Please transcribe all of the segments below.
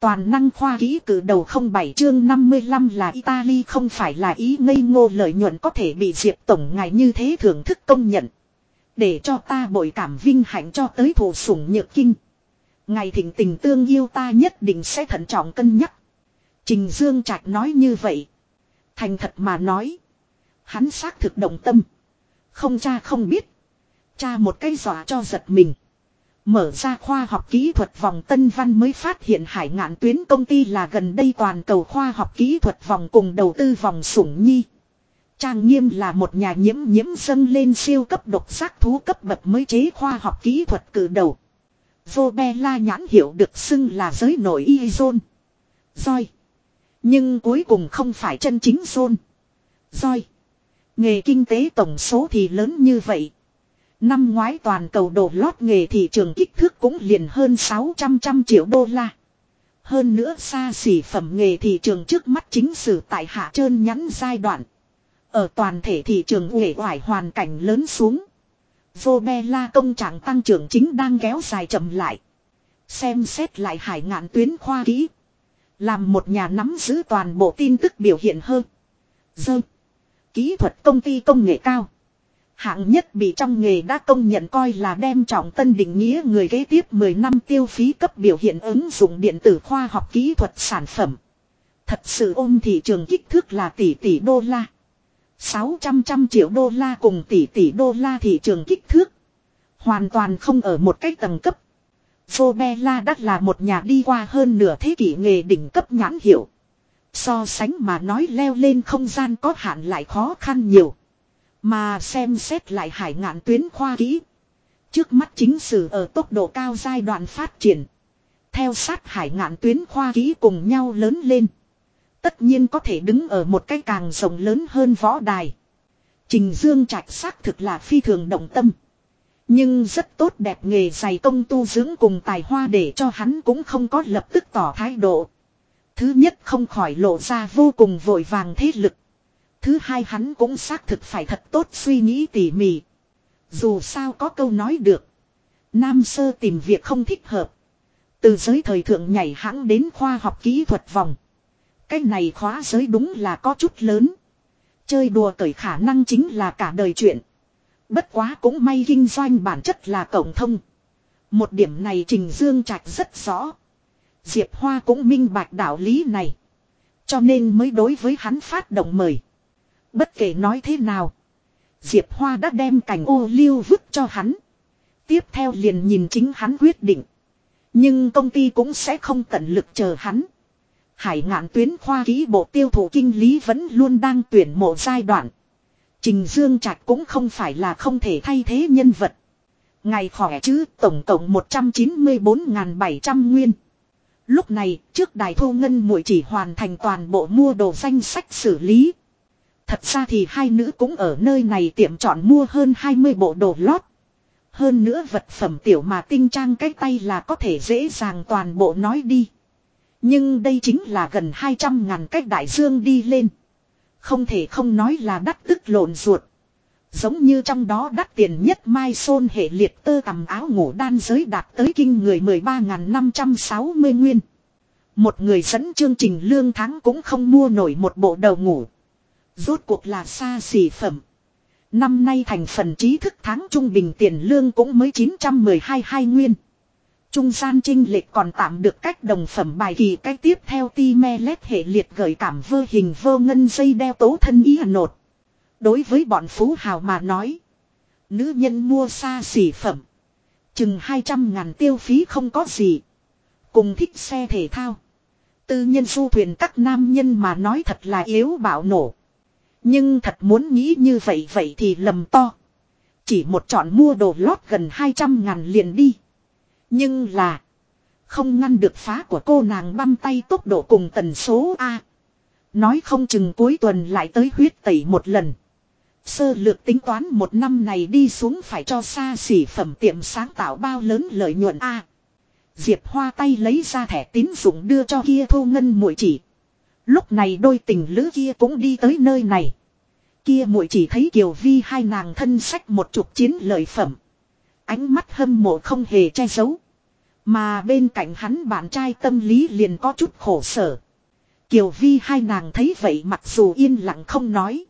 Toàn năng khoa ký cử đầu 07 chương 55 là Italy không phải là ý ngây ngô lợi nhuận có thể bị Diệp Tổng ngài như thế thưởng thức công nhận. Để cho ta bội cảm vinh hạnh cho tới thủ sủng nhược kinh. Ngài thỉnh tình tương yêu ta nhất định sẽ thận trọng cân nhắc. Trình Dương Trạch nói như vậy. Thành thật mà nói. Hắn xác thực động tâm. Không cha không biết. Cha một cây dọa cho giật mình. Mở ra khoa học kỹ thuật vòng Tân Văn mới phát hiện hải ngạn tuyến công ty là gần đây toàn cầu khoa học kỹ thuật vòng cùng đầu tư vòng sủng nhi. Trang nghiêm là một nhà nhiễm nhiễm dâng lên siêu cấp độc giác thú cấp bậc mới chế khoa học kỹ thuật cử đầu. Vô Bella nhãn hiệu được xưng là giới nổi y zôn. Rồi. Nhưng cuối cùng không phải chân chính zôn. Rồi. Nghề kinh tế tổng số thì lớn như vậy. Năm ngoái toàn cầu đồ lót nghề thị trường kích thước cũng liền hơn 600 trăm triệu đô la. Hơn nữa xa xỉ phẩm nghề thị trường trước mắt chính sử tại hạ trơn nhắn giai đoạn. Ở toàn thể thị trường uể oải hoàn cảnh lớn xuống. vô vẻ la công trạng tăng trưởng chính đang kéo dài chậm lại. Xem xét lại hải ngạn tuyến khoa kỹ. Làm một nhà nắm giữ toàn bộ tin tức biểu hiện hơn. Dơ. Kỹ thuật công ty công nghệ cao. Hạng nhất bị trong nghề đã công nhận coi là đem trọng tân định nghĩa người kế tiếp 10 năm tiêu phí cấp biểu hiện ứng dụng điện tử khoa học kỹ thuật sản phẩm. Thật sự ôm thị trường kích thước là tỷ tỷ đô la. 600 trăm triệu đô la cùng tỷ tỷ đô la thị trường kích thước. Hoàn toàn không ở một cái tầng cấp. Vobella đắt là một nhà đi qua hơn nửa thế kỷ nghề đỉnh cấp nhãn hiệu. So sánh mà nói leo lên không gian có hạn lại khó khăn nhiều. Mà xem xét lại hải ngạn tuyến khoa kỹ. Trước mắt chính sử ở tốc độ cao giai đoạn phát triển. Theo sát hải ngạn tuyến khoa kỹ cùng nhau lớn lên. Tất nhiên có thể đứng ở một cái càng rộng lớn hơn võ đài. Trình Dương Trạch xác thực là phi thường động tâm. Nhưng rất tốt đẹp nghề dày công tu dưỡng cùng tài hoa để cho hắn cũng không có lập tức tỏ thái độ. Thứ nhất không khỏi lộ ra vô cùng vội vàng thế lực. Thứ hai hắn cũng xác thực phải thật tốt suy nghĩ tỉ mỉ. Dù sao có câu nói được. Nam sơ tìm việc không thích hợp. Từ giới thời thượng nhảy hãng đến khoa học kỹ thuật vòng. Cái này khóa giới đúng là có chút lớn. Chơi đùa cởi khả năng chính là cả đời chuyện. Bất quá cũng may kinh doanh bản chất là cộng thông. Một điểm này Trình Dương Trạch rất rõ. Diệp Hoa cũng minh bạch đạo lý này. Cho nên mới đối với hắn phát động mời. Bất kể nói thế nào. Diệp Hoa đã đem cảnh ô liu vứt cho hắn. Tiếp theo liền nhìn chính hắn quyết định. Nhưng công ty cũng sẽ không tận lực chờ hắn. Hải ngạn tuyến khoa ký bộ tiêu thụ kinh lý vẫn luôn đang tuyển mộ giai đoạn. Trình Dương Trạch cũng không phải là không thể thay thế nhân vật. Ngày khỏe chứ, tổng cộng 194.700 nguyên. Lúc này, trước đài thu ngân muội chỉ hoàn thành toàn bộ mua đồ danh sách xử lý. Thật ra thì hai nữ cũng ở nơi này tiệm chọn mua hơn 20 bộ đồ lót. Hơn nữa vật phẩm tiểu mà tinh trang cái tay là có thể dễ dàng toàn bộ nói đi. Nhưng đây chính là gần 200 ngàn cách đại dương đi lên. Không thể không nói là đắt tức lộn ruột. Giống như trong đó đắt tiền nhất Mai Sôn hệ liệt tơ tầm áo ngủ đan giới đạt tới kinh người 13.560 nguyên. Một người dẫn chương trình lương tháng cũng không mua nổi một bộ đầu ngủ. Rốt cuộc là xa xỉ phẩm. Năm nay thành phần trí thức tháng trung bình tiền lương cũng mới 912 hai nguyên. Trung gian trinh lệch còn tạm được cách đồng phẩm bài kỳ cách tiếp theo ti me lét hệ liệt gợi cảm vơ hình vơ ngân dây đeo tố thân ý nột. Đối với bọn phú hào mà nói. Nữ nhân mua xa xỉ phẩm. Chừng 200 ngàn tiêu phí không có gì. Cùng thích xe thể thao. Tư nhân du thuyền các nam nhân mà nói thật là yếu bạo nổ. Nhưng thật muốn nghĩ như vậy vậy thì lầm to. Chỉ một chọn mua đồ lót gần 200 ngàn liền đi. Nhưng là. Không ngăn được phá của cô nàng băm tay tốc độ cùng tần số A. Nói không chừng cuối tuần lại tới huyết tẩy một lần. Sơ lược tính toán một năm này đi xuống phải cho xa xỉ phẩm tiệm sáng tạo bao lớn lợi nhuận A. Diệp Hoa tay lấy ra thẻ tín dụng đưa cho kia thu ngân mũi chỉ. Lúc này đôi tình lữ kia cũng đi tới nơi này. Kia muội chỉ thấy Kiều Vi hai nàng thân sách một chục chiến lợi phẩm. Ánh mắt hâm mộ không hề che giấu. Mà bên cạnh hắn bạn trai tâm lý liền có chút khổ sở. Kiều Vi hai nàng thấy vậy mặc dù yên lặng không nói.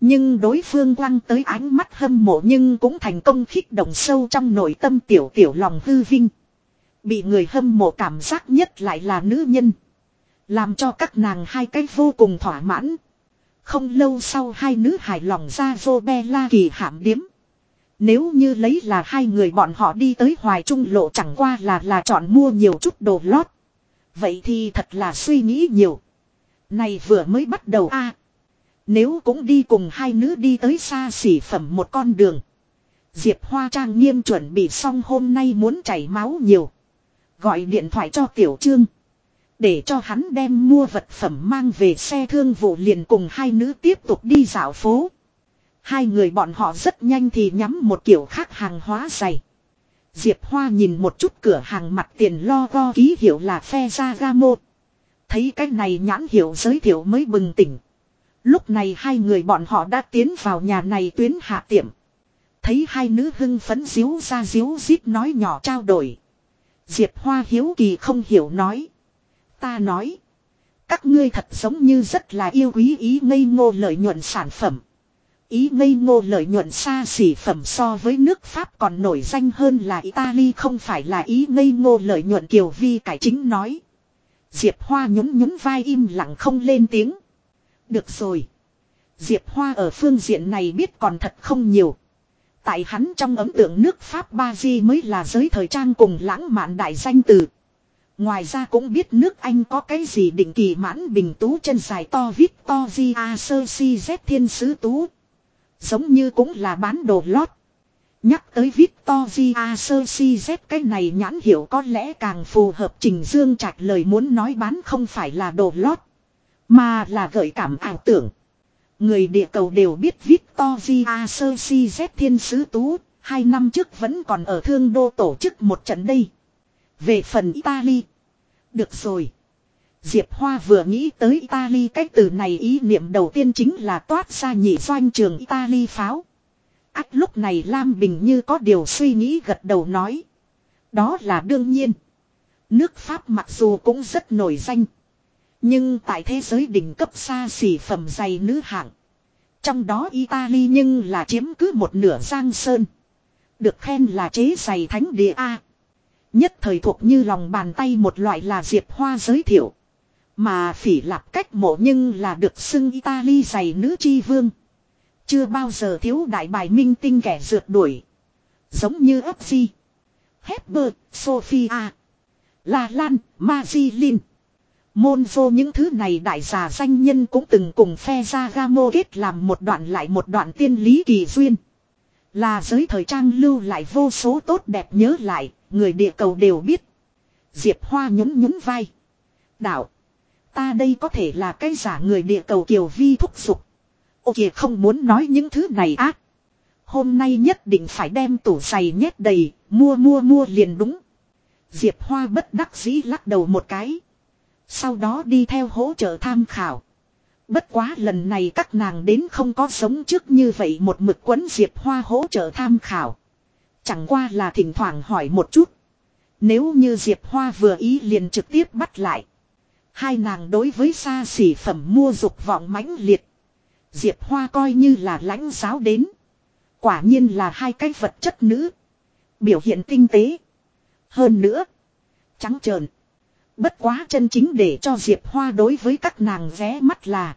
Nhưng đối phương quăng tới ánh mắt hâm mộ nhưng cũng thành công khích động sâu trong nội tâm tiểu tiểu lòng hư vinh. Bị người hâm mộ cảm giác nhất lại là nữ nhân. Làm cho các nàng hai cách vô cùng thỏa mãn. Không lâu sau hai nữ hài lòng ra vô Bella kỳ hạm điếm. Nếu như lấy là hai người bọn họ đi tới hoài trung lộ chẳng qua là là chọn mua nhiều chút đồ lót. Vậy thì thật là suy nghĩ nhiều. Này vừa mới bắt đầu a Nếu cũng đi cùng hai nữ đi tới xa xỉ phẩm một con đường. Diệp Hoa Trang nghiêm chuẩn bị xong hôm nay muốn chảy máu nhiều. Gọi điện thoại cho Tiểu Trương. Để cho hắn đem mua vật phẩm mang về xe thương vụ liền cùng hai nữ tiếp tục đi dạo phố. Hai người bọn họ rất nhanh thì nhắm một kiểu khác hàng hóa dày. Diệp Hoa nhìn một chút cửa hàng mặt tiền lo go ký hiệu là phe ra Một. Thấy cái này nhãn hiệu giới thiệu mới bừng tỉnh. Lúc này hai người bọn họ đã tiến vào nhà này tuyến hạ tiệm. Thấy hai nữ hưng phấn díu ra díu dít nói nhỏ trao đổi. Diệp Hoa hiếu kỳ không hiểu nói. Ta nói. Các ngươi thật giống như rất là yêu quý ý ngây ngô lợi nhuận sản phẩm. Ý ngây ngô lợi nhuận xa xỉ phẩm so với nước Pháp còn nổi danh hơn là Italy không phải là ý ngây ngô lợi nhuận Kiều Vi cải chính nói. Diệp Hoa nhún nhún vai im lặng không lên tiếng. Được rồi. Diệp Hoa ở phương diện này biết còn thật không nhiều. Tại hắn trong ấn tượng nước Pháp Ba Di mới là giới thời trang cùng lãng mạn đại danh từ. Ngoài ra cũng biết nước Anh có cái gì định kỳ mãn bình tú chân dài to viết to di a sơ si z thiên sứ tú. Giống như cũng là bán đồ lót. Nhắc tới Victoria Sơ Si Z cái này nhãn hiệu có lẽ càng phù hợp Trình Dương Trạch lời muốn nói bán không phải là đồ lót. Mà là gợi cảm ảo tưởng. Người địa cầu đều biết Victoria Sơ Si Z thiên sứ tú. Hai năm trước vẫn còn ở thương đô tổ chức một trận đây. Về phần Italy. Được rồi. Diệp Hoa vừa nghĩ tới Italy cách từ này ý niệm đầu tiên chính là toát ra nhị doanh trường Italy pháo. Ách lúc này Lam Bình như có điều suy nghĩ gật đầu nói. Đó là đương nhiên. Nước Pháp mặc dù cũng rất nổi danh. Nhưng tại thế giới đỉnh cấp xa xỉ phẩm dày nữ hạng. Trong đó Italy nhưng là chiếm cứ một nửa giang sơn. Được khen là chế giày thánh địa A. Nhất thời thuộc như lòng bàn tay một loại là diệp hoa giới thiệu. Mà phỉ lạp cách mộ nhưng là được xưng Italy giày nữ chi vương. Chưa bao giờ thiếu đại bài minh tinh kẻ rượt đuổi. Giống như ấp di. Hepburn, Sophia. La Lan, Marilyn. Môn vô những thứ này đại giả danh nhân cũng từng cùng phe ra gamo kết làm một đoạn lại một đoạn tiên lý kỳ duyên. Là giới thời trang lưu lại vô số tốt đẹp nhớ lại, người địa cầu đều biết. Diệp Hoa nhún nhún vai. Đạo. Ta đây có thể là cái giả người địa cầu kiều vi thúc giục. Ô kìa không muốn nói những thứ này ác. Hôm nay nhất định phải đem tủ giày nhét đầy, mua mua mua liền đúng. Diệp Hoa bất đắc dĩ lắc đầu một cái. Sau đó đi theo hỗ trợ tham khảo. Bất quá lần này các nàng đến không có sống trước như vậy một mực quấn Diệp Hoa hỗ trợ tham khảo. Chẳng qua là thỉnh thoảng hỏi một chút. Nếu như Diệp Hoa vừa ý liền trực tiếp bắt lại. Hai nàng đối với xa xỉ phẩm mua dục vọng mãnh liệt. Diệp Hoa coi như là lãnh giáo đến. Quả nhiên là hai cái vật chất nữ. Biểu hiện tinh tế. Hơn nữa. Trắng trợn. Bất quá chân chính để cho Diệp Hoa đối với các nàng ré mắt là.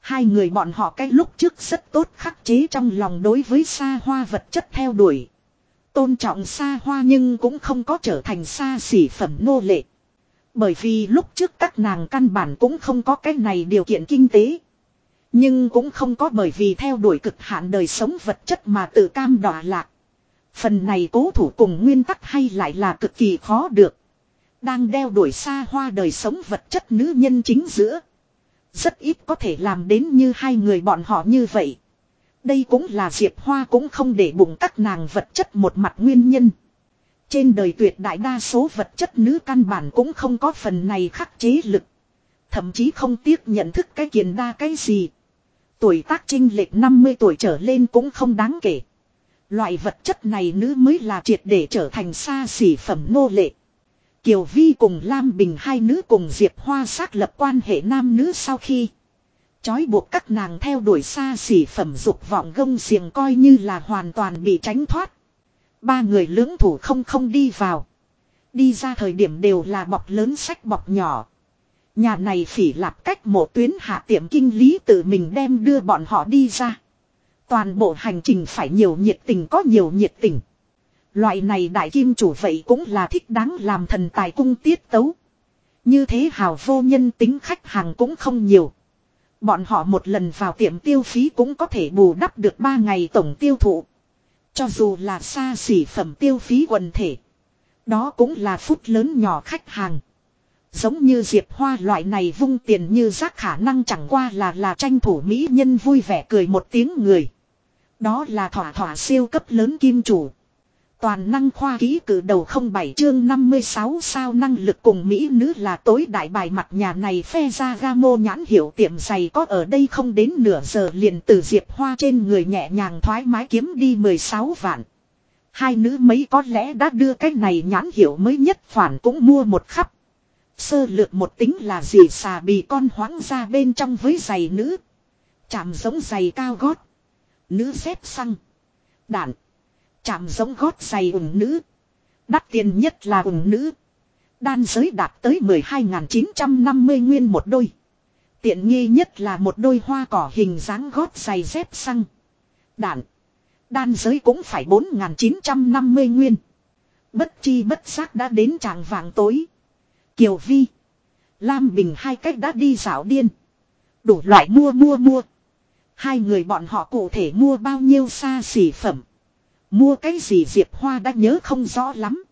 Hai người bọn họ cái lúc trước rất tốt khắc chế trong lòng đối với xa hoa vật chất theo đuổi. Tôn trọng xa hoa nhưng cũng không có trở thành xa xỉ phẩm nô lệ. Bởi vì lúc trước các nàng căn bản cũng không có cái này điều kiện kinh tế. Nhưng cũng không có bởi vì theo đuổi cực hạn đời sống vật chất mà tự cam đọa lạc. Phần này cố thủ cùng nguyên tắc hay lại là cực kỳ khó được. Đang đeo đuổi xa hoa đời sống vật chất nữ nhân chính giữa. Rất ít có thể làm đến như hai người bọn họ như vậy. Đây cũng là Diệp Hoa cũng không để bụng các nàng vật chất một mặt nguyên nhân. Trên đời tuyệt đại đa số vật chất nữ căn bản cũng không có phần này khắc chế lực. Thậm chí không tiếc nhận thức cái kiền đa cái gì. Tuổi tác trinh lệch 50 tuổi trở lên cũng không đáng kể. Loại vật chất này nữ mới là triệt để trở thành xa xỉ phẩm nô lệ. Kiều Vi cùng Lam Bình hai nữ cùng Diệp Hoa xác lập quan hệ nam nữ sau khi Chói buộc các nàng theo đuổi xa xỉ phẩm dục vọng gông xiềng coi như là hoàn toàn bị tránh thoát. Ba người lưỡng thủ không không đi vào. Đi ra thời điểm đều là bọc lớn sách bọc nhỏ. Nhà này phỉ lạp cách một tuyến hạ tiệm kinh lý tự mình đem đưa bọn họ đi ra. Toàn bộ hành trình phải nhiều nhiệt tình có nhiều nhiệt tình. Loại này đại kim chủ vậy cũng là thích đáng làm thần tài cung tiết tấu. Như thế hào vô nhân tính khách hàng cũng không nhiều. Bọn họ một lần vào tiệm tiêu phí cũng có thể bù đắp được 3 ngày tổng tiêu thụ. Cho dù là xa xỉ phẩm tiêu phí quần thể. Đó cũng là phút lớn nhỏ khách hàng. Giống như Diệp Hoa loại này vung tiền như rác khả năng chẳng qua là là tranh thủ mỹ nhân vui vẻ cười một tiếng người. Đó là thỏa thỏa siêu cấp lớn kim chủ. Toàn năng khoa ký cử đầu không bảy chương 56 sao năng lực cùng Mỹ nữ là tối đại bài mặt nhà này phe ra gamo nhãn hiệu tiệm giày có ở đây không đến nửa giờ liền từ diệp hoa trên người nhẹ nhàng thoải mái kiếm đi 16 vạn. Hai nữ mấy có lẽ đã đưa cái này nhãn hiệu mới nhất khoản cũng mua một khắp. Sơ lược một tính là gì xà bì con hoáng ra bên trong với giày nữ. Chạm giống giày cao gót. Nữ xếp xăng. Đạn. Chạm giống gót giày ủng nữ. Đắt tiền nhất là ủng nữ. Đan giới đạt tới 12.950 nguyên một đôi. Tiện nghi nhất là một đôi hoa cỏ hình dáng gót giày dép xăng. Đạn. Đan giới cũng phải 4.950 nguyên. Bất chi bất giác đã đến tràng vàng tối. Kiều Vi. Lam Bình hai cách đã đi dạo điên. Đủ loại mua mua mua. Hai người bọn họ cụ thể mua bao nhiêu xa xỉ phẩm. Mua cái gì Diệp Hoa đã nhớ không rõ lắm.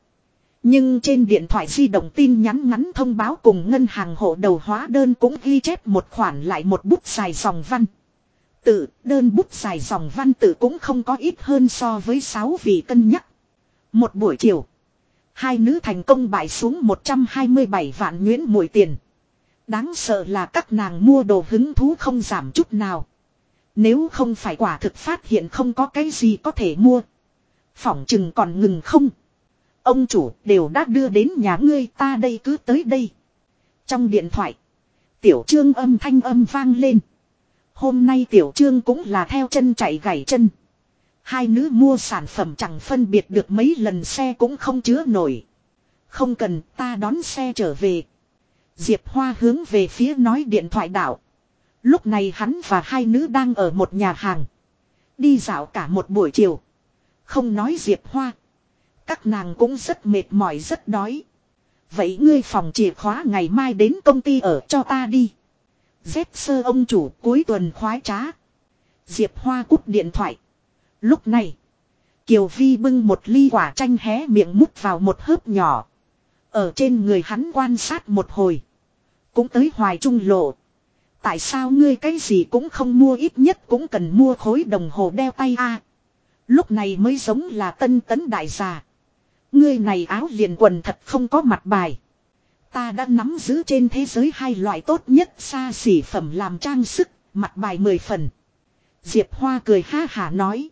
Nhưng trên điện thoại di động tin nhắn ngắn thông báo cùng ngân hàng hộ đầu hóa đơn cũng ghi chép một khoản lại một bút dài dòng văn. Tự, đơn bút dài dòng văn tự cũng không có ít hơn so với 6 vị cân nhắc. Một buổi chiều. Hai nữ thành công bại xuống 127 vạn nguyễn mùi tiền. Đáng sợ là các nàng mua đồ hứng thú không giảm chút nào. Nếu không phải quả thực phát hiện không có cái gì có thể mua. Phỏng chừng còn ngừng không. Ông chủ, đều đã đưa đến nhà ngươi, ta đây cứ tới đây. Trong điện thoại. Tiểu trương âm thanh âm vang lên. Hôm nay tiểu trương cũng là theo chân chạy gãy chân. Hai nữ mua sản phẩm chẳng phân biệt được mấy lần xe cũng không chứa nổi. Không cần, ta đón xe trở về. Diệp Hoa hướng về phía nói điện thoại đảo. Lúc này hắn và hai nữ đang ở một nhà hàng. Đi dạo cả một buổi chiều. Không nói Diệp Hoa. Các nàng cũng rất mệt mỏi, rất đói. Vậy ngươi phòng chìa khóa ngày mai đến công ty ở cho ta đi. Dép sơ ông chủ cuối tuần khoái trá. Diệp Hoa cúp điện thoại. Lúc này. Kiều Vi bưng một ly quả chanh hé miệng mút vào một hớp nhỏ. Ở trên người hắn quan sát một hồi. Cũng tới hoài trung lộ. Tại sao ngươi cái gì cũng không mua, ít nhất cũng cần mua khối đồng hồ đeo tay a Lúc này mới giống là tân tấn đại già. Ngươi này áo liền quần thật không có mặt bài. Ta đã nắm giữ trên thế giới hai loại tốt nhất xa xỉ phẩm làm trang sức, mặt bài mười phần. Diệp Hoa cười ha hả nói.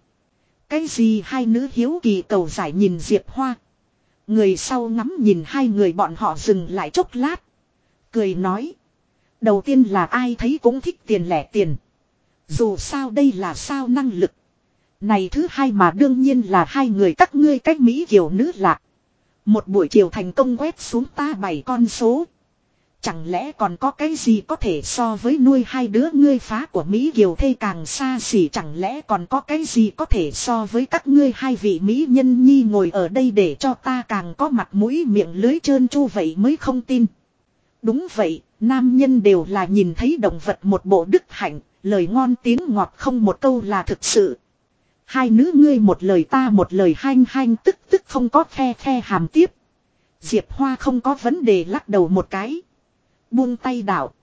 Cái gì hai nữ hiếu kỳ cầu giải nhìn Diệp Hoa. Người sau ngắm nhìn hai người bọn họ dừng lại chốc lát. Cười nói. Đầu tiên là ai thấy cũng thích tiền lẻ tiền. Dù sao đây là sao năng lực. Này thứ hai mà đương nhiên là hai người các ngươi cách Mỹ kiểu nữ lạc. Một buổi chiều thành công quét xuống ta bảy con số. Chẳng lẽ còn có cái gì có thể so với nuôi hai đứa ngươi phá của Mỹ Kiều thê càng xa xỉ chẳng lẽ còn có cái gì có thể so với các ngươi hai vị Mỹ nhân nhi ngồi ở đây để cho ta càng có mặt mũi miệng lưới trơn chu vậy mới không tin. Đúng vậy, nam nhân đều là nhìn thấy động vật một bộ đức hạnh, lời ngon tiếng ngọt không một câu là thực sự. Hai nữ ngươi một lời ta một lời hanh hanh tức tức không có khe khe hàm tiếp. Diệp Hoa không có vấn đề lắc đầu một cái. Buông tay đảo.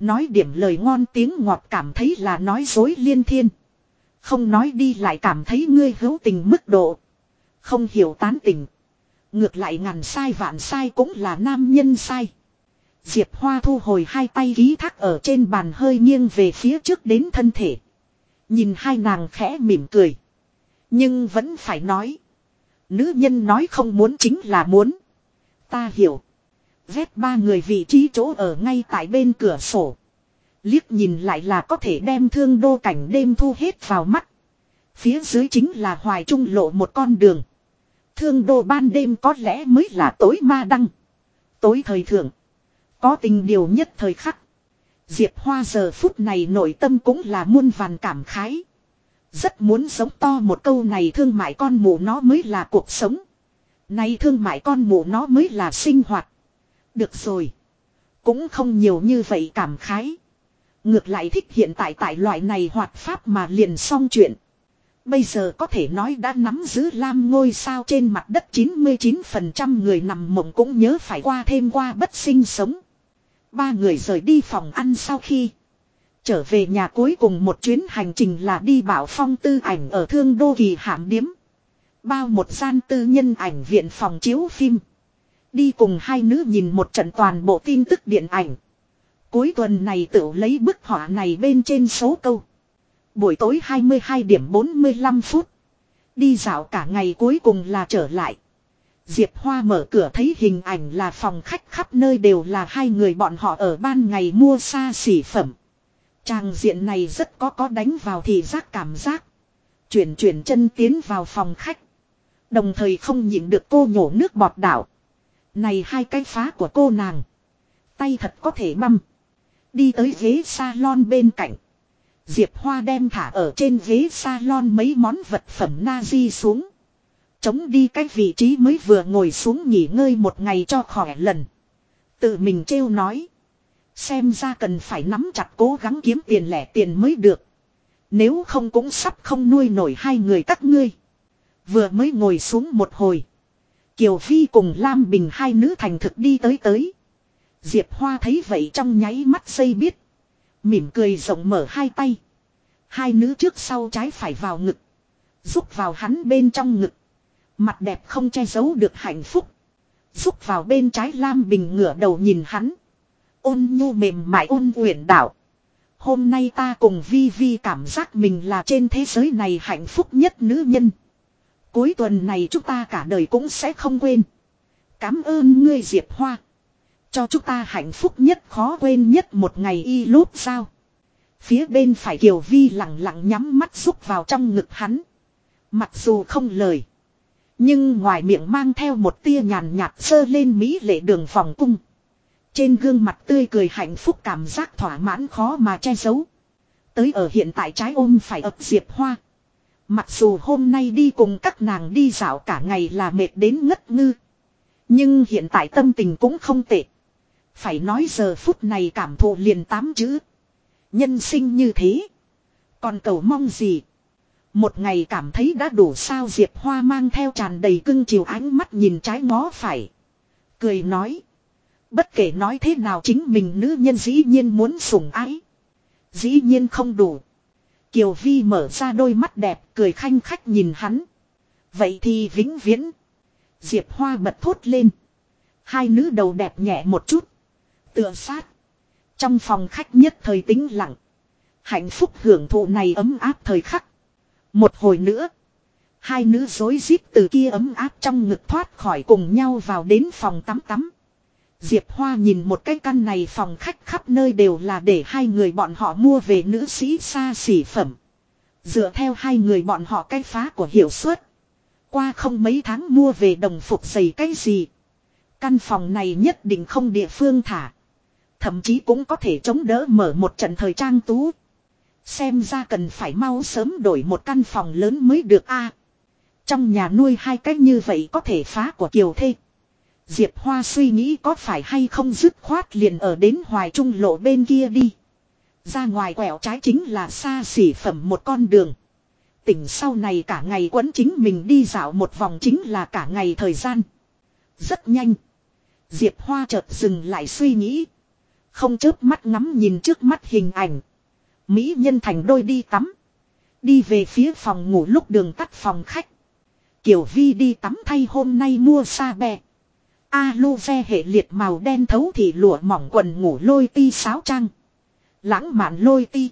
Nói điểm lời ngon tiếng ngọt cảm thấy là nói dối liên thiên. Không nói đi lại cảm thấy ngươi hữu tình mức độ. Không hiểu tán tình. Ngược lại ngàn sai vạn sai cũng là nam nhân sai. Diệp Hoa thu hồi hai tay ký thác ở trên bàn hơi nghiêng về phía trước đến thân thể. Nhìn hai nàng khẽ mỉm cười. Nhưng vẫn phải nói. Nữ nhân nói không muốn chính là muốn. Ta hiểu. Vét ba người vị trí chỗ ở ngay tại bên cửa sổ. Liếc nhìn lại là có thể đem thương đô cảnh đêm thu hết vào mắt. Phía dưới chính là hoài trung lộ một con đường. Thương đô ban đêm có lẽ mới là tối ma đăng. Tối thời thượng. Có tình điều nhất thời khắc. Diệp Hoa giờ phút này nội tâm cũng là muôn vàn cảm khái. Rất muốn sống to một câu này thương mại con mụ nó mới là cuộc sống. Này thương mại con mụ nó mới là sinh hoạt. Được rồi. Cũng không nhiều như vậy cảm khái. Ngược lại thích hiện tại tại loại này hoạt pháp mà liền xong chuyện. Bây giờ có thể nói đã nắm giữ lam ngôi sao trên mặt đất 99% người nằm mộng cũng nhớ phải qua thêm qua bất sinh sống. Ba người rời đi phòng ăn sau khi trở về nhà cuối cùng một chuyến hành trình là đi bảo phong tư ảnh ở thương đô kỳ hạm điếm. Bao một gian tư nhân ảnh viện phòng chiếu phim. Đi cùng hai nữ nhìn một trận toàn bộ tin tức điện ảnh. Cuối tuần này tự lấy bức họa này bên trên số câu. Buổi tối 22 điểm 45 phút. Đi dạo cả ngày cuối cùng là trở lại. Diệp Hoa mở cửa thấy hình ảnh là phòng khách khắp nơi đều là hai người bọn họ ở ban ngày mua xa xỉ phẩm. Trang diện này rất có có đánh vào thì giác cảm giác. Chuyển chuyển chân tiến vào phòng khách. Đồng thời không nhịn được cô nhổ nước bọt đảo. Này hai cái phá của cô nàng. Tay thật có thể băm. Đi tới ghế salon bên cạnh. Diệp Hoa đem thả ở trên ghế salon mấy món vật phẩm nazi xuống. Chống đi cái vị trí mới vừa ngồi xuống nghỉ ngơi một ngày cho khỏe lần. Tự mình trêu nói. Xem ra cần phải nắm chặt cố gắng kiếm tiền lẻ tiền mới được. Nếu không cũng sắp không nuôi nổi hai người các ngươi. Vừa mới ngồi xuống một hồi. Kiều Phi cùng Lam Bình hai nữ thành thực đi tới tới. Diệp Hoa thấy vậy trong nháy mắt xây biết. Mỉm cười rộng mở hai tay. Hai nữ trước sau trái phải vào ngực. Rút vào hắn bên trong ngực. Mặt đẹp không che giấu được hạnh phúc. Rúc vào bên trái Lam Bình ngửa đầu nhìn hắn. Ôn nhu mềm mại ôn uyển đảo. Hôm nay ta cùng Vi Vi cảm giác mình là trên thế giới này hạnh phúc nhất nữ nhân. Cuối tuần này chúng ta cả đời cũng sẽ không quên. Cảm ơn ngươi Diệp Hoa. Cho chúng ta hạnh phúc nhất khó quên nhất một ngày y lốt sao. Phía bên phải Kiều Vi lặng lặng nhắm mắt rúc vào trong ngực hắn. Mặc dù không lời. Nhưng ngoài miệng mang theo một tia nhàn nhạt sơ lên mỹ lệ đường vòng cung. Trên gương mặt tươi cười hạnh phúc cảm giác thỏa mãn khó mà che giấu. Tới ở hiện tại trái ôm phải ập diệp hoa. Mặc dù hôm nay đi cùng các nàng đi dạo cả ngày là mệt đến ngất ngư. Nhưng hiện tại tâm tình cũng không tệ. Phải nói giờ phút này cảm thụ liền tám chữ. Nhân sinh như thế. Còn cầu mong gì? Một ngày cảm thấy đã đủ sao Diệp Hoa mang theo tràn đầy cưng chiều ánh mắt nhìn trái ngó phải. Cười nói. Bất kể nói thế nào chính mình nữ nhân dĩ nhiên muốn sủng ái. Dĩ nhiên không đủ. Kiều Vi mở ra đôi mắt đẹp cười khanh khách nhìn hắn. Vậy thì vĩnh viễn. Diệp Hoa bật thốt lên. Hai nữ đầu đẹp nhẹ một chút. Tựa sát. Trong phòng khách nhất thời tĩnh lặng. Hạnh phúc hưởng thụ này ấm áp thời khắc. Một hồi nữa. Hai nữ dối rít từ kia ấm áp trong ngực thoát khỏi cùng nhau vào đến phòng tắm tắm. Diệp Hoa nhìn một cái căn này phòng khách khắp nơi đều là để hai người bọn họ mua về nữ sĩ xa xỉ phẩm. Dựa theo hai người bọn họ cái phá của hiệu suất. Qua không mấy tháng mua về đồng phục giày cái gì. Căn phòng này nhất định không địa phương thả. Thậm chí cũng có thể chống đỡ mở một trận thời trang tú. Xem ra cần phải mau sớm đổi một căn phòng lớn mới được a. trong nhà nuôi hai cách như vậy có thể phá của kiều thê. Diệp Hoa suy nghĩ có phải hay không dứt khoát liền ở đến hoài trung lộ bên kia đi. Ra ngoài quẹo trái chính là xa xỉ phẩm một con đường. Tỉnh sau này cả ngày quấn chính mình đi dạo một vòng chính là cả ngày thời gian. Rất nhanh. Diệp Hoa chợt dừng lại suy nghĩ. Không chớp mắt ngắm nhìn trước mắt hình ảnh. Mỹ nhân thành đôi đi tắm. Đi về phía phòng ngủ lúc đường tắt phòng khách. Kiều Vi đi tắm thay hôm nay mua xa bè. Alu ve hệ liệt màu đen thấu thì lụa mỏng quần ngủ lôi ti sáo trang. Lãng mạn lôi ti.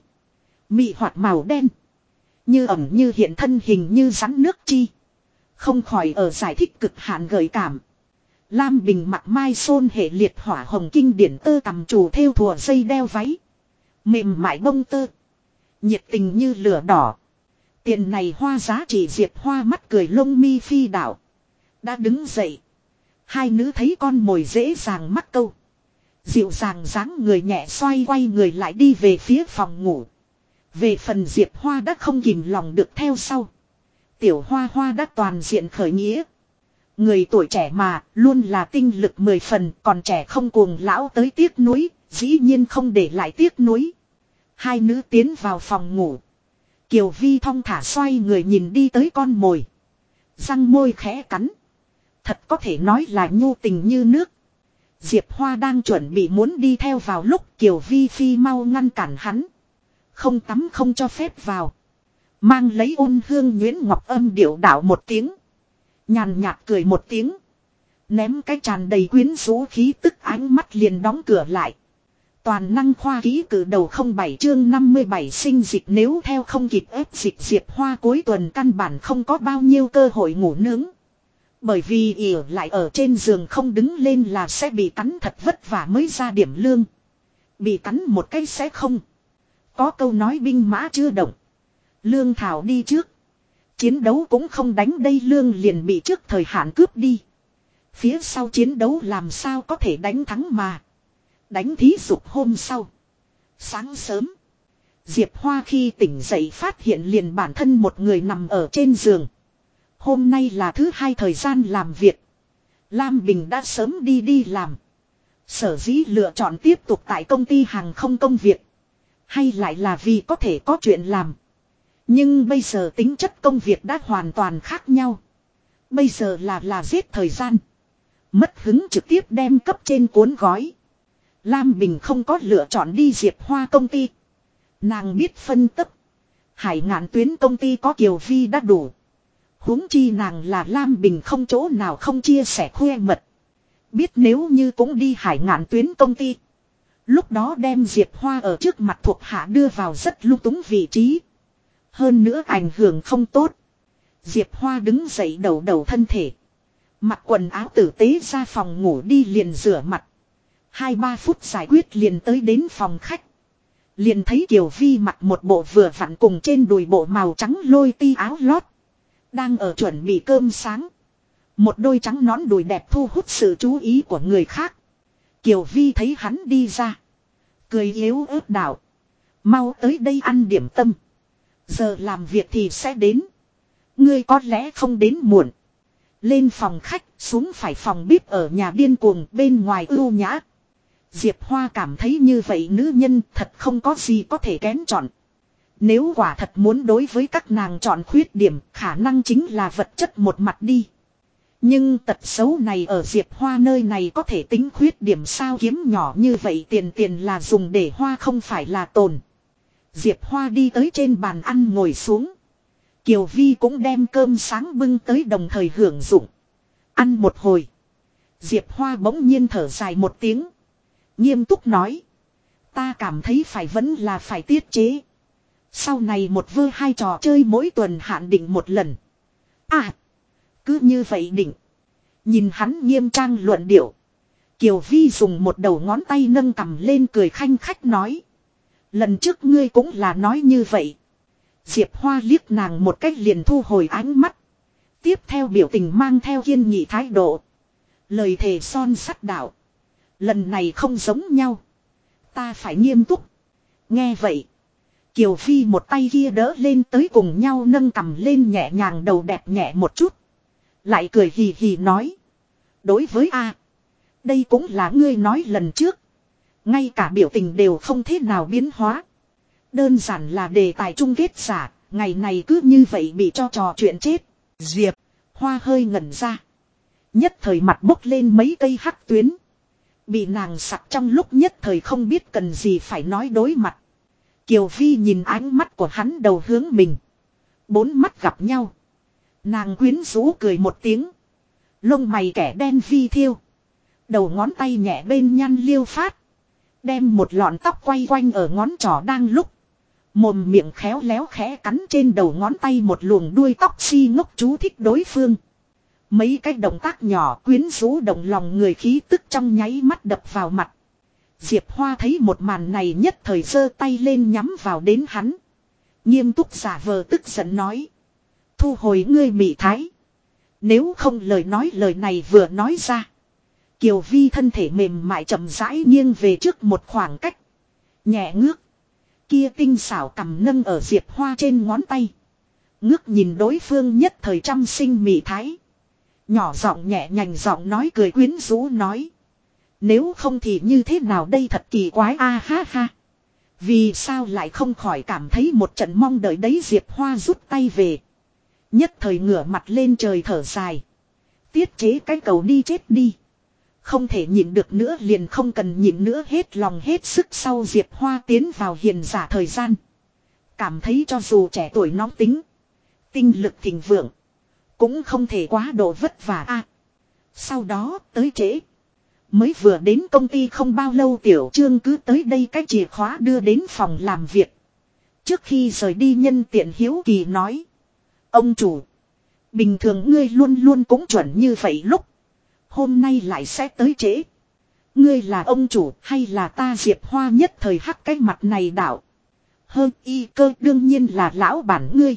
Mị hoạt màu đen. Như ẩm như hiện thân hình như rắn nước chi. Không khỏi ở giải thích cực hạn gợi cảm. Lam Bình mặt mai xôn hệ liệt hỏa hồng kinh điển tơ tầm chủ theo thùa dây đeo váy. Mềm mại bông tơ. Nhiệt tình như lửa đỏ. Tiền này hoa giá trị diệt hoa mắt cười lông mi phi đảo. Đã đứng dậy. Hai nữ thấy con mồi dễ dàng mắc câu. Dịu dàng dáng người nhẹ xoay quay người lại đi về phía phòng ngủ. Về phần Diệp Hoa đã không kìm lòng được theo sau. Tiểu Hoa Hoa đã toàn diện khởi nghĩa. Người tuổi trẻ mà, luôn là tinh lực mười phần, còn trẻ không cuồng lão tới tiếc núi, dĩ nhiên không để lại tiếc nuối Hai nữ tiến vào phòng ngủ. Kiều Vi thong thả xoay người nhìn đi tới con mồi. Răng môi khẽ cắn. Thật có thể nói là nhu tình như nước. Diệp Hoa đang chuẩn bị muốn đi theo vào lúc Kiều Vi Phi mau ngăn cản hắn. Không tắm không cho phép vào. Mang lấy ôn hương Nguyễn Ngọc âm điệu đạo một tiếng. Nhàn nhạt cười một tiếng. Ném cái tràn đầy quyến rũ khí tức ánh mắt liền đóng cửa lại. Toàn năng khoa ký cử đầu 07 chương 57 sinh dịch nếu theo không kịp ép dịch diệp hoa cuối tuần căn bản không có bao nhiêu cơ hội ngủ nướng. Bởi vì ỉ lại ở trên giường không đứng lên là sẽ bị cắn thật vất vả mới ra điểm lương. Bị cắn một cái sẽ không. Có câu nói binh mã chưa động. Lương thảo đi trước. Chiến đấu cũng không đánh đây lương liền bị trước thời hạn cướp đi. Phía sau chiến đấu làm sao có thể đánh thắng mà. Đánh thí dục hôm sau. Sáng sớm. Diệp Hoa khi tỉnh dậy phát hiện liền bản thân một người nằm ở trên giường. Hôm nay là thứ hai thời gian làm việc. Lam Bình đã sớm đi đi làm. Sở dĩ lựa chọn tiếp tục tại công ty hàng không công việc. Hay lại là vì có thể có chuyện làm. Nhưng bây giờ tính chất công việc đã hoàn toàn khác nhau. Bây giờ là là giết thời gian. Mất hứng trực tiếp đem cấp trên cuốn gói. Lam Bình không có lựa chọn đi diệp hoa công ty. Nàng biết phân tấp. Hải ngạn tuyến công ty có Kiều Vi đã đủ. huống chi nàng là Lam Bình không chỗ nào không chia sẻ khoe mật. Biết nếu như cũng đi hải ngạn tuyến công ty. Lúc đó đem Diệp Hoa ở trước mặt thuộc hạ đưa vào rất lung túng vị trí. Hơn nữa ảnh hưởng không tốt. Diệp Hoa đứng dậy đầu đầu thân thể. Mặc quần áo tử tế ra phòng ngủ đi liền rửa mặt. Hai ba phút giải quyết liền tới đến phòng khách. Liền thấy Kiều Vi mặc một bộ vừa vặn cùng trên đùi bộ màu trắng lôi ti áo lót. Đang ở chuẩn bị cơm sáng. Một đôi trắng nón đùi đẹp thu hút sự chú ý của người khác. Kiều Vi thấy hắn đi ra. Cười yếu ớt đảo Mau tới đây ăn điểm tâm. Giờ làm việc thì sẽ đến. Ngươi có lẽ không đến muộn. Lên phòng khách, xuống phải phòng bếp ở nhà điên cuồng bên ngoài ưu nhã. Diệp Hoa cảm thấy như vậy nữ nhân thật không có gì có thể kén chọn. Nếu quả thật muốn đối với các nàng chọn khuyết điểm, khả năng chính là vật chất một mặt đi. Nhưng tật xấu này ở Diệp Hoa nơi này có thể tính khuyết điểm sao kiếm nhỏ như vậy tiền tiền là dùng để hoa không phải là tồn. Diệp Hoa đi tới trên bàn ăn ngồi xuống. Kiều Vi cũng đem cơm sáng bưng tới đồng thời hưởng dụng. Ăn một hồi. Diệp Hoa bỗng nhiên thở dài một tiếng. Nghiêm túc nói. Ta cảm thấy phải vẫn là phải tiết chế. Sau này một vơ hai trò chơi mỗi tuần hạn định một lần. À. Cứ như vậy định. Nhìn hắn nghiêm trang luận điệu. Kiều Vi dùng một đầu ngón tay nâng cầm lên cười khanh khách nói. Lần trước ngươi cũng là nói như vậy. Diệp Hoa liếc nàng một cách liền thu hồi ánh mắt. Tiếp theo biểu tình mang theo kiên nghị thái độ. Lời thề son sắt đạo. Lần này không giống nhau. Ta phải nghiêm túc. Nghe vậy. Kiều Phi một tay kia đỡ lên tới cùng nhau nâng cầm lên nhẹ nhàng đầu đẹp nhẹ một chút. Lại cười hì hì nói. Đối với A. Đây cũng là ngươi nói lần trước. Ngay cả biểu tình đều không thế nào biến hóa. Đơn giản là đề tài chung kết giả, ngày này cứ như vậy bị cho trò chuyện chết. Diệp, hoa hơi ngẩn ra. Nhất thời mặt bốc lên mấy cây hắc tuyến. Bị nàng sặc trong lúc nhất thời không biết cần gì phải nói đối mặt. Kiều Vi nhìn ánh mắt của hắn đầu hướng mình. Bốn mắt gặp nhau. Nàng quyến rũ cười một tiếng. Lông mày kẻ đen vi thiêu. Đầu ngón tay nhẹ bên nhăn liêu phát. Đem một lọn tóc quay quanh ở ngón trỏ đang lúc. Mồm miệng khéo léo khẽ cắn trên đầu ngón tay một luồng đuôi tóc si ngốc chú thích đối phương. Mấy cái động tác nhỏ quyến rũ động lòng người khí tức trong nháy mắt đập vào mặt. Diệp Hoa thấy một màn này nhất thời giơ tay lên nhắm vào đến hắn. Nghiêm túc giả vờ tức giận nói. Thu hồi ngươi mị thái. Nếu không lời nói lời này vừa nói ra. Kiều Vi thân thể mềm mại chậm rãi nghiêng về trước một khoảng cách. Nhẹ ngước. Kia tinh xảo cầm nâng ở Diệp Hoa trên ngón tay. Ngước nhìn đối phương nhất thời trăm sinh mị thái. Nhỏ giọng nhẹ nhành giọng nói cười quyến rũ nói. Nếu không thì như thế nào đây thật kỳ quái, a ha ha. Vì sao lại không khỏi cảm thấy một trận mong đợi đấy, Diệp Hoa rút tay về. Nhất thời ngửa mặt lên trời thở dài. Tiết chế cái cầu đi chết đi. Không thể nhịn được nữa, liền không cần nhịn nữa, hết lòng hết sức sau Diệp Hoa tiến vào hiền giả thời gian. Cảm thấy cho dù trẻ tuổi nóng tính. Tinh lực thịnh vượng. Cũng không thể quá độ vất vả a. sau đó, tới trễ. Mới vừa đến công ty không bao lâu tiểu trương cứ tới đây cái chìa khóa đưa đến phòng làm việc. Trước khi rời đi nhân tiện hiếu kỳ nói. Ông chủ. Bình thường ngươi luôn luôn cũng chuẩn như vậy lúc. Hôm nay lại sẽ tới trễ. Ngươi là ông chủ hay là ta diệp hoa nhất thời hắc cái mặt này đảo. Hơn y cơ đương nhiên là lão bản ngươi.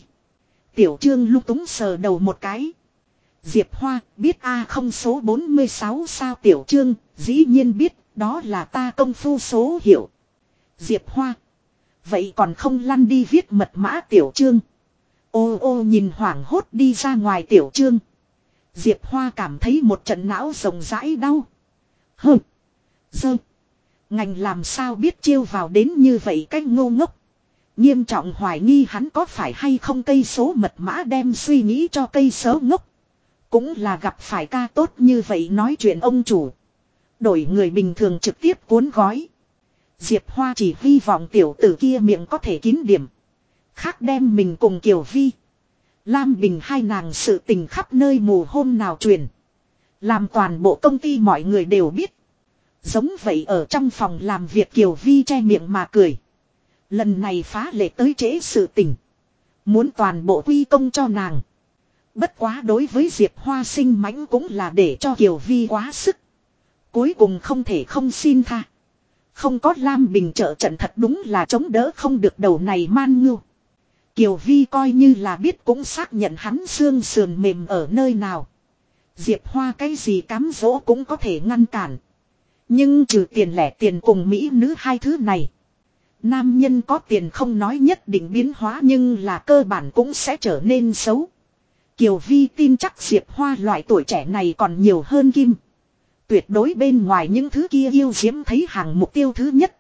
Tiểu trương lúc túng sờ đầu một cái. Diệp Hoa biết A không số 46 sao tiểu trương, dĩ nhiên biết đó là ta công phu số hiệu. Diệp Hoa. Vậy còn không lăn đi viết mật mã tiểu trương. Ô ô nhìn hoảng hốt đi ra ngoài tiểu trương. Diệp Hoa cảm thấy một trận não rồng rãi đau. Hừ. Dơ. Ngành làm sao biết chiêu vào đến như vậy cách ngô ngốc. Nghiêm trọng hoài nghi hắn có phải hay không cây số mật mã đem suy nghĩ cho cây số ngốc. Cũng là gặp phải ca tốt như vậy nói chuyện ông chủ. Đổi người bình thường trực tiếp cuốn gói. Diệp Hoa chỉ hy vọng tiểu tử kia miệng có thể kín điểm. Khác đem mình cùng Kiều Vi. Lam Bình hai nàng sự tình khắp nơi mù hôm nào truyền. Làm toàn bộ công ty mọi người đều biết. Giống vậy ở trong phòng làm việc Kiều Vi che miệng mà cười. Lần này phá lệ tới trễ sự tình. Muốn toàn bộ quy công cho nàng. Bất quá đối với Diệp Hoa sinh mãnh cũng là để cho Kiều Vi quá sức. Cuối cùng không thể không xin tha. Không có Lam Bình trợ trận thật đúng là chống đỡ không được đầu này man ngưu. Kiều Vi coi như là biết cũng xác nhận hắn xương sườn mềm ở nơi nào. Diệp Hoa cái gì cám dỗ cũng có thể ngăn cản. Nhưng trừ tiền lẻ tiền cùng Mỹ nữ hai thứ này. Nam nhân có tiền không nói nhất định biến hóa nhưng là cơ bản cũng sẽ trở nên xấu. Kiều Vi tin chắc Diệp Hoa loại tuổi trẻ này còn nhiều hơn Kim. Tuyệt đối bên ngoài những thứ kia yêu diễm thấy hàng mục tiêu thứ nhất.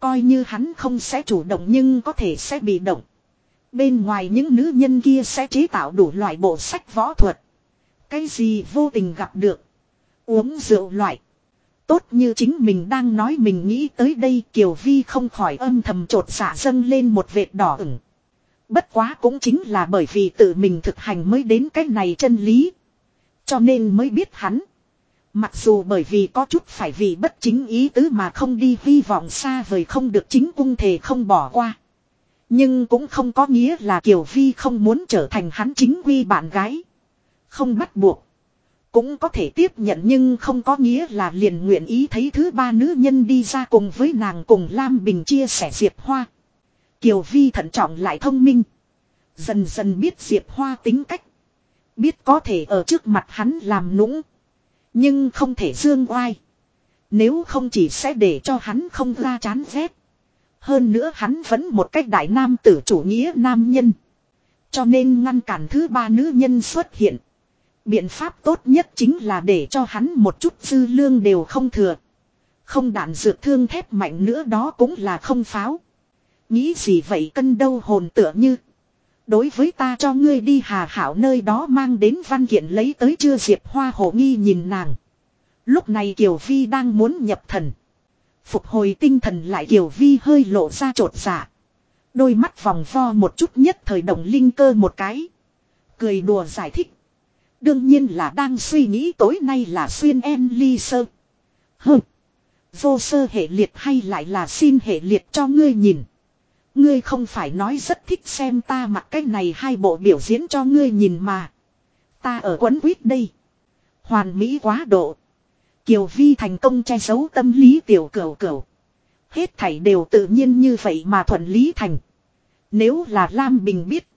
Coi như hắn không sẽ chủ động nhưng có thể sẽ bị động. Bên ngoài những nữ nhân kia sẽ chế tạo đủ loại bộ sách võ thuật. Cái gì vô tình gặp được. Uống rượu loại. Tốt như chính mình đang nói mình nghĩ tới đây, Kiều Vi không khỏi âm thầm trột xả dâng lên một vệt đỏ ửng. Bất quá cũng chính là bởi vì tự mình thực hành mới đến cái này chân lý. Cho nên mới biết hắn. Mặc dù bởi vì có chút phải vì bất chính ý tứ mà không đi hy vọng xa vời không được chính cung thể không bỏ qua. Nhưng cũng không có nghĩa là Kiều Vi không muốn trở thành hắn chính quy bạn gái. Không bắt buộc. Cũng có thể tiếp nhận nhưng không có nghĩa là liền nguyện ý thấy thứ ba nữ nhân đi ra cùng với nàng cùng Lam Bình chia sẻ Diệp Hoa. Kiều Vi thận trọng lại thông minh. Dần dần biết Diệp Hoa tính cách. Biết có thể ở trước mặt hắn làm nũng. Nhưng không thể dương oai. Nếu không chỉ sẽ để cho hắn không ra chán ghét. Hơn nữa hắn vẫn một cách đại nam tử chủ nghĩa nam nhân. Cho nên ngăn cản thứ ba nữ nhân xuất hiện. Biện pháp tốt nhất chính là để cho hắn một chút dư lương đều không thừa. Không đạn dược thương thép mạnh nữa đó cũng là không pháo. Nghĩ gì vậy cân đâu hồn tựa như. Đối với ta cho ngươi đi hà hảo nơi đó mang đến văn kiện lấy tới chưa diệp hoa hổ nghi nhìn nàng. Lúc này Kiều Vi đang muốn nhập thần. Phục hồi tinh thần lại Kiều Vi hơi lộ ra trột dạ. Đôi mắt vòng vo một chút nhất thời động linh cơ một cái. Cười đùa giải thích. Đương nhiên là đang suy nghĩ tối nay là xuyên em ly sơ. Hừ. Vô sơ hệ liệt hay lại là xin hệ liệt cho ngươi nhìn. Ngươi không phải nói rất thích xem ta mặc cái này hai bộ biểu diễn cho ngươi nhìn mà. Ta ở quấn quýt đây. Hoàn mỹ quá độ. Kiều Vi thành công che giấu tâm lý tiểu cửu cửu. Hết thảy đều tự nhiên như vậy mà thuận lý thành. Nếu là Lam Bình biết.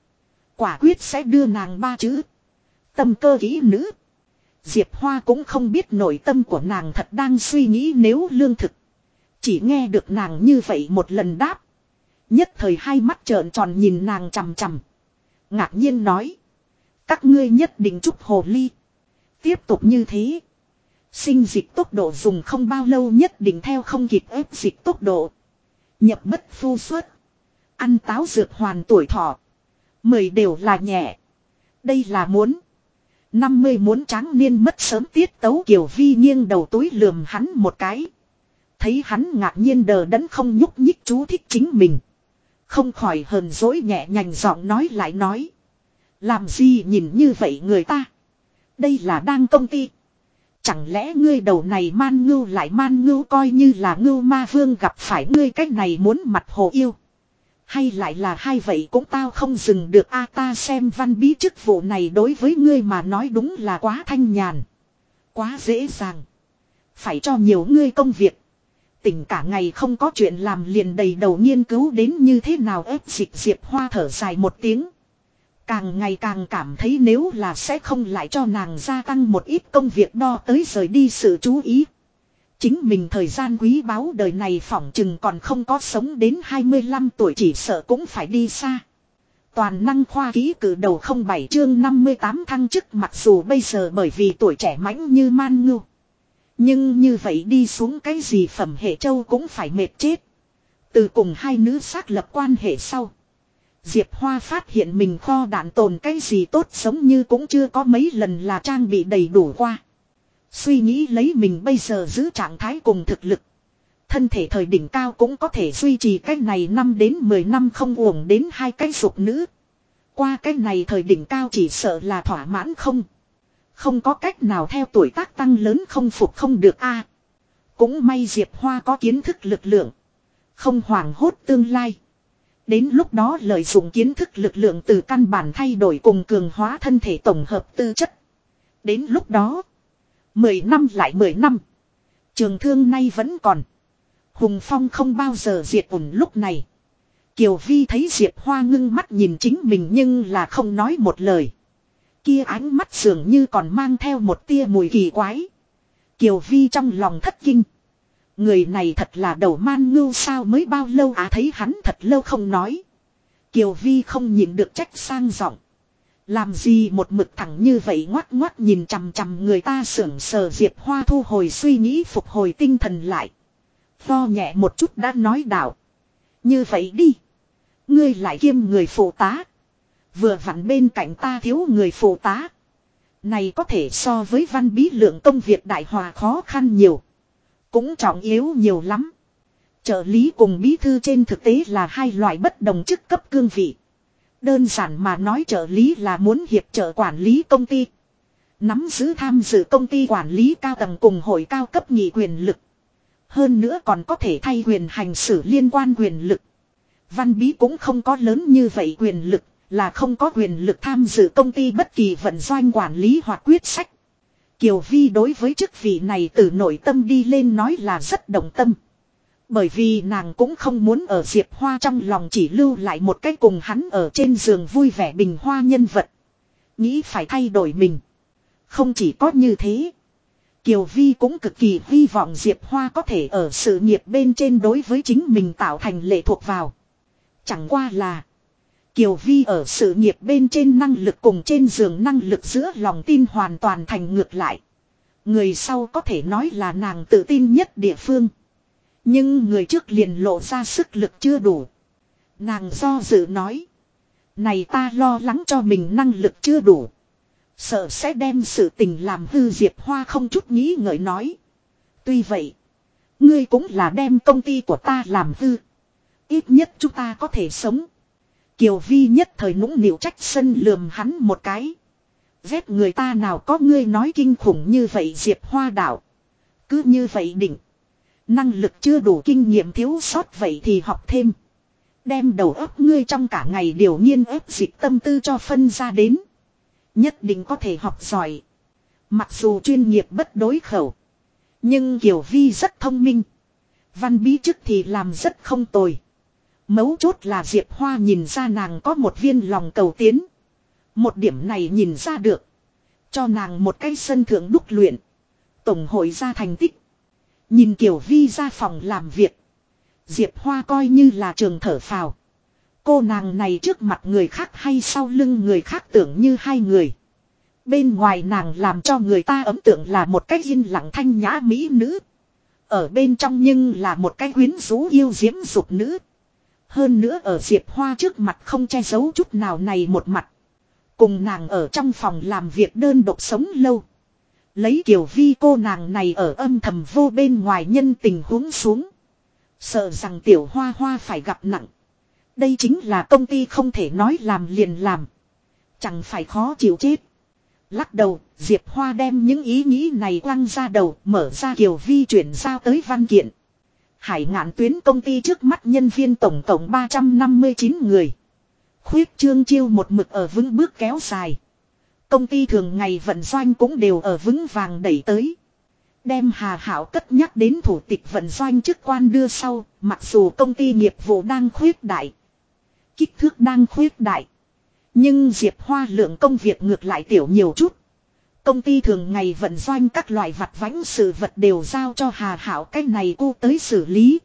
Quả quyết sẽ đưa nàng ba chữ. Tâm cơ kỹ nữ. Diệp Hoa cũng không biết nội tâm của nàng thật đang suy nghĩ nếu lương thực. Chỉ nghe được nàng như vậy một lần đáp. Nhất thời hai mắt trợn tròn nhìn nàng chằm chằm. Ngạc nhiên nói. Các ngươi nhất định chúc hồ ly. Tiếp tục như thế. Sinh dịch tốc độ dùng không bao lâu nhất định theo không kịp ép dịch tốc độ. Nhập bất phu suất. Ăn táo dược hoàn tuổi thọ. Mười đều là nhẹ. Đây là muốn năm mươi muốn tráng niên mất sớm tiết tấu kiểu vi nghiêng đầu túi lườm hắn một cái. Thấy hắn ngạc nhiên đờ đẫn không nhúc nhích chú thích chính mình. Không khỏi hờn dỗi nhẹ nhành giọng nói lại nói. Làm gì nhìn như vậy người ta. Đây là đang công ty. Chẳng lẽ ngươi đầu này man ngưu lại man ngưu coi như là ngưu ma vương gặp phải ngươi cách này muốn mặt hồ yêu. Hay lại là hai vậy cũng tao không dừng được a, ta xem văn bí chức vụ này đối với ngươi mà nói đúng là quá thanh nhàn. Quá dễ dàng. Phải cho nhiều ngươi công việc. Tỉnh cả ngày không có chuyện làm liền đầy đầu nghiên cứu đến như thế nào ép dịch diệp hoa thở dài một tiếng. Càng ngày càng cảm thấy nếu là sẽ không lại cho nàng gia tăng một ít công việc đo tới rời đi sự chú ý. Chính mình thời gian quý báu đời này phỏng chừng còn không có sống đến 25 tuổi chỉ sợ cũng phải đi xa. Toàn năng khoa ký cử đầu không bảy chương 58 thăng chức mặc dù bây giờ bởi vì tuổi trẻ mãnh như man ngưu. Nhưng như vậy đi xuống cái gì phẩm hệ châu cũng phải mệt chết. Từ cùng hai nữ xác lập quan hệ sau. Diệp Hoa phát hiện mình kho đạn tồn cái gì tốt giống như cũng chưa có mấy lần là trang bị đầy đủ qua. Suy nghĩ lấy mình bây giờ giữ trạng thái cùng thực lực. Thân thể thời đỉnh cao cũng có thể duy trì cách này 5 đến 10 năm không uổng đến hai cái dục nữ. Qua cách này thời đỉnh cao chỉ sợ là thỏa mãn không. Không có cách nào theo tuổi tác tăng lớn không phục không được a. cũng may Diệp Hoa có kiến thức lực lượng. Không hoảng hốt tương lai. Đến lúc đó lợi dụng kiến thức lực lượng từ căn bản thay đổi cùng cường hóa thân thể tổng hợp tư chất. Đến lúc đó. Mười năm lại mười năm. Trường thương nay vẫn còn. Hùng Phong không bao giờ diệt ủn lúc này. Kiều Vi thấy Diệp Hoa ngưng mắt nhìn chính mình nhưng là không nói một lời. Kia ánh mắt dường như còn mang theo một tia mùi kỳ quái. Kiều Vi trong lòng thất kinh. Người này thật là đầu man ngưu sao mới bao lâu à thấy hắn thật lâu không nói. Kiều Vi không nhìn được trách sang giọng. Làm gì một mực thẳng như vậy ngoát ngoát nhìn chằm chằm người ta sưởng sờ Diệp Hoa thu hồi suy nghĩ phục hồi tinh thần lại. Tho nhẹ một chút đã nói đạo. Như vậy đi. Ngươi lại kiêm người phụ tá. Vừa vặn bên cạnh ta thiếu người phụ tá. Này có thể so với văn bí lượng công việc đại hòa khó khăn nhiều. Cũng trọng yếu nhiều lắm. Trợ lý cùng bí thư trên thực tế là hai loại bất đồng chức cấp cương vị. Đơn giản mà nói trợ lý là muốn hiệp trợ quản lý công ty. Nắm giữ tham dự công ty quản lý cao tầng cùng hội cao cấp nhị quyền lực. Hơn nữa còn có thể thay quyền hành xử liên quan quyền lực. Văn bí cũng không có lớn như vậy quyền lực, là không có quyền lực tham dự công ty bất kỳ vận doanh quản lý hoặc quyết sách. Kiều Vi đối với chức vị này từ nội tâm đi lên nói là rất động tâm. Bởi vì nàng cũng không muốn ở Diệp Hoa trong lòng chỉ lưu lại một cái cùng hắn ở trên giường vui vẻ bình hoa nhân vật. Nghĩ phải thay đổi mình. Không chỉ có như thế. Kiều Vi cũng cực kỳ hy vọng Diệp Hoa có thể ở sự nghiệp bên trên đối với chính mình tạo thành lệ thuộc vào. Chẳng qua là. Kiều Vi ở sự nghiệp bên trên năng lực cùng trên giường năng lực giữa lòng tin hoàn toàn thành ngược lại. Người sau có thể nói là nàng tự tin nhất địa phương. Nhưng người trước liền lộ ra sức lực chưa đủ. Nàng do dự nói. Này ta lo lắng cho mình năng lực chưa đủ. Sợ sẽ đem sự tình làm hư Diệp Hoa không chút nghĩ ngợi nói. Tuy vậy. Ngươi cũng là đem công ty của ta làm hư. Ít nhất chúng ta có thể sống. Kiều Vi nhất thời nũng nịu trách sân lườm hắn một cái. Vét người ta nào có ngươi nói kinh khủng như vậy Diệp Hoa đảo. Cứ như vậy định. Năng lực chưa đủ kinh nghiệm thiếu sót vậy thì học thêm. Đem đầu óc ngươi trong cả ngày điều nghiên ép dịch tâm tư cho phân ra đến. Nhất định có thể học giỏi. Mặc dù chuyên nghiệp bất đối khẩu. Nhưng Kiều Vi rất thông minh. Văn bí chức thì làm rất không tồi. Mấu chốt là Diệp Hoa nhìn ra nàng có một viên lòng cầu tiến. Một điểm này nhìn ra được. Cho nàng một cái sân thượng đúc luyện. Tổng hội ra thành tích. Nhìn Kiều Vi ra phòng làm việc. Diệp Hoa coi như là trường thở phào. Cô nàng này trước mặt người khác hay sau lưng người khác tưởng như hai người. Bên ngoài nàng làm cho người ta ấn tượng là một cái yên lặng thanh nhã mỹ nữ. Ở bên trong nhưng là một cái quyến rũ yêu diễm dục nữ. Hơn nữa ở Diệp Hoa trước mặt không che giấu chút nào này một mặt. Cùng nàng ở trong phòng làm việc đơn độc sống lâu. Lấy kiểu vi cô nàng này ở âm thầm vô bên ngoài nhân tình huống xuống. Sợ rằng tiểu hoa hoa phải gặp nặng. Đây chính là công ty không thể nói làm liền làm. Chẳng phải khó chịu chết. Lắc đầu, Diệp Hoa đem những ý nghĩ này quăng ra đầu, mở ra kiểu Vi chuyển giao tới văn kiện. Hải ngạn tuyến công ty trước mắt nhân viên tổng cộng 359 người. Khuyết trương chiêu một mực ở vững bước kéo dài. Công ty thường ngày vận doanh cũng đều ở vững vàng đẩy tới. Đem Hà Hảo cất nhắc đến thủ tịch vận doanh chức quan đưa sau, mặc dù công ty nghiệp vụ đang khuyết đại. Kích thước đang khuyết đại. Nhưng Diệp Hoa lượng công việc ngược lại tiểu nhiều chút. Công ty thường ngày vận doanh các loại vặt vãnh sự vật đều giao cho Hà Hảo cách này cô tới xử lý.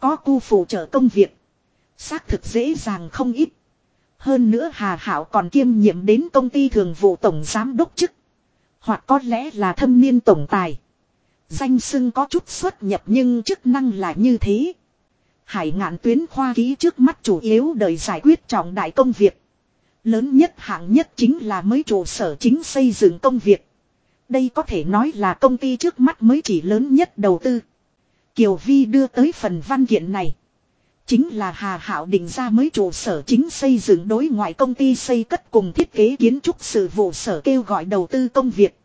Có cô phụ trợ công việc. Xác thực dễ dàng không ít. Hơn nữa Hà Hảo còn kiêm nhiệm đến công ty thường vụ tổng giám đốc chức. Hoặc có lẽ là thâm niên tổng tài. Danh sưng có chút xuất nhập nhưng chức năng là như thế. Hải ngạn tuyến khoa ký trước mắt chủ yếu đời giải quyết trọng đại công việc. Lớn nhất hạng nhất chính là mới trụ sở chính xây dựng công việc. Đây có thể nói là công ty trước mắt mới chỉ lớn nhất đầu tư. Kiều Vi đưa tới phần văn kiện này. Chính là Hà Hảo định ra mới trụ sở chính xây dựng đối ngoại công ty xây cất cùng thiết kế kiến trúc sự vụ sở kêu gọi đầu tư công việc.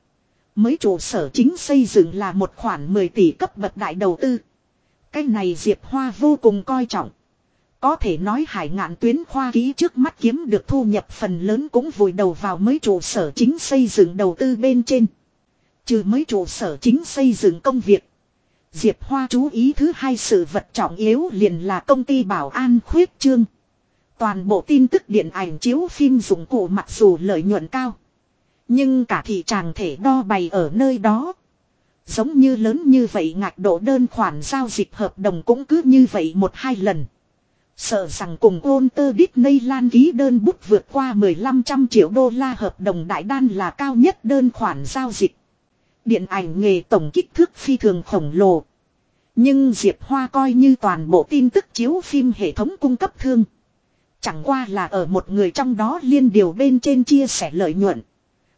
Mới trụ sở chính xây dựng là một khoản 10 tỷ cấp bậc đại đầu tư. Cái này Diệp Hoa vô cùng coi trọng. Có thể nói hải ngạn tuyến khoa ký trước mắt kiếm được thu nhập phần lớn cũng vùi đầu vào mới trụ sở chính xây dựng đầu tư bên trên. Trừ mới trụ sở chính xây dựng công việc. Diệp Hoa chú ý thứ hai sự vật trọng yếu liền là công ty bảo an khuyết trương. Toàn bộ tin tức điện ảnh chiếu phim dụng cụ mặc dù lợi nhuận cao. Nhưng cả thị tràng thể đo bày ở nơi đó. Giống như lớn như vậy ngạc độ đơn khoản giao dịch hợp đồng cũng cứ như vậy một hai lần. Sợ rằng cùng ôn tơ Disney Lan ký đơn bút vượt qua 1500 triệu đô la hợp đồng đại đan là cao nhất đơn khoản giao dịch. Điện ảnh nghề tổng kích thước phi thường khổng lồ. Nhưng Diệp Hoa coi như toàn bộ tin tức chiếu phim hệ thống cung cấp thương. Chẳng qua là ở một người trong đó liên điều bên trên chia sẻ lợi nhuận.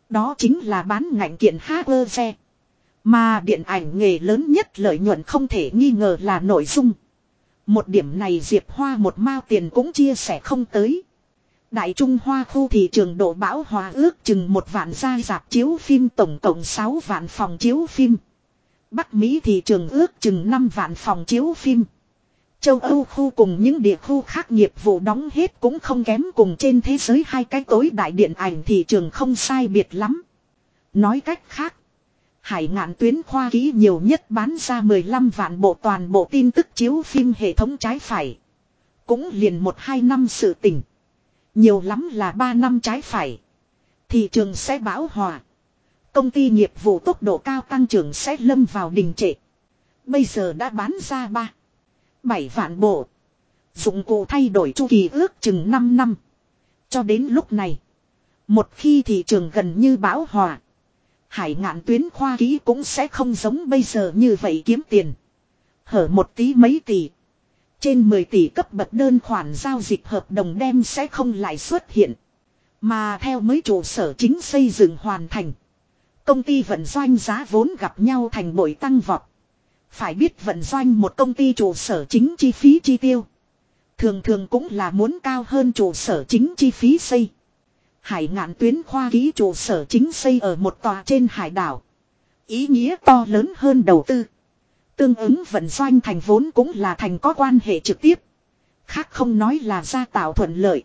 Đó chính là bán ngành kiện HEV. Mà điện ảnh nghề lớn nhất lợi nhuận không thể nghi ngờ là nội dung. Một điểm này Diệp Hoa một mao tiền cũng chia sẻ không tới. Đại Trung Hoa khu thị trường độ bão hòa ước chừng một vạn gia dạp chiếu phim tổng cộng 6 vạn phòng chiếu phim. Bắc Mỹ thị trường ước chừng 5 vạn phòng chiếu phim. Châu Âu khu cùng những địa khu khác nghiệp vụ đóng hết cũng không kém cùng trên thế giới hai cái tối đại điện ảnh thị trường không sai biệt lắm. Nói cách khác, Hải ngạn tuyến khoa ký nhiều nhất bán ra 15 vạn bộ toàn bộ tin tức chiếu phim hệ thống trái phải. Cũng liền một hai năm sự tỉnh. Nhiều lắm là 3 năm trái phải. Thị trường sẽ bão hòa. Công ty nghiệp vụ tốc độ cao tăng trưởng sẽ lâm vào đình trệ. Bây giờ đã bán ra 3. 7 vạn bộ. Dụng cụ thay đổi chu kỳ ước chừng 5 năm. Cho đến lúc này. Một khi thị trường gần như bão hòa. Hải ngạn tuyến khoa ký cũng sẽ không giống bây giờ như vậy kiếm tiền. Hở một tí mấy tỷ. Trên 10 tỷ cấp bậc đơn khoản giao dịch hợp đồng đem sẽ không lại xuất hiện. Mà theo mấy trụ sở chính xây dựng hoàn thành. Công ty vận doanh giá vốn gặp nhau thành bội tăng vọt. Phải biết vận doanh một công ty trụ sở chính chi phí chi tiêu. Thường thường cũng là muốn cao hơn trụ sở chính chi phí xây. Hải ngạn tuyến khoa ký trụ sở chính xây ở một tòa trên hải đảo. Ý nghĩa to lớn hơn đầu tư. Tương ứng vận doanh thành vốn cũng là thành có quan hệ trực tiếp. Khác không nói là gia tạo thuận lợi.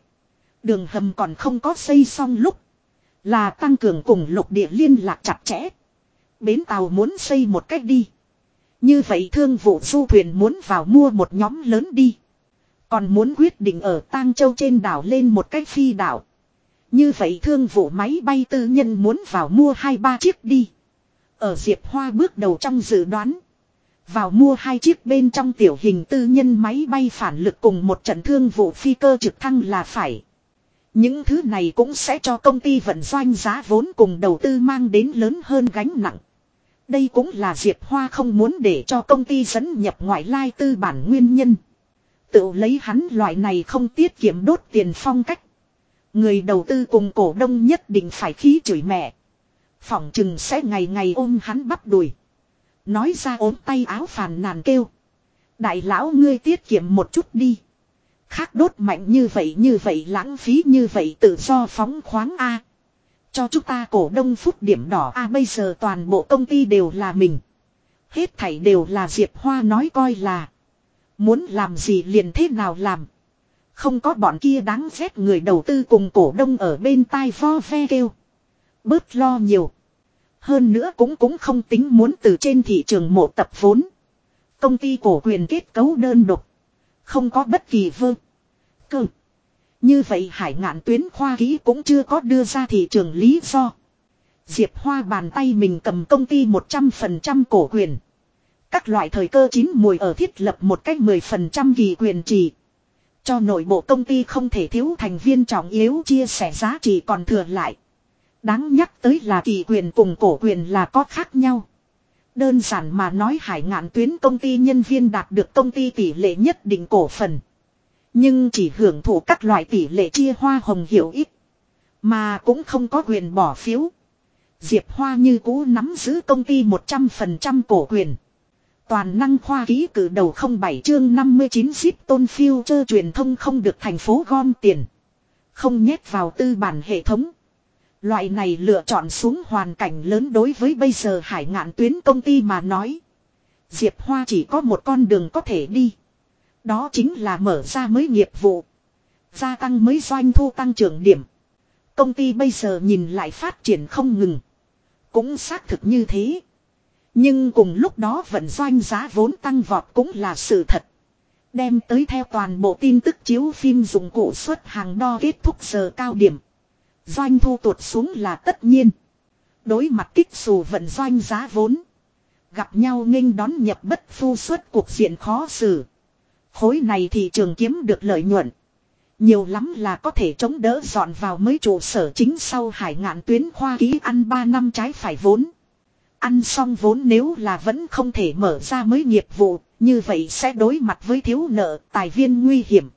Đường hầm còn không có xây xong lúc. Là tăng cường cùng lục địa liên lạc chặt chẽ. Bến tàu muốn xây một cách đi. Như vậy thương vụ du thuyền muốn vào mua một nhóm lớn đi. Còn muốn quyết định ở Tang Châu trên đảo lên một cách phi đảo. Như vậy thương vụ máy bay tư nhân muốn vào mua hai ba chiếc đi. Ở Diệp Hoa bước đầu trong dự đoán. Vào mua hai chiếc bên trong tiểu hình tư nhân máy bay phản lực cùng một trận thương vụ phi cơ trực thăng là phải. Những thứ này cũng sẽ cho công ty vận doanh giá vốn cùng đầu tư mang đến lớn hơn gánh nặng. Đây cũng là Diệp Hoa không muốn để cho công ty dẫn nhập ngoại lai tư bản nguyên nhân. Tự lấy hắn loại này không tiết kiệm đốt tiền phong cách. Người đầu tư cùng cổ đông nhất định phải khí chửi mẹ. Phỏng chừng sẽ ngày ngày ôm hắn bắp đùi. Nói ra ốm tay áo phàn nàn kêu. Đại lão ngươi tiết kiệm một chút đi. Khác đốt mạnh như vậy như vậy lãng phí như vậy tự do phóng khoáng A. Cho chúng ta cổ đông phúc điểm đỏ A bây giờ toàn bộ công ty đều là mình. Hết thảy đều là Diệp Hoa nói coi là. Muốn làm gì liền thế nào làm. Không có bọn kia đáng ghét người đầu tư cùng cổ đông ở bên tai vo ve kêu. Bớt lo nhiều. Hơn nữa cũng cũng không tính muốn từ trên thị trường mộ tập vốn. Công ty cổ quyền kết cấu đơn độc. Không có bất kỳ vương. Cơ. Như vậy hải ngạn tuyến khoa ký cũng chưa có đưa ra thị trường lý do. Diệp Hoa bàn tay mình cầm công ty 100% cổ quyền. Các loại thời cơ chín mùi ở thiết lập một cách 10% kỳ quyền trì. Cho nội bộ công ty không thể thiếu thành viên trọng yếu chia sẻ giá trị còn thừa lại. Đáng nhắc tới là kỳ quyền cùng cổ quyền là có khác nhau. Đơn giản mà nói hải ngạn tuyến công ty nhân viên đạt được công ty tỷ lệ nhất định cổ phần. Nhưng chỉ hưởng thụ các loại tỷ lệ chia hoa hồng hiểu ít. Mà cũng không có quyền bỏ phiếu. Diệp Hoa như cũ nắm giữ công ty 100% cổ quyền. Toàn năng khoa ký cử đầu 07 chương 59 ship tôn phiêu chơ truyền thông không được thành phố gom tiền. Không nhét vào tư bản hệ thống. Loại này lựa chọn xuống hoàn cảnh lớn đối với bây giờ hải ngạn tuyến công ty mà nói. Diệp Hoa chỉ có một con đường có thể đi. Đó chính là mở ra mới nghiệp vụ. Gia tăng mới doanh thu tăng trưởng điểm. Công ty bây giờ nhìn lại phát triển không ngừng. Cũng xác thực như thế. Nhưng cùng lúc đó vận doanh giá vốn tăng vọt cũng là sự thật. Đem tới theo toàn bộ tin tức chiếu phim dụng cụ xuất hàng đo kết thúc giờ cao điểm. Doanh thu tuột xuống là tất nhiên. Đối mặt kích xù vận doanh giá vốn. Gặp nhau nghênh đón nhập bất phu suất cuộc diện khó xử. Khối này thị trường kiếm được lợi nhuận. Nhiều lắm là có thể chống đỡ dọn vào mới trụ sở chính sau hải ngạn tuyến khoa ký ăn 3 năm trái phải vốn. Ăn xong vốn nếu là vẫn không thể mở ra mới nghiệp vụ, như vậy sẽ đối mặt với thiếu nợ, tài viên nguy hiểm.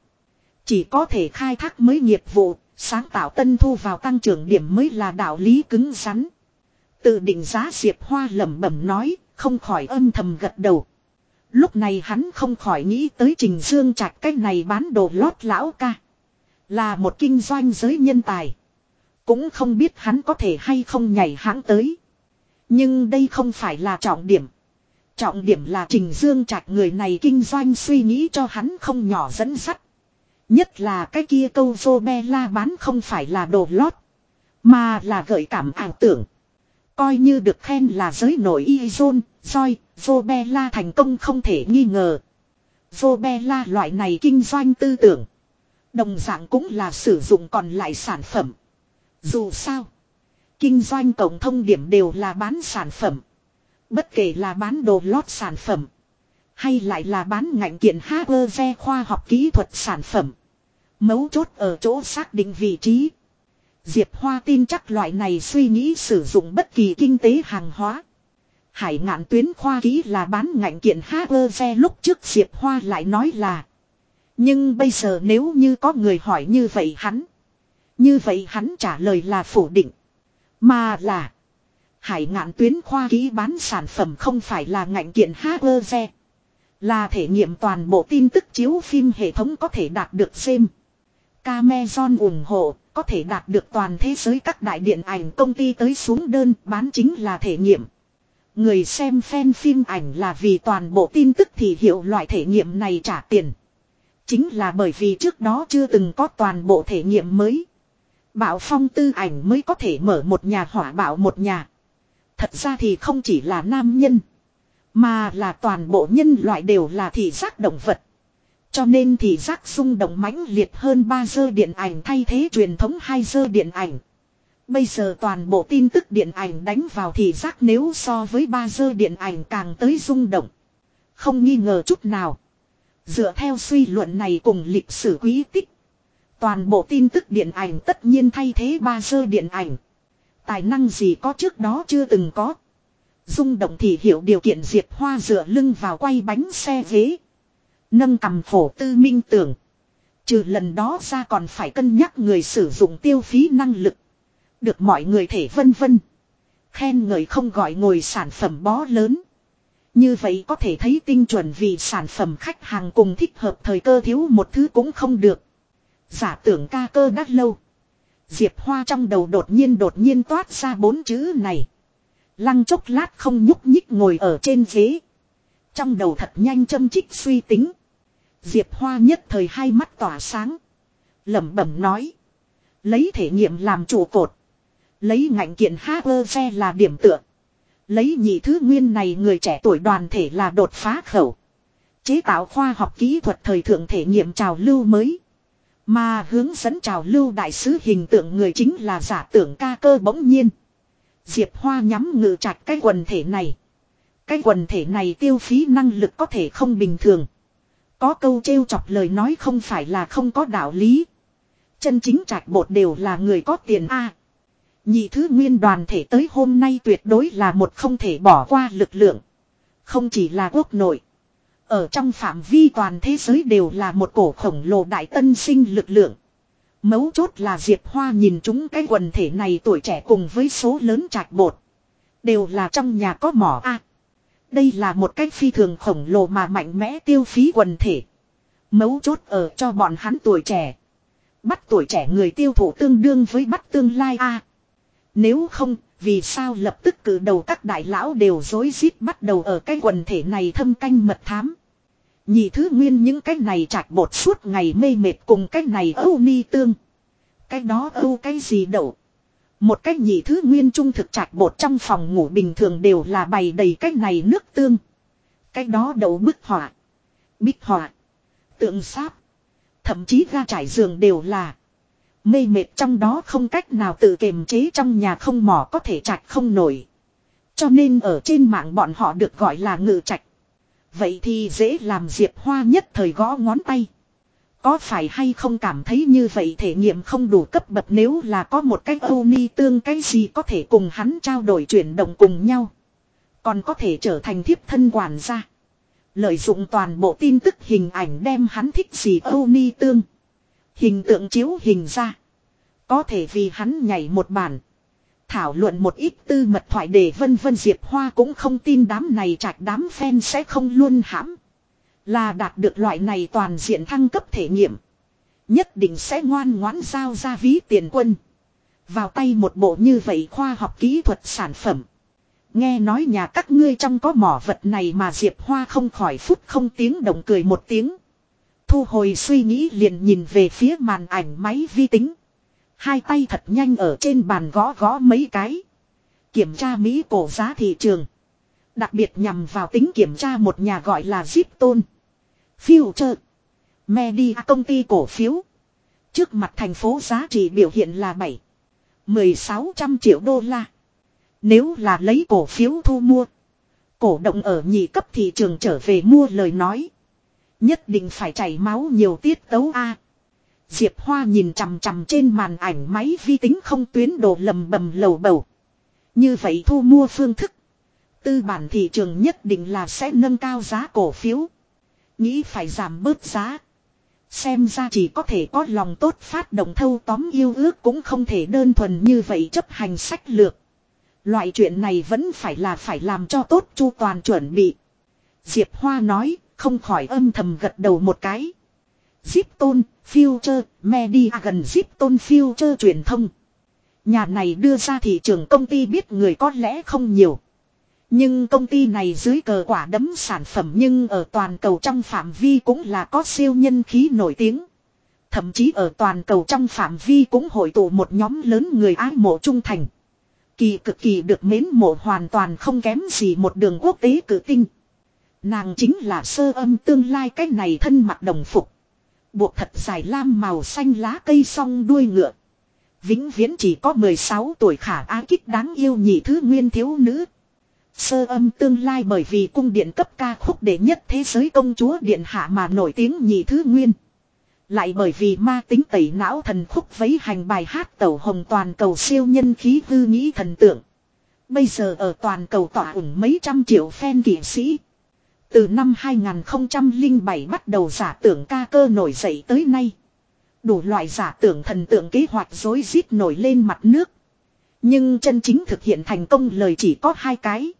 Chỉ có thể khai thác mới nghiệp vụ, sáng tạo tân thu vào tăng trưởng điểm mới là đạo lý cứng rắn. Tự định giá Diệp Hoa lẩm bẩm nói, không khỏi âm thầm gật đầu. Lúc này hắn không khỏi nghĩ tới Trình Dương Trạch cái này bán đồ lót lão ca. Là một kinh doanh giới nhân tài. Cũng không biết hắn có thể hay không nhảy hãng tới. Nhưng đây không phải là trọng điểm. Trọng điểm là Trình Dương Trạch người này kinh doanh suy nghĩ cho hắn không nhỏ dẫn sắt. Nhất là cái kia câu Zobella bán không phải là đồ lót. Mà là gợi cảm ảo tưởng. Coi như được khen là giới nổi y zone, soi, la thành công không thể nghi ngờ. Zobella loại này kinh doanh tư tưởng. Đồng dạng cũng là sử dụng còn lại sản phẩm. Dù sao. Kinh doanh cộng thông điểm đều là bán sản phẩm. Bất kể là bán đồ lót sản phẩm. Hay lại là bán ngành kiện HRV khoa học kỹ thuật sản phẩm. Mấu chốt ở chỗ xác định vị trí. Diệp Hoa tin chắc loại này suy nghĩ sử dụng bất kỳ kinh tế hàng hóa. Hải ngạn tuyến khoa kỹ là bán ngành kiện HRV lúc trước Diệp Hoa lại nói là. Nhưng bây giờ nếu như có người hỏi như vậy hắn. Như vậy hắn trả lời là phủ định. Mà là. Hải ngạn tuyến khoa kỹ bán sản phẩm không phải là ngành kiện HRV. Là thể nghiệm toàn bộ tin tức chiếu phim hệ thống có thể đạt được xem. Cameron ủng hộ, có thể đạt được toàn thế giới các đại điện ảnh công ty tới xuống đơn bán chính là thể nghiệm. Người xem fan phim ảnh là vì toàn bộ tin tức thì hiểu loại thể nghiệm này trả tiền. Chính là bởi vì trước đó chưa từng có toàn bộ thể nghiệm mới. Bảo phong tư ảnh mới có thể mở một nhà hỏa bảo một nhà. Thật ra thì không chỉ là nam nhân. Mà là toàn bộ nhân loại đều là thị giác động vật. Cho nên thị giác xung động mãnh liệt hơn 3 giờ điện ảnh thay thế truyền thống 2 giờ điện ảnh. Bây giờ toàn bộ tin tức điện ảnh đánh vào thị giác nếu so với 3 giờ điện ảnh càng tới rung động. Không nghi ngờ chút nào. Dựa theo suy luận này cùng lịch sử quý tích. Toàn bộ tin tức điện ảnh tất nhiên thay thế 3 giờ điện ảnh. Tài năng gì có trước đó chưa từng có. Rung động thì hiểu điều kiện Diệp Hoa dựa lưng vào quay bánh xe ghế. Nâng cầm phổ tư minh tưởng. Trừ lần đó ra còn phải cân nhắc người sử dụng tiêu phí năng lực. Được mọi người thể vân vân. Khen người không gọi ngồi sản phẩm bó lớn. Như vậy có thể thấy tinh chuẩn vì sản phẩm khách hàng cùng thích hợp thời cơ thiếu một thứ cũng không được. Giả tưởng ca cơ đắt lâu. Diệp Hoa trong đầu đột nhiên đột nhiên toát ra bốn chữ này. Lăng chốc lát không nhúc nhích ngồi ở trên ghế. Trong đầu thật nhanh châm chích suy tính. Diệp Hoa nhất thời hai mắt tỏa sáng. lẩm bẩm nói. Lấy thể nghiệm làm trụ cột. Lấy ngạnh kiện xe là điểm tựa. Lấy nhị thứ nguyên này người trẻ tuổi đoàn thể là đột phá khẩu. Chế tạo khoa học kỹ thuật thời thượng thể nghiệm trào lưu mới. Mà hướng dẫn trào lưu đại sứ hình tượng người chính là giả tưởng ca cơ bỗng nhiên. Diệp Hoa nhắm ngự chặt cái quần thể này. Cái quần thể này tiêu phí năng lực có thể không bình thường. Có câu trêu chọc lời nói không phải là không có đạo lý. Chân chính trạch bột đều là người có tiền A. Nhị thứ nguyên đoàn thể tới hôm nay tuyệt đối là một không thể bỏ qua lực lượng. Không chỉ là quốc nội. Ở trong phạm vi toàn thế giới đều là một cổ khổng lồ đại tân sinh lực lượng. Mấu chốt là Diệp Hoa nhìn chúng cái quần thể này tuổi trẻ cùng với số lớn trạch bột. Đều là trong nhà có mỏ A. đây là một cách phi thường khổng lồ mà mạnh mẽ tiêu phí quần thể. Mấu chốt ở cho bọn hắn tuổi trẻ. Bắt tuổi trẻ người tiêu thụ tương đương với bắt tương lai A. Nếu không, vì sao lập tức cử đầu các đại lão đều dối rít bắt đầu ở cái quần thể này thâm canh mật thám. Nhị thứ nguyên những cái này chạch bột suốt ngày mê mệt cùng cái này âu ni tương. Cái đó âu cái gì đậu. Một cái nhị thứ nguyên trung thực chạch bột trong phòng ngủ bình thường đều là bày đầy cái này nước tương. Cái đó đậu bức họa. Bích họa. Tượng sáp. Thậm chí ga trải giường đều là. Mê mệt trong đó không cách nào tự kiềm chế trong nhà không mỏ có thể chạch không nổi. Cho nên ở trên mạng bọn họ được gọi là ngự trạch. Vậy thì dễ làm Diệp Hoa nhất thời gõ ngón tay. Có phải hay không cảm thấy như vậy thể nghiệm không đủ cấp bậc nếu là có một cái Âu Ni tương cái gì có thể cùng hắn trao đổi chuyển động cùng nhau. Còn có thể trở thành thiếp thân quản gia. Lợi dụng toàn bộ tin tức hình ảnh đem hắn thích gì Âu Ni tương. Hình tượng chiếu hình ra. Có thể vì hắn nhảy một bản. Thảo luận một ít tư mật thoại để vân vân Diệp Hoa cũng không tin đám này chạch đám fan sẽ không luôn hãm. Là đạt được loại này toàn diện thăng cấp thể nghiệm. Nhất định sẽ ngoan ngoãn giao ra ví tiền quân. Vào tay một bộ như vậy khoa học kỹ thuật sản phẩm. Nghe nói nhà các ngươi trong có mỏ vật này mà Diệp Hoa không khỏi phút không tiếng động cười một tiếng. Thu hồi suy nghĩ liền nhìn về phía màn ảnh máy vi tính. Hai tay thật nhanh ở trên bàn gõ gõ mấy cái. Kiểm tra Mỹ cổ giá thị trường. Đặc biệt nhằm vào tính kiểm tra một nhà gọi là Zipton. Future. Media công ty cổ phiếu. Trước mặt thành phố giá trị biểu hiện là 7. 1600 triệu đô la. Nếu là lấy cổ phiếu thu mua. Cổ động ở nhị cấp thị trường trở về mua lời nói. Nhất định phải chảy máu nhiều tiết tấu A. Diệp Hoa nhìn chằm chằm trên màn ảnh máy vi tính không tuyến đồ lầm bầm lầu bầu. Như vậy thu mua phương thức. Tư bản thị trường nhất định là sẽ nâng cao giá cổ phiếu. Nghĩ phải giảm bớt giá. Xem ra chỉ có thể có lòng tốt phát động thâu tóm yêu ước cũng không thể đơn thuần như vậy chấp hành sách lược. Loại chuyện này vẫn phải là phải làm cho tốt chu toàn chuẩn bị. Diệp Hoa nói, không khỏi âm thầm gật đầu một cái. Zipton, Future, Media gần zip tôn Future truyền thông. Nhà này đưa ra thị trường công ty biết người có lẽ không nhiều. Nhưng công ty này dưới cờ quả đấm sản phẩm nhưng ở toàn cầu trong phạm vi cũng là có siêu nhân khí nổi tiếng. Thậm chí ở toàn cầu trong phạm vi cũng hội tụ một nhóm lớn người ái mộ trung thành. Kỳ cực kỳ được mến mộ hoàn toàn không kém gì một đường quốc tế cử tinh. Nàng chính là sơ âm tương lai cách này thân mặc đồng phục. Buộc thật dài lam màu xanh lá cây song đuôi ngựa. Vĩnh viễn chỉ có 16 tuổi khả á kích đáng yêu nhị thứ nguyên thiếu nữ. Sơ âm tương lai bởi vì cung điện cấp ca khúc đệ nhất thế giới công chúa điện hạ mà nổi tiếng nhị thứ nguyên. Lại bởi vì ma tính tẩy não thần khúc vấy hành bài hát tẩu hồng toàn cầu siêu nhân khí hư nghĩ thần tượng. Bây giờ ở toàn cầu tỏa ủng mấy trăm triệu fan kỷ sĩ. Từ năm 2007 bắt đầu giả tưởng ca cơ nổi dậy tới nay. Đủ loại giả tưởng thần tượng kế hoạch dối rít nổi lên mặt nước. Nhưng chân chính thực hiện thành công lời chỉ có hai cái.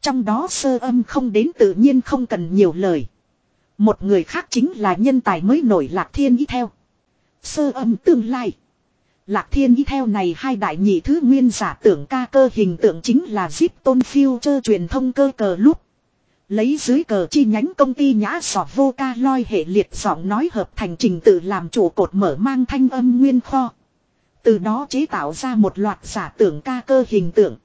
Trong đó sơ âm không đến tự nhiên không cần nhiều lời. Một người khác chính là nhân tài mới nổi Lạc Thiên Y theo. Sơ âm tương lai. Lạc Thiên Y theo này hai đại nhị thứ nguyên giả tưởng ca cơ hình tượng chính là Zip Tôn Phiêu chơ truyền thông cơ cờ lúc. Lấy dưới cờ chi nhánh công ty nhã sỏ vô ca loi hệ liệt giọng nói hợp thành trình tự làm chủ cột mở mang thanh âm nguyên kho. Từ đó chế tạo ra một loạt giả tưởng ca cơ hình tượng.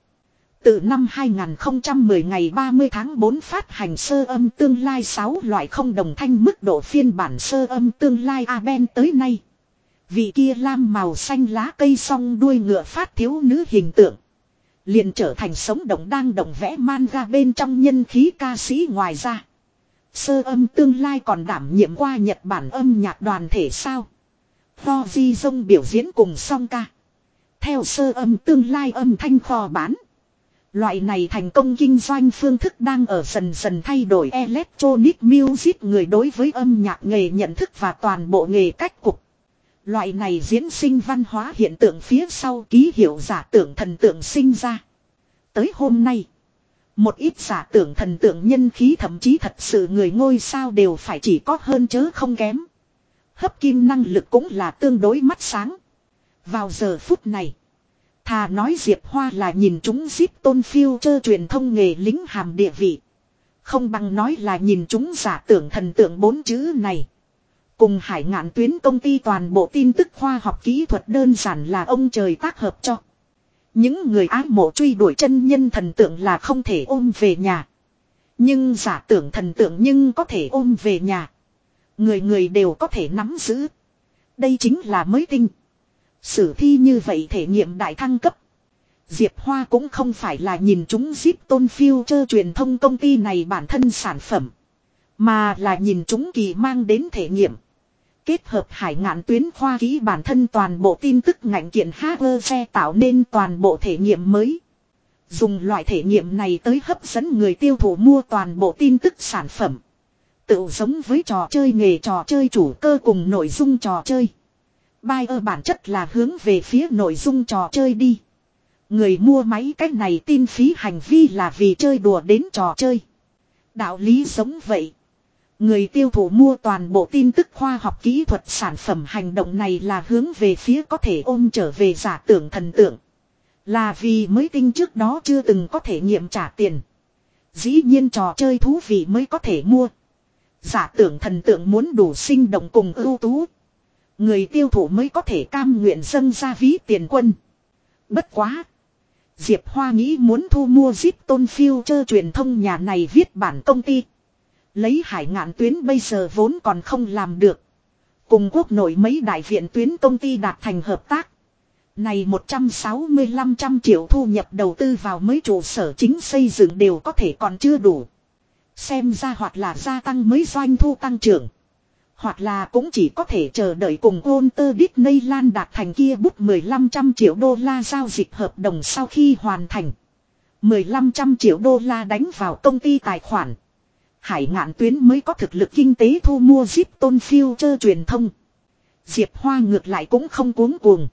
Từ năm 2010 ngày 30 tháng 4 phát hành sơ âm tương lai 6 loại không đồng thanh mức độ phiên bản sơ âm tương lai Aben tới nay. Vị kia lam màu xanh lá cây song đuôi ngựa phát thiếu nữ hình tượng. Liền trở thành sống động đang động vẽ manga bên trong nhân khí ca sĩ ngoài ra. Sơ âm tương lai còn đảm nhiệm qua Nhật Bản âm nhạc đoàn thể sao. Tho Di Dông biểu diễn cùng song ca. Theo sơ âm tương lai âm thanh kho bán. Loại này thành công kinh doanh phương thức đang ở dần dần thay đổi electronic music người đối với âm nhạc nghề nhận thức và toàn bộ nghề cách cục. Loại này diễn sinh văn hóa hiện tượng phía sau ký hiệu giả tưởng thần tượng sinh ra. Tới hôm nay, một ít giả tưởng thần tượng nhân khí thậm chí thật sự người ngôi sao đều phải chỉ có hơn chớ không kém. Hấp kim năng lực cũng là tương đối mắt sáng. Vào giờ phút này, Thà nói Diệp Hoa là nhìn chúng zip tôn phiêu chơ truyền thông nghề lính hàm địa vị. Không bằng nói là nhìn chúng giả tưởng thần tượng bốn chữ này. Cùng hải ngạn tuyến công ty toàn bộ tin tức khoa học kỹ thuật đơn giản là ông trời tác hợp cho. Những người ái mộ truy đuổi chân nhân thần tượng là không thể ôm về nhà. Nhưng giả tưởng thần tượng nhưng có thể ôm về nhà. Người người đều có thể nắm giữ. Đây chính là mới tinh. Sử thi như vậy thể nghiệm đại thăng cấp. Diệp Hoa cũng không phải là nhìn chúng Zip Tôn Phiêu chơ truyền thông công ty này bản thân sản phẩm. Mà là nhìn chúng kỳ mang đến thể nghiệm. Kết hợp hải ngạn tuyến khoa ký bản thân toàn bộ tin tức ngành kiện xe tạo nên toàn bộ thể nghiệm mới. Dùng loại thể nghiệm này tới hấp dẫn người tiêu thụ mua toàn bộ tin tức sản phẩm. Tự giống với trò chơi nghề trò chơi chủ cơ cùng nội dung trò chơi. Buyer bản chất là hướng về phía nội dung trò chơi đi. Người mua máy cách này tin phí hành vi là vì chơi đùa đến trò chơi. Đạo lý giống vậy. Người tiêu thụ mua toàn bộ tin tức khoa học kỹ thuật sản phẩm hành động này là hướng về phía có thể ôm trở về giả tưởng thần tượng. Là vì mới tinh trước đó chưa từng có thể nghiệm trả tiền. Dĩ nhiên trò chơi thú vị mới có thể mua. Giả tưởng thần tượng muốn đủ sinh động cùng ưu tú. Người tiêu thụ mới có thể cam nguyện dâng ra ví tiền quân. Bất quá. Diệp Hoa nghĩ muốn thu mua zip tôn phiêu chơ truyền thông nhà này viết bản công ty. Lấy hải ngạn tuyến bây giờ vốn còn không làm được. Cùng quốc nội mấy đại viện tuyến công ty đạt thành hợp tác. Này 165 trăm triệu thu nhập đầu tư vào mấy trụ sở chính xây dựng đều có thể còn chưa đủ. Xem ra hoặc là gia tăng mới doanh thu tăng trưởng. Hoặc là cũng chỉ có thể chờ đợi cùng ông tơ disney lan đạt thành kia bút 1500 triệu đô la giao dịch hợp đồng sau khi hoàn thành. 1500 triệu đô la đánh vào công ty tài khoản. Hải ngạn tuyến mới có thực lực kinh tế thu mua Zip Tôn Future truyền thông. Diệp Hoa ngược lại cũng không cuống cuồng.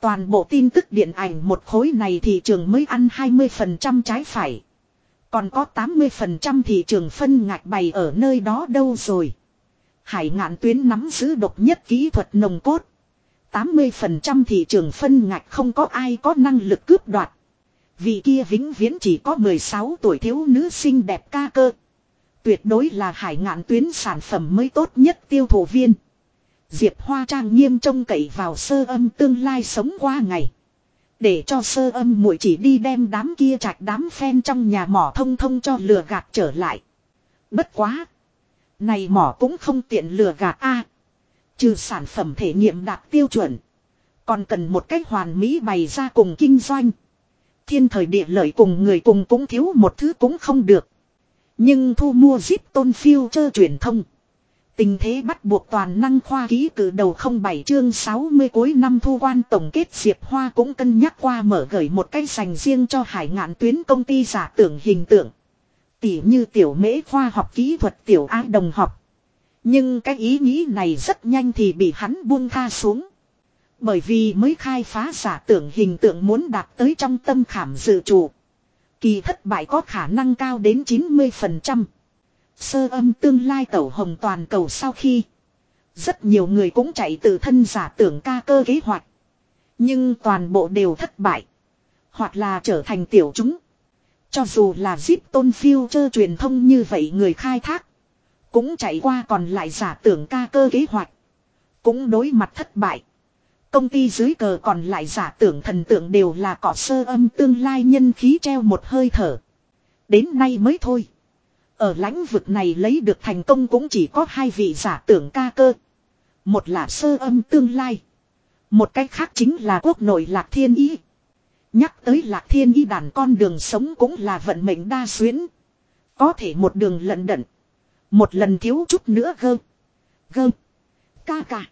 Toàn bộ tin tức điện ảnh một khối này thị trường mới ăn 20% trái phải. Còn có 80% thị trường phân ngạch bày ở nơi đó đâu rồi. Hải ngạn tuyến nắm giữ độc nhất kỹ thuật nồng cốt. 80% thị trường phân ngạch không có ai có năng lực cướp đoạt. Vì kia vĩnh viễn chỉ có 16 tuổi thiếu nữ xinh đẹp ca cơ. Tuyệt đối là hải ngạn tuyến sản phẩm mới tốt nhất tiêu thụ viên. Diệp Hoa trang nghiêm trông cậy vào sơ âm tương lai sống qua ngày. Để cho sơ âm muội chỉ đi đem đám kia chạch đám phen trong nhà mỏ thông thông cho lừa gạt trở lại. Bất quá. Này mỏ cũng không tiện lừa gạt a Trừ sản phẩm thể nghiệm đạt tiêu chuẩn. Còn cần một cách hoàn mỹ bày ra cùng kinh doanh. Thiên thời địa lợi cùng người cùng cũng thiếu một thứ cũng không được. Nhưng thu mua zip tôn phiêu chơ truyền thông. Tình thế bắt buộc toàn năng khoa ký cử đầu 07 chương 60 cuối năm thu quan tổng kết Diệp Hoa cũng cân nhắc qua mở gửi một cái dành riêng cho hải ngạn tuyến công ty giả tưởng hình tượng. Tỉ như tiểu mễ khoa học kỹ thuật tiểu á đồng học. Nhưng cái ý nghĩ này rất nhanh thì bị hắn buông tha xuống. Bởi vì mới khai phá giả tưởng hình tượng muốn đạt tới trong tâm khảm dự trụ. Kỳ thất bại có khả năng cao đến 90%. Sơ âm tương lai tẩu hồng toàn cầu sau khi. Rất nhiều người cũng chạy từ thân giả tưởng ca cơ kế hoạch. Nhưng toàn bộ đều thất bại. Hoặc là trở thành tiểu chúng. Cho dù là zip tôn phiêu chơ truyền thông như vậy người khai thác. Cũng chạy qua còn lại giả tưởng ca cơ kế hoạch. Cũng đối mặt thất bại. Công ty dưới cờ còn lại giả tưởng thần tượng đều là cỏ sơ âm tương lai nhân khí treo một hơi thở. Đến nay mới thôi. Ở lãnh vực này lấy được thành công cũng chỉ có hai vị giả tưởng ca cơ. Một là sơ âm tương lai. Một cách khác chính là quốc nội lạc thiên y Nhắc tới lạc thiên y đàn con đường sống cũng là vận mệnh đa xuyến. Có thể một đường lận đận. Một lần thiếu chút nữa gơ. Gơ. Ca ca.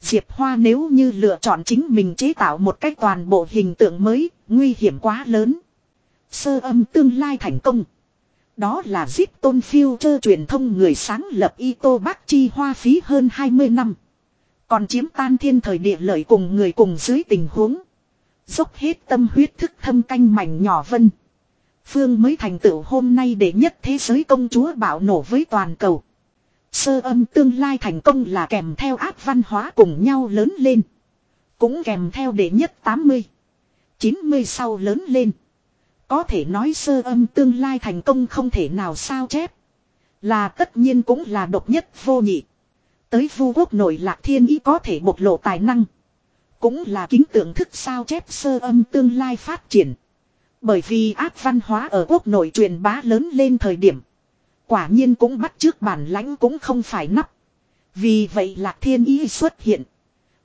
Diệp Hoa nếu như lựa chọn chính mình chế tạo một cách toàn bộ hình tượng mới, nguy hiểm quá lớn. Sơ âm tương lai thành công. Đó là giết Tôn Phiêu chơ truyền thông người sáng lập Ito Bác Chi hoa phí hơn 20 năm. Còn chiếm tan thiên thời địa lợi cùng người cùng dưới tình huống. Dốc hết tâm huyết thức thâm canh mảnh nhỏ vân. Phương mới thành tựu hôm nay để nhất thế giới công chúa bạo nổ với toàn cầu. Sơ âm tương lai thành công là kèm theo áp văn hóa cùng nhau lớn lên. Cũng kèm theo đệ nhất 80. 90 sau lớn lên. Có thể nói sơ âm tương lai thành công không thể nào sao chép. Là tất nhiên cũng là độc nhất vô nhị. Tới vu quốc nội lạc thiên ý có thể bộc lộ tài năng. Cũng là kính tượng thức sao chép sơ âm tương lai phát triển. Bởi vì áp văn hóa ở quốc nội truyền bá lớn lên thời điểm. Quả nhiên cũng bắt trước bản lãnh cũng không phải nắp. Vì vậy lạc thiên ý xuất hiện.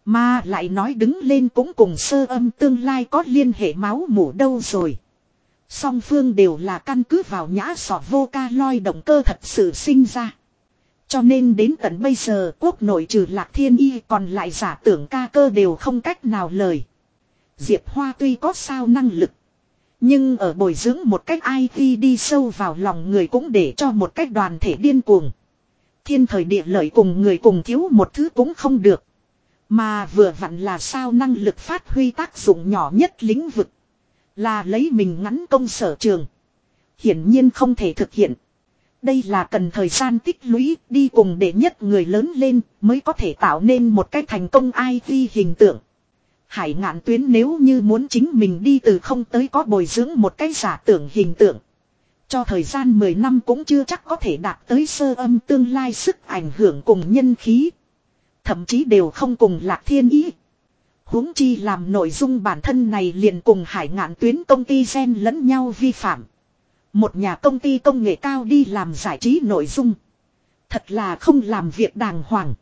Mà lại nói đứng lên cũng cùng sơ âm tương lai có liên hệ máu mủ đâu rồi. Song phương đều là căn cứ vào nhã sọ vô ca loi động cơ thật sự sinh ra. Cho nên đến tận bây giờ quốc nội trừ lạc thiên y còn lại giả tưởng ca cơ đều không cách nào lời. Diệp Hoa tuy có sao năng lực. Nhưng ở bồi dưỡng một cách ai khi đi sâu vào lòng người cũng để cho một cách đoàn thể điên cuồng. Thiên thời địa lợi cùng người cùng thiếu một thứ cũng không được. Mà vừa vặn là sao năng lực phát huy tác dụng nhỏ nhất lĩnh vực. Là lấy mình ngắn công sở trường. Hiển nhiên không thể thực hiện. Đây là cần thời gian tích lũy, đi cùng để nhất người lớn lên mới có thể tạo nên một cái thành công ai IT hình tượng. Hải ngạn tuyến nếu như muốn chính mình đi từ không tới có bồi dưỡng một cái giả tưởng hình tượng. Cho thời gian 10 năm cũng chưa chắc có thể đạt tới sơ âm tương lai sức ảnh hưởng cùng nhân khí. Thậm chí đều không cùng lạc thiên ý huống chi làm nội dung bản thân này liền cùng hải ngạn tuyến công ty gen lẫn nhau vi phạm. Một nhà công ty công nghệ cao đi làm giải trí nội dung. Thật là không làm việc đàng hoàng.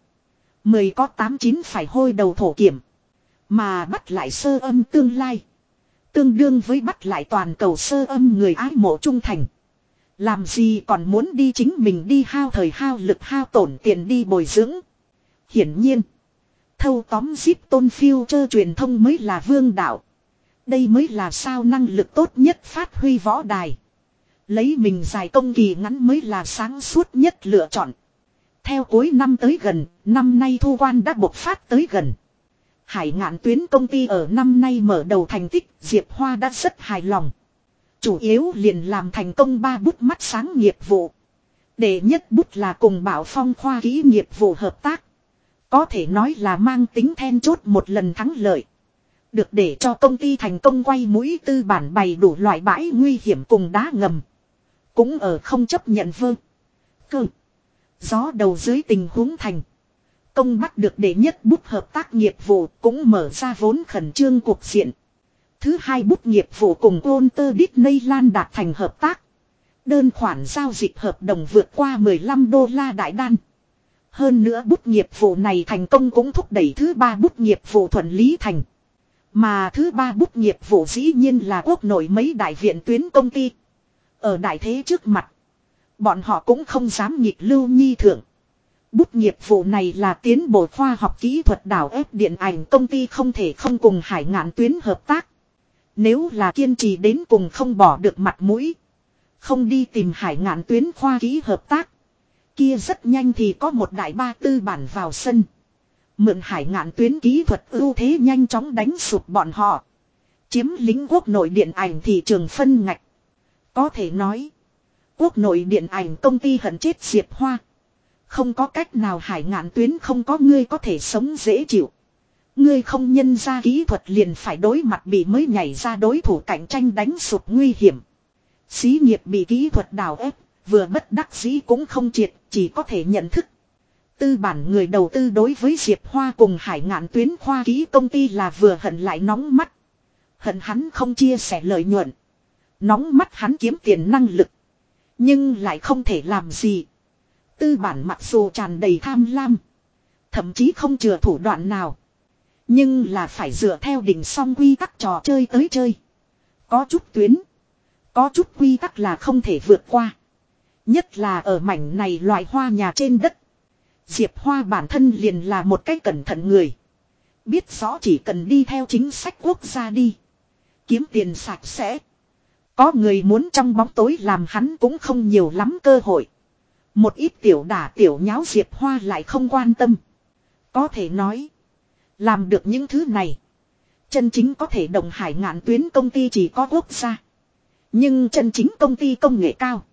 Mười có tám chín phải hôi đầu thổ kiểm. Mà bắt lại sơ âm tương lai. Tương đương với bắt lại toàn cầu sơ âm người ái mộ trung thành. Làm gì còn muốn đi chính mình đi hao thời hao lực hao tổn tiền đi bồi dưỡng. Hiển nhiên. Thâu tóm zip tôn phiêu chơ truyền thông mới là vương đạo. Đây mới là sao năng lực tốt nhất phát huy võ đài. Lấy mình dài công kỳ ngắn mới là sáng suốt nhất lựa chọn. Theo cuối năm tới gần, năm nay thu quan đã bộc phát tới gần. Hải ngạn tuyến công ty ở năm nay mở đầu thành tích, Diệp Hoa đã rất hài lòng. Chủ yếu liền làm thành công ba bút mắt sáng nghiệp vụ. Đệ nhất bút là cùng Bảo Phong khoa kỹ nghiệp vụ hợp tác. Có thể nói là mang tính then chốt một lần thắng lợi. Được để cho công ty thành công quay mũi tư bản bày đủ loại bãi nguy hiểm cùng đá ngầm. Cũng ở không chấp nhận vơ. Cơ. Gió đầu dưới tình huống thành. Công bắt được đệ nhất bút hợp tác nghiệp vụ cũng mở ra vốn khẩn trương cuộc diện. Thứ hai bút nghiệp vụ cùng Walter Disney Lan đạt thành hợp tác. Đơn khoản giao dịch hợp đồng vượt qua 15 đô la đại đan. Hơn nữa bút nghiệp vụ này thành công cũng thúc đẩy thứ ba bút nghiệp vụ thuận lý thành. Mà thứ ba bút nghiệp vụ dĩ nhiên là quốc nội mấy đại viện tuyến công ty. Ở đại thế trước mặt. Bọn họ cũng không dám nhịp lưu nhi thượng. Bút nghiệp vụ này là tiến bộ khoa học kỹ thuật đảo ép điện ảnh công ty không thể không cùng hải ngạn tuyến hợp tác. Nếu là kiên trì đến cùng không bỏ được mặt mũi. Không đi tìm hải ngạn tuyến khoa kỹ hợp tác. Kia rất nhanh thì có một đại ba tư bản vào sân. Mượn hải ngạn tuyến kỹ thuật ưu thế nhanh chóng đánh sụp bọn họ. Chiếm lính quốc nội điện ảnh thị trường phân ngạch. Có thể nói. Quốc nội điện ảnh công ty hận chết Diệp Hoa. Không có cách nào hải ngạn tuyến không có ngươi có thể sống dễ chịu. Ngươi không nhân ra kỹ thuật liền phải đối mặt bị mới nhảy ra đối thủ cạnh tranh đánh sụp nguy hiểm. Xí nghiệp bị kỹ thuật đào ép, vừa bất đắc dĩ cũng không triệt, chỉ có thể nhận thức. Tư bản người đầu tư đối với Diệp Hoa cùng hải ngạn tuyến khoa ký công ty là vừa hận lại nóng mắt. Hận hắn không chia sẻ lợi nhuận. Nóng mắt hắn kiếm tiền năng lực. Nhưng lại không thể làm gì. Tư bản mặc dù tràn đầy tham lam. Thậm chí không chừa thủ đoạn nào. Nhưng là phải dựa theo đỉnh song quy tắc trò chơi tới chơi. Có chút tuyến. Có chút quy tắc là không thể vượt qua. Nhất là ở mảnh này loại hoa nhà trên đất. Diệp Hoa bản thân liền là một cái cẩn thận người. Biết rõ chỉ cần đi theo chính sách quốc gia đi. Kiếm tiền sạch sẽ. Có người muốn trong bóng tối làm hắn cũng không nhiều lắm cơ hội. Một ít tiểu đả tiểu nháo Diệp Hoa lại không quan tâm. Có thể nói. Làm được những thứ này. Chân chính có thể đồng hải ngạn tuyến công ty chỉ có quốc gia. Nhưng chân chính công ty công nghệ cao.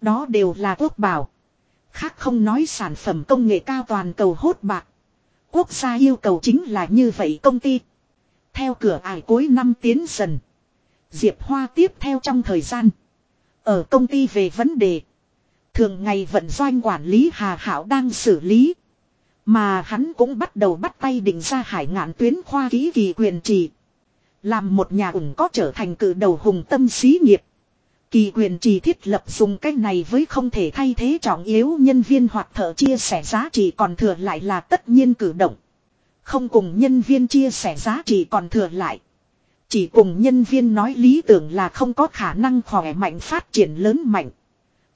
Đó đều là quốc bảo. Khác không nói sản phẩm công nghệ cao toàn cầu hốt bạc. Quốc gia yêu cầu chính là như vậy công ty. Theo cửa ải cuối năm tiến dần. Diệp Hoa tiếp theo trong thời gian. Ở công ty về vấn đề. Thường ngày vận doanh quản lý Hà Hảo đang xử lý. Mà hắn cũng bắt đầu bắt tay định ra hải ngạn tuyến khoa ký kỳ quyền trì. Làm một nhà ủng có trở thành cử đầu hùng tâm xí nghiệp. Kỳ quyền trì thiết lập dùng cách này với không thể thay thế trọng yếu nhân viên hoặc thợ chia sẻ giá trị còn thừa lại là tất nhiên cử động. Không cùng nhân viên chia sẻ giá trị còn thừa lại. Chỉ cùng nhân viên nói lý tưởng là không có khả năng khỏe mạnh phát triển lớn mạnh.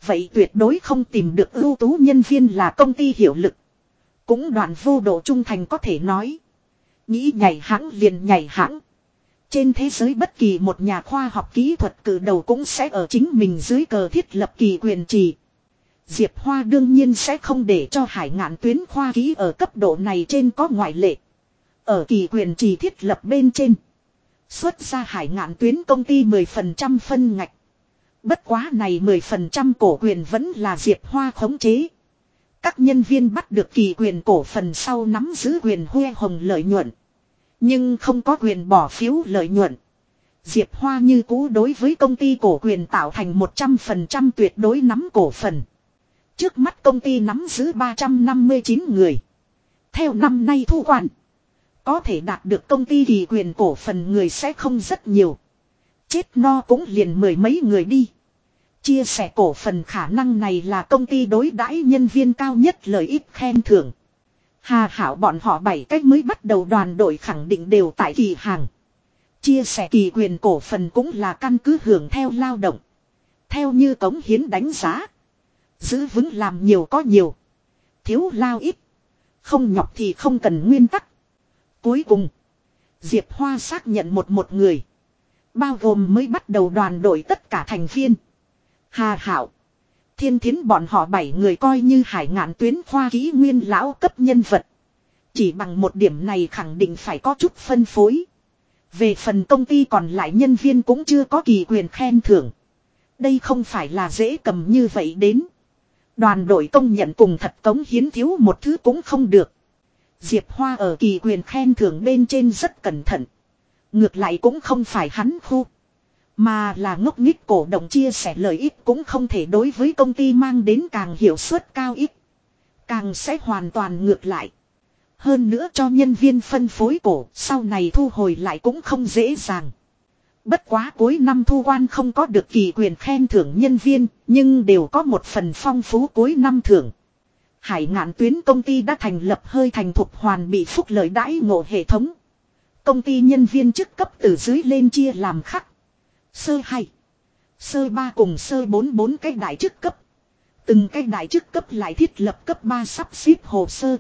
Vậy tuyệt đối không tìm được ưu tú nhân viên là công ty hiệu lực. Cũng đoạn vô độ trung thành có thể nói. Nghĩ nhảy hãng liền nhảy hãng. Trên thế giới bất kỳ một nhà khoa học kỹ thuật cử đầu cũng sẽ ở chính mình dưới cờ thiết lập kỳ quyền trì. Diệp Hoa đương nhiên sẽ không để cho hải ngạn tuyến khoa ký ở cấp độ này trên có ngoại lệ. Ở kỳ quyền trì thiết lập bên trên. Xuất ra hải ngạn tuyến công ty 10% phân ngạch. Bất quá này 10% cổ quyền vẫn là Diệp Hoa khống chế. Các nhân viên bắt được kỳ quyền cổ phần sau nắm giữ quyền huê hồng lợi nhuận. Nhưng không có quyền bỏ phiếu lợi nhuận. Diệp Hoa như cũ đối với công ty cổ quyền tạo thành 100% tuyệt đối nắm cổ phần. Trước mắt công ty nắm giữ 359 người. Theo năm nay thu quản. Có thể đạt được công ty kỳ quyền cổ phần người sẽ không rất nhiều. Chết no cũng liền mười mấy người đi. Chia sẻ cổ phần khả năng này là công ty đối đãi nhân viên cao nhất lợi ích khen thưởng. Hà Hảo bọn họ bảy cách mới bắt đầu đoàn đội khẳng định đều tại kỳ hàng. Chia sẻ kỳ quyền cổ phần cũng là căn cứ hưởng theo lao động. Theo như cống hiến đánh giá. Giữ vững làm nhiều có nhiều. Thiếu lao ít. Không nhọc thì không cần nguyên tắc. Cuối cùng. Diệp Hoa xác nhận một một người. Bao gồm mới bắt đầu đoàn đội tất cả thành viên. Hà Hảo. Thiên thiến bọn họ bảy người coi như hải ngạn tuyến khoa ký nguyên lão cấp nhân vật. Chỉ bằng một điểm này khẳng định phải có chút phân phối. Về phần công ty còn lại nhân viên cũng chưa có kỳ quyền khen thưởng. Đây không phải là dễ cầm như vậy đến. Đoàn đội công nhận cùng thật cống hiến thiếu một thứ cũng không được. Diệp Hoa ở kỳ quyền khen thưởng bên trên rất cẩn thận. Ngược lại cũng không phải hắn khu. Mà là ngốc nghích cổ động chia sẻ lợi ích cũng không thể đối với công ty mang đến càng hiệu suất cao ít. Càng sẽ hoàn toàn ngược lại. Hơn nữa cho nhân viên phân phối cổ sau này thu hồi lại cũng không dễ dàng. Bất quá cuối năm thu quan không có được kỳ quyền khen thưởng nhân viên, nhưng đều có một phần phong phú cuối năm thưởng. Hải ngạn tuyến công ty đã thành lập hơi thành thục hoàn bị phúc lợi đãi ngộ hệ thống. Công ty nhân viên chức cấp từ dưới lên chia làm khắc. Sơ hai Sơ ba cùng sơ bốn bốn cái đại chức cấp. Từng cái đại chức cấp lại thiết lập cấp 3 sắp xếp hồ sơ.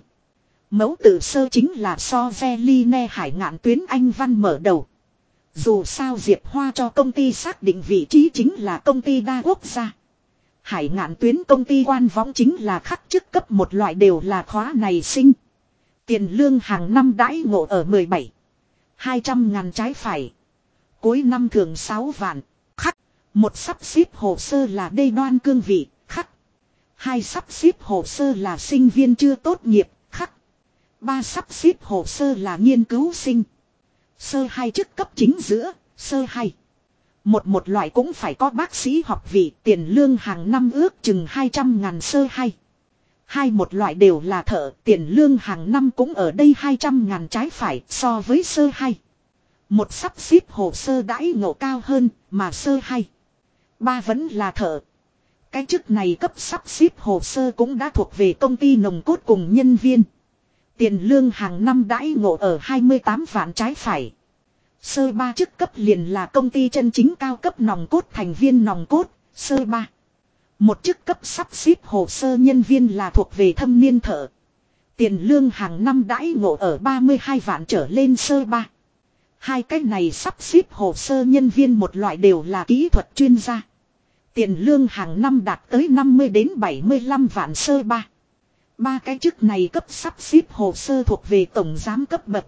Mẫu tử sơ chính là so ve ly ne hải ngạn tuyến anh văn mở đầu. Dù sao Diệp Hoa cho công ty xác định vị trí chính là công ty đa quốc gia. Hải ngạn tuyến công ty quan võng chính là khắc chức cấp một loại đều là khóa này sinh. Tiền lương hàng năm đãi ngộ ở 17. 200 ngàn trái phải. Cuối năm thường 6 vạn. Khắc. Một sắp xếp hồ sơ là đê đoan cương vị. Khắc. Hai sắp xếp hồ sơ là sinh viên chưa tốt nghiệp. Khắc. Ba sắp xếp hồ sơ là nghiên cứu sinh. Sơ hai chức cấp chính giữa. Sơ hai. Một một loại cũng phải có bác sĩ học vị, tiền lương hàng năm ước chừng 200 ngàn sơ hai. Hai một loại đều là thợ, tiền lương hàng năm cũng ở đây 200 ngàn trái phải so với sơ hai. Một sắp xếp hồ sơ đãi ngộ cao hơn mà sơ hai. Ba vẫn là thợ. Cái chức này cấp sắp xếp hồ sơ cũng đã thuộc về công ty nồng cốt cùng nhân viên. Tiền lương hàng năm đãi ngộ ở 28 vạn trái phải. Sơ ba chức cấp liền là công ty chân chính cao cấp nòng cốt thành viên nòng cốt, sơ ba. Một chức cấp sắp xếp hồ sơ nhân viên là thuộc về thâm niên thợ. Tiền lương hàng năm đãi ngộ ở 32 vạn trở lên sơ ba. Hai cái này sắp xếp hồ sơ nhân viên một loại đều là kỹ thuật chuyên gia. Tiền lương hàng năm đạt tới 50 đến 75 vạn sơ ba. Ba cái chức này cấp sắp xếp hồ sơ thuộc về tổng giám cấp bậc.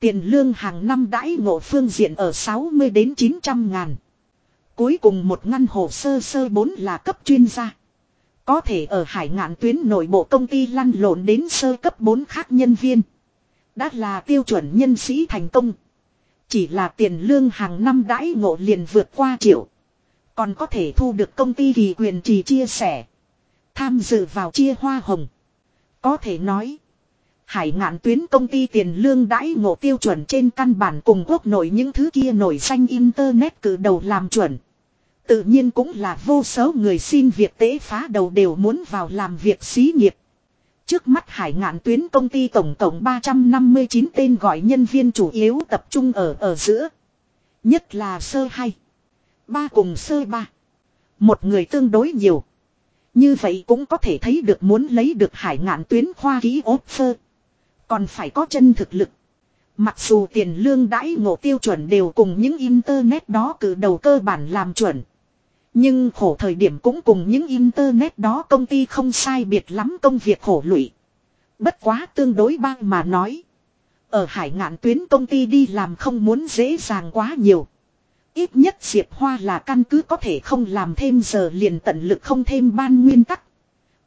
Tiền lương hàng năm đãi ngộ phương diện ở 60 đến 900 ngàn. Cuối cùng một ngăn hồ sơ sơ 4 là cấp chuyên gia. Có thể ở hải ngạn tuyến nội bộ công ty lăn lộn đến sơ cấp 4 khác nhân viên. Đã là tiêu chuẩn nhân sĩ thành công. Chỉ là tiền lương hàng năm đãi ngộ liền vượt qua triệu. Còn có thể thu được công ty kỳ quyền trì chia sẻ. Tham dự vào chia hoa hồng. Có thể nói. Hải ngạn tuyến công ty tiền lương đãi ngộ tiêu chuẩn trên căn bản cùng quốc nội những thứ kia nổi danh internet cử đầu làm chuẩn. Tự nhiên cũng là vô số người xin việc tế phá đầu đều muốn vào làm việc xí nghiệp. Trước mắt hải ngạn tuyến công ty tổng tổng 359 tên gọi nhân viên chủ yếu tập trung ở ở giữa. Nhất là sơ hai. Ba cùng sơ ba. Một người tương đối nhiều. Như vậy cũng có thể thấy được muốn lấy được hải ngạn tuyến khoa ký ốp phơ. Còn phải có chân thực lực. Mặc dù tiền lương đãi ngộ tiêu chuẩn đều cùng những internet đó cử đầu cơ bản làm chuẩn. Nhưng khổ thời điểm cũng cùng những internet đó công ty không sai biệt lắm công việc khổ lụy. Bất quá tương đối bang mà nói. Ở hải ngạn tuyến công ty đi làm không muốn dễ dàng quá nhiều. Ít nhất Diệp Hoa là căn cứ có thể không làm thêm giờ liền tận lực không thêm ban nguyên tắc.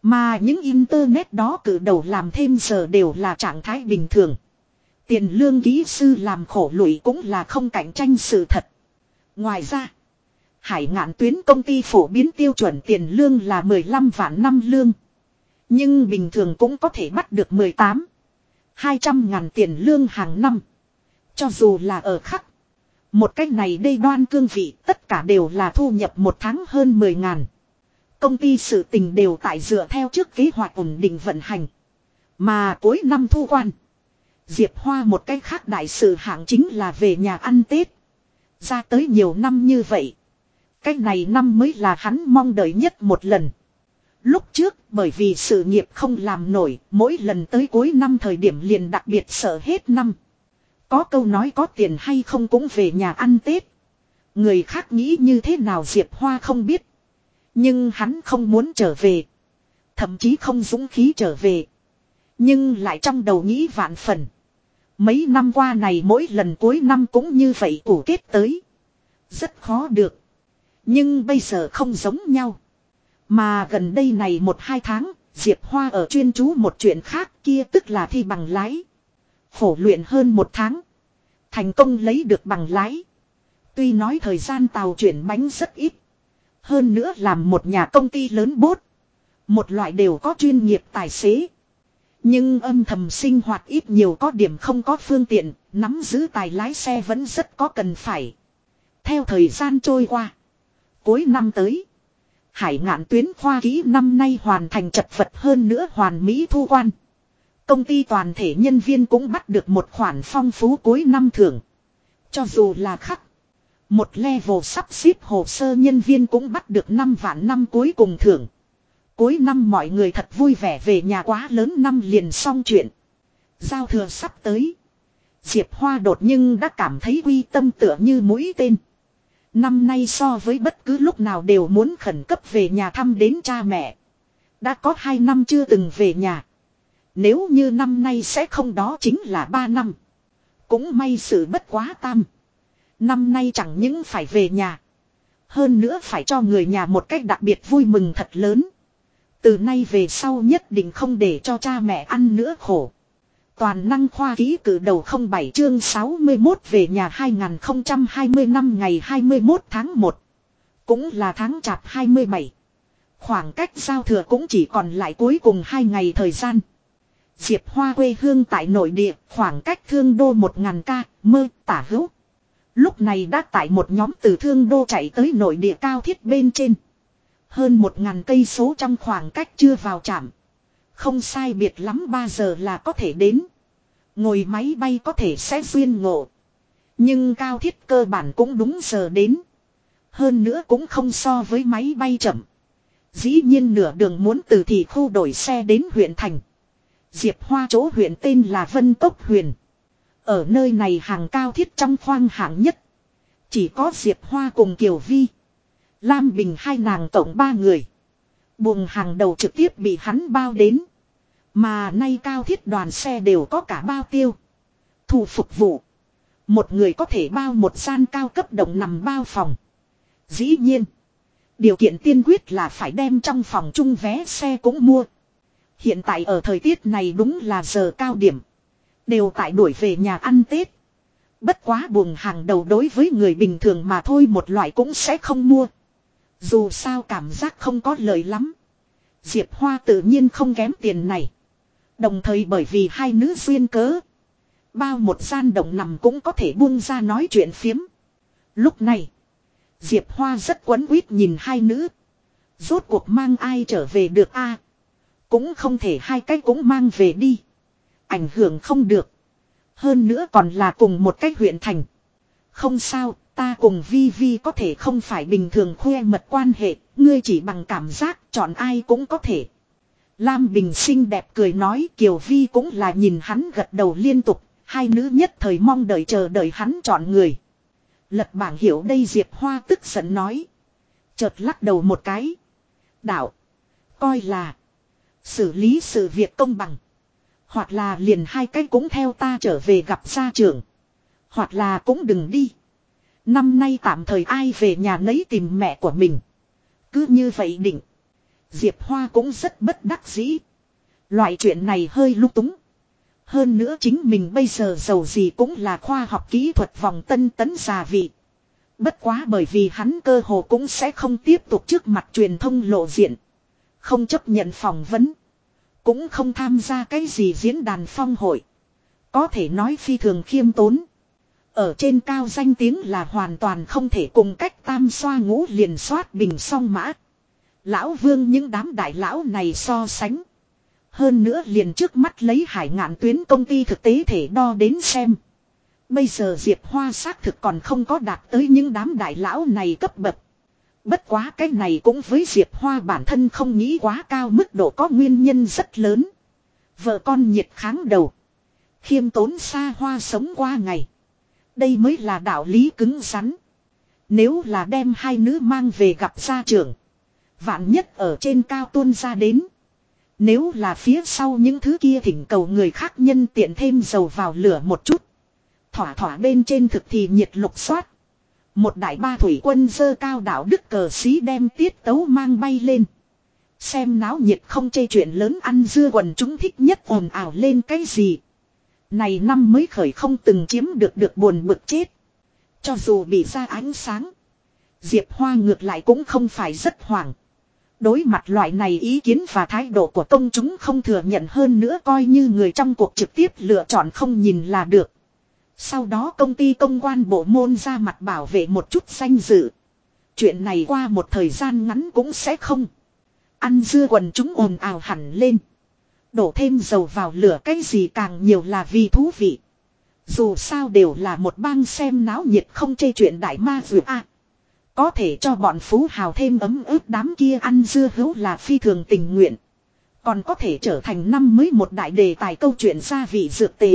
Mà những internet đó cử đầu làm thêm giờ đều là trạng thái bình thường. Tiền lương kỹ sư làm khổ lụy cũng là không cạnh tranh sự thật. Ngoài ra, hải ngạn tuyến công ty phổ biến tiêu chuẩn tiền lương là 15 vạn năm lương. Nhưng bình thường cũng có thể bắt được 18, 200 ngàn tiền lương hàng năm. Cho dù là ở khắc. Một cách này đây đoan cương vị tất cả đều là thu nhập một tháng hơn 10 ngàn. Công ty sự tình đều tại dựa theo trước kế hoạch ổn định vận hành. Mà cuối năm thu quan. Diệp Hoa một cách khác đại sự hạng chính là về nhà ăn Tết. Ra tới nhiều năm như vậy cái này năm mới là hắn mong đợi nhất một lần. Lúc trước bởi vì sự nghiệp không làm nổi, mỗi lần tới cuối năm thời điểm liền đặc biệt sợ hết năm. Có câu nói có tiền hay không cũng về nhà ăn Tết. Người khác nghĩ như thế nào Diệp Hoa không biết. Nhưng hắn không muốn trở về. Thậm chí không dũng khí trở về. Nhưng lại trong đầu nghĩ vạn phần. Mấy năm qua này mỗi lần cuối năm cũng như vậy ủ kết tới. Rất khó được. Nhưng bây giờ không giống nhau. Mà gần đây này một hai tháng, Diệp Hoa ở chuyên chú một chuyện khác kia tức là thi bằng lái. Khổ luyện hơn một tháng. Thành công lấy được bằng lái. Tuy nói thời gian tàu chuyển bánh rất ít. Hơn nữa làm một nhà công ty lớn bốt. Một loại đều có chuyên nghiệp tài xế. Nhưng âm thầm sinh hoạt ít nhiều có điểm không có phương tiện, nắm giữ tài lái xe vẫn rất có cần phải. Theo thời gian trôi qua. Cuối năm tới. Hải ngạn tuyến khoa ký năm nay hoàn thành chật vật hơn nữa hoàn mỹ thu quan. Công ty toàn thể nhân viên cũng bắt được một khoản phong phú cuối năm thưởng. Cho dù là khắc. Một level sắp xếp hồ sơ nhân viên cũng bắt được 5 vạn năm cuối cùng thưởng. Cuối năm mọi người thật vui vẻ về nhà quá lớn năm liền xong chuyện. Giao thừa sắp tới. Diệp Hoa đột nhưng đã cảm thấy uy tâm tựa như mũi tên. Năm nay so với bất cứ lúc nào đều muốn khẩn cấp về nhà thăm đến cha mẹ. Đã có 2 năm chưa từng về nhà. Nếu như năm nay sẽ không đó chính là 3 năm. Cũng may sự bất quá tam. Năm nay chẳng những phải về nhà. Hơn nữa phải cho người nhà một cách đặc biệt vui mừng thật lớn. Từ nay về sau nhất định không để cho cha mẹ ăn nữa khổ. Toàn năng khoa ký cử đầu 07 chương 61 về nhà 2020 năm ngày 21 tháng 1. Cũng là tháng chạp 27. Khoảng cách giao thừa cũng chỉ còn lại cuối cùng 2 ngày thời gian. Diệp Hoa quê hương tại nội địa, khoảng cách thương đô 1.000 ca, mơ, tả hữu. Lúc này đã tại một nhóm từ thương đô chạy tới nội địa cao thiết bên trên. Hơn 1.000 cây số trong khoảng cách chưa vào trạm. Không sai biệt lắm 3 giờ là có thể đến. Ngồi máy bay có thể sẽ duyên ngộ. Nhưng cao thiết cơ bản cũng đúng giờ đến. Hơn nữa cũng không so với máy bay chậm. Dĩ nhiên nửa đường muốn từ thị khu đổi xe đến huyện thành. Diệp Hoa chỗ huyện tên là Vân Tốc Huyền. Ở nơi này hàng cao thiết trong khoang hạng nhất. Chỉ có Diệp Hoa cùng Kiều Vi. Lam Bình hai nàng tổng ba người. Buồng hàng đầu trực tiếp bị hắn bao đến. Mà nay cao thiết đoàn xe đều có cả bao tiêu. Thủ phục vụ. Một người có thể bao một gian cao cấp động nằm bao phòng. Dĩ nhiên. Điều kiện tiên quyết là phải đem trong phòng chung vé xe cũng mua. Hiện tại ở thời tiết này đúng là giờ cao điểm. Đều tại đuổi về nhà ăn Tết. Bất quá buồng hàng đầu đối với người bình thường mà thôi một loại cũng sẽ không mua. Dù sao cảm giác không có lời lắm. Diệp Hoa tự nhiên không kém tiền này. Đồng thời bởi vì hai nữ duyên cớ. Bao một gian đồng nằm cũng có thể buông ra nói chuyện phiếm. Lúc này. Diệp Hoa rất quấn quýt nhìn hai nữ. Rốt cuộc mang ai trở về được a Cũng không thể hai cách cũng mang về đi. Ảnh hưởng không được. Hơn nữa còn là cùng một cách huyện thành. Không sao, ta cùng Vi Vi có thể không phải bình thường khoe mật quan hệ, ngươi chỉ bằng cảm giác chọn ai cũng có thể. Lam Bình xinh đẹp cười nói Kiều Vi cũng là nhìn hắn gật đầu liên tục, hai nữ nhất thời mong đợi chờ đợi hắn chọn người. Lật bảng hiểu đây Diệp Hoa tức giận nói. Chợt lắc đầu một cái. Đạo. Coi là. Xử lý sự việc công bằng. Hoặc là liền hai cái cũng theo ta trở về gặp gia trưởng. Hoặc là cũng đừng đi. Năm nay tạm thời ai về nhà nấy tìm mẹ của mình. Cứ như vậy định. Diệp Hoa cũng rất bất đắc dĩ. Loại chuyện này hơi lúc túng. Hơn nữa chính mình bây giờ giàu gì cũng là khoa học kỹ thuật vòng tân tấn già vị. Bất quá bởi vì hắn cơ hồ cũng sẽ không tiếp tục trước mặt truyền thông lộ diện. Không chấp nhận phỏng vấn. Cũng không tham gia cái gì diễn đàn phong hội. Có thể nói phi thường khiêm tốn. Ở trên cao danh tiếng là hoàn toàn không thể cùng cách tam xoa ngũ liền soát bình song mã. Lão vương những đám đại lão này so sánh. Hơn nữa liền trước mắt lấy hải ngạn tuyến công ty thực tế thể đo đến xem. Bây giờ Diệp Hoa xác thực còn không có đạt tới những đám đại lão này cấp bậc. Bất quá cái này cũng với Diệp Hoa bản thân không nghĩ quá cao mức độ có nguyên nhân rất lớn. Vợ con nhiệt kháng đầu. Khiêm tốn xa hoa sống qua ngày. Đây mới là đạo lý cứng rắn. Nếu là đem hai nữ mang về gặp gia trưởng. Vạn nhất ở trên cao tuôn ra đến. Nếu là phía sau những thứ kia thỉnh cầu người khác nhân tiện thêm dầu vào lửa một chút. Thỏa thỏa bên trên thực thì nhiệt lục xoát. Một đại ba thủy quân dơ cao đạo đức cờ xí đem tiết tấu mang bay lên. Xem náo nhiệt không chê chuyện lớn ăn dưa quần chúng thích nhất ồn ào lên cái gì. Này năm mới khởi không từng chiếm được được buồn bực chết. Cho dù bị ra ánh sáng. Diệp Hoa ngược lại cũng không phải rất hoảng. Đối mặt loại này ý kiến và thái độ của công chúng không thừa nhận hơn nữa coi như người trong cuộc trực tiếp lựa chọn không nhìn là được. Sau đó công ty công quan bộ môn ra mặt bảo vệ một chút danh dự. Chuyện này qua một thời gian ngắn cũng sẽ không. Ăn dưa quần chúng ồn ào hẳn lên. Đổ thêm dầu vào lửa cái gì càng nhiều là vì thú vị. Dù sao đều là một bang xem náo nhiệt không chê chuyện đại ma vừa a Có thể cho bọn phú hào thêm ấm ướt đám kia ăn dưa hấu là phi thường tình nguyện. Còn có thể trở thành năm mới một đại đề tài câu chuyện gia vị dược tệ.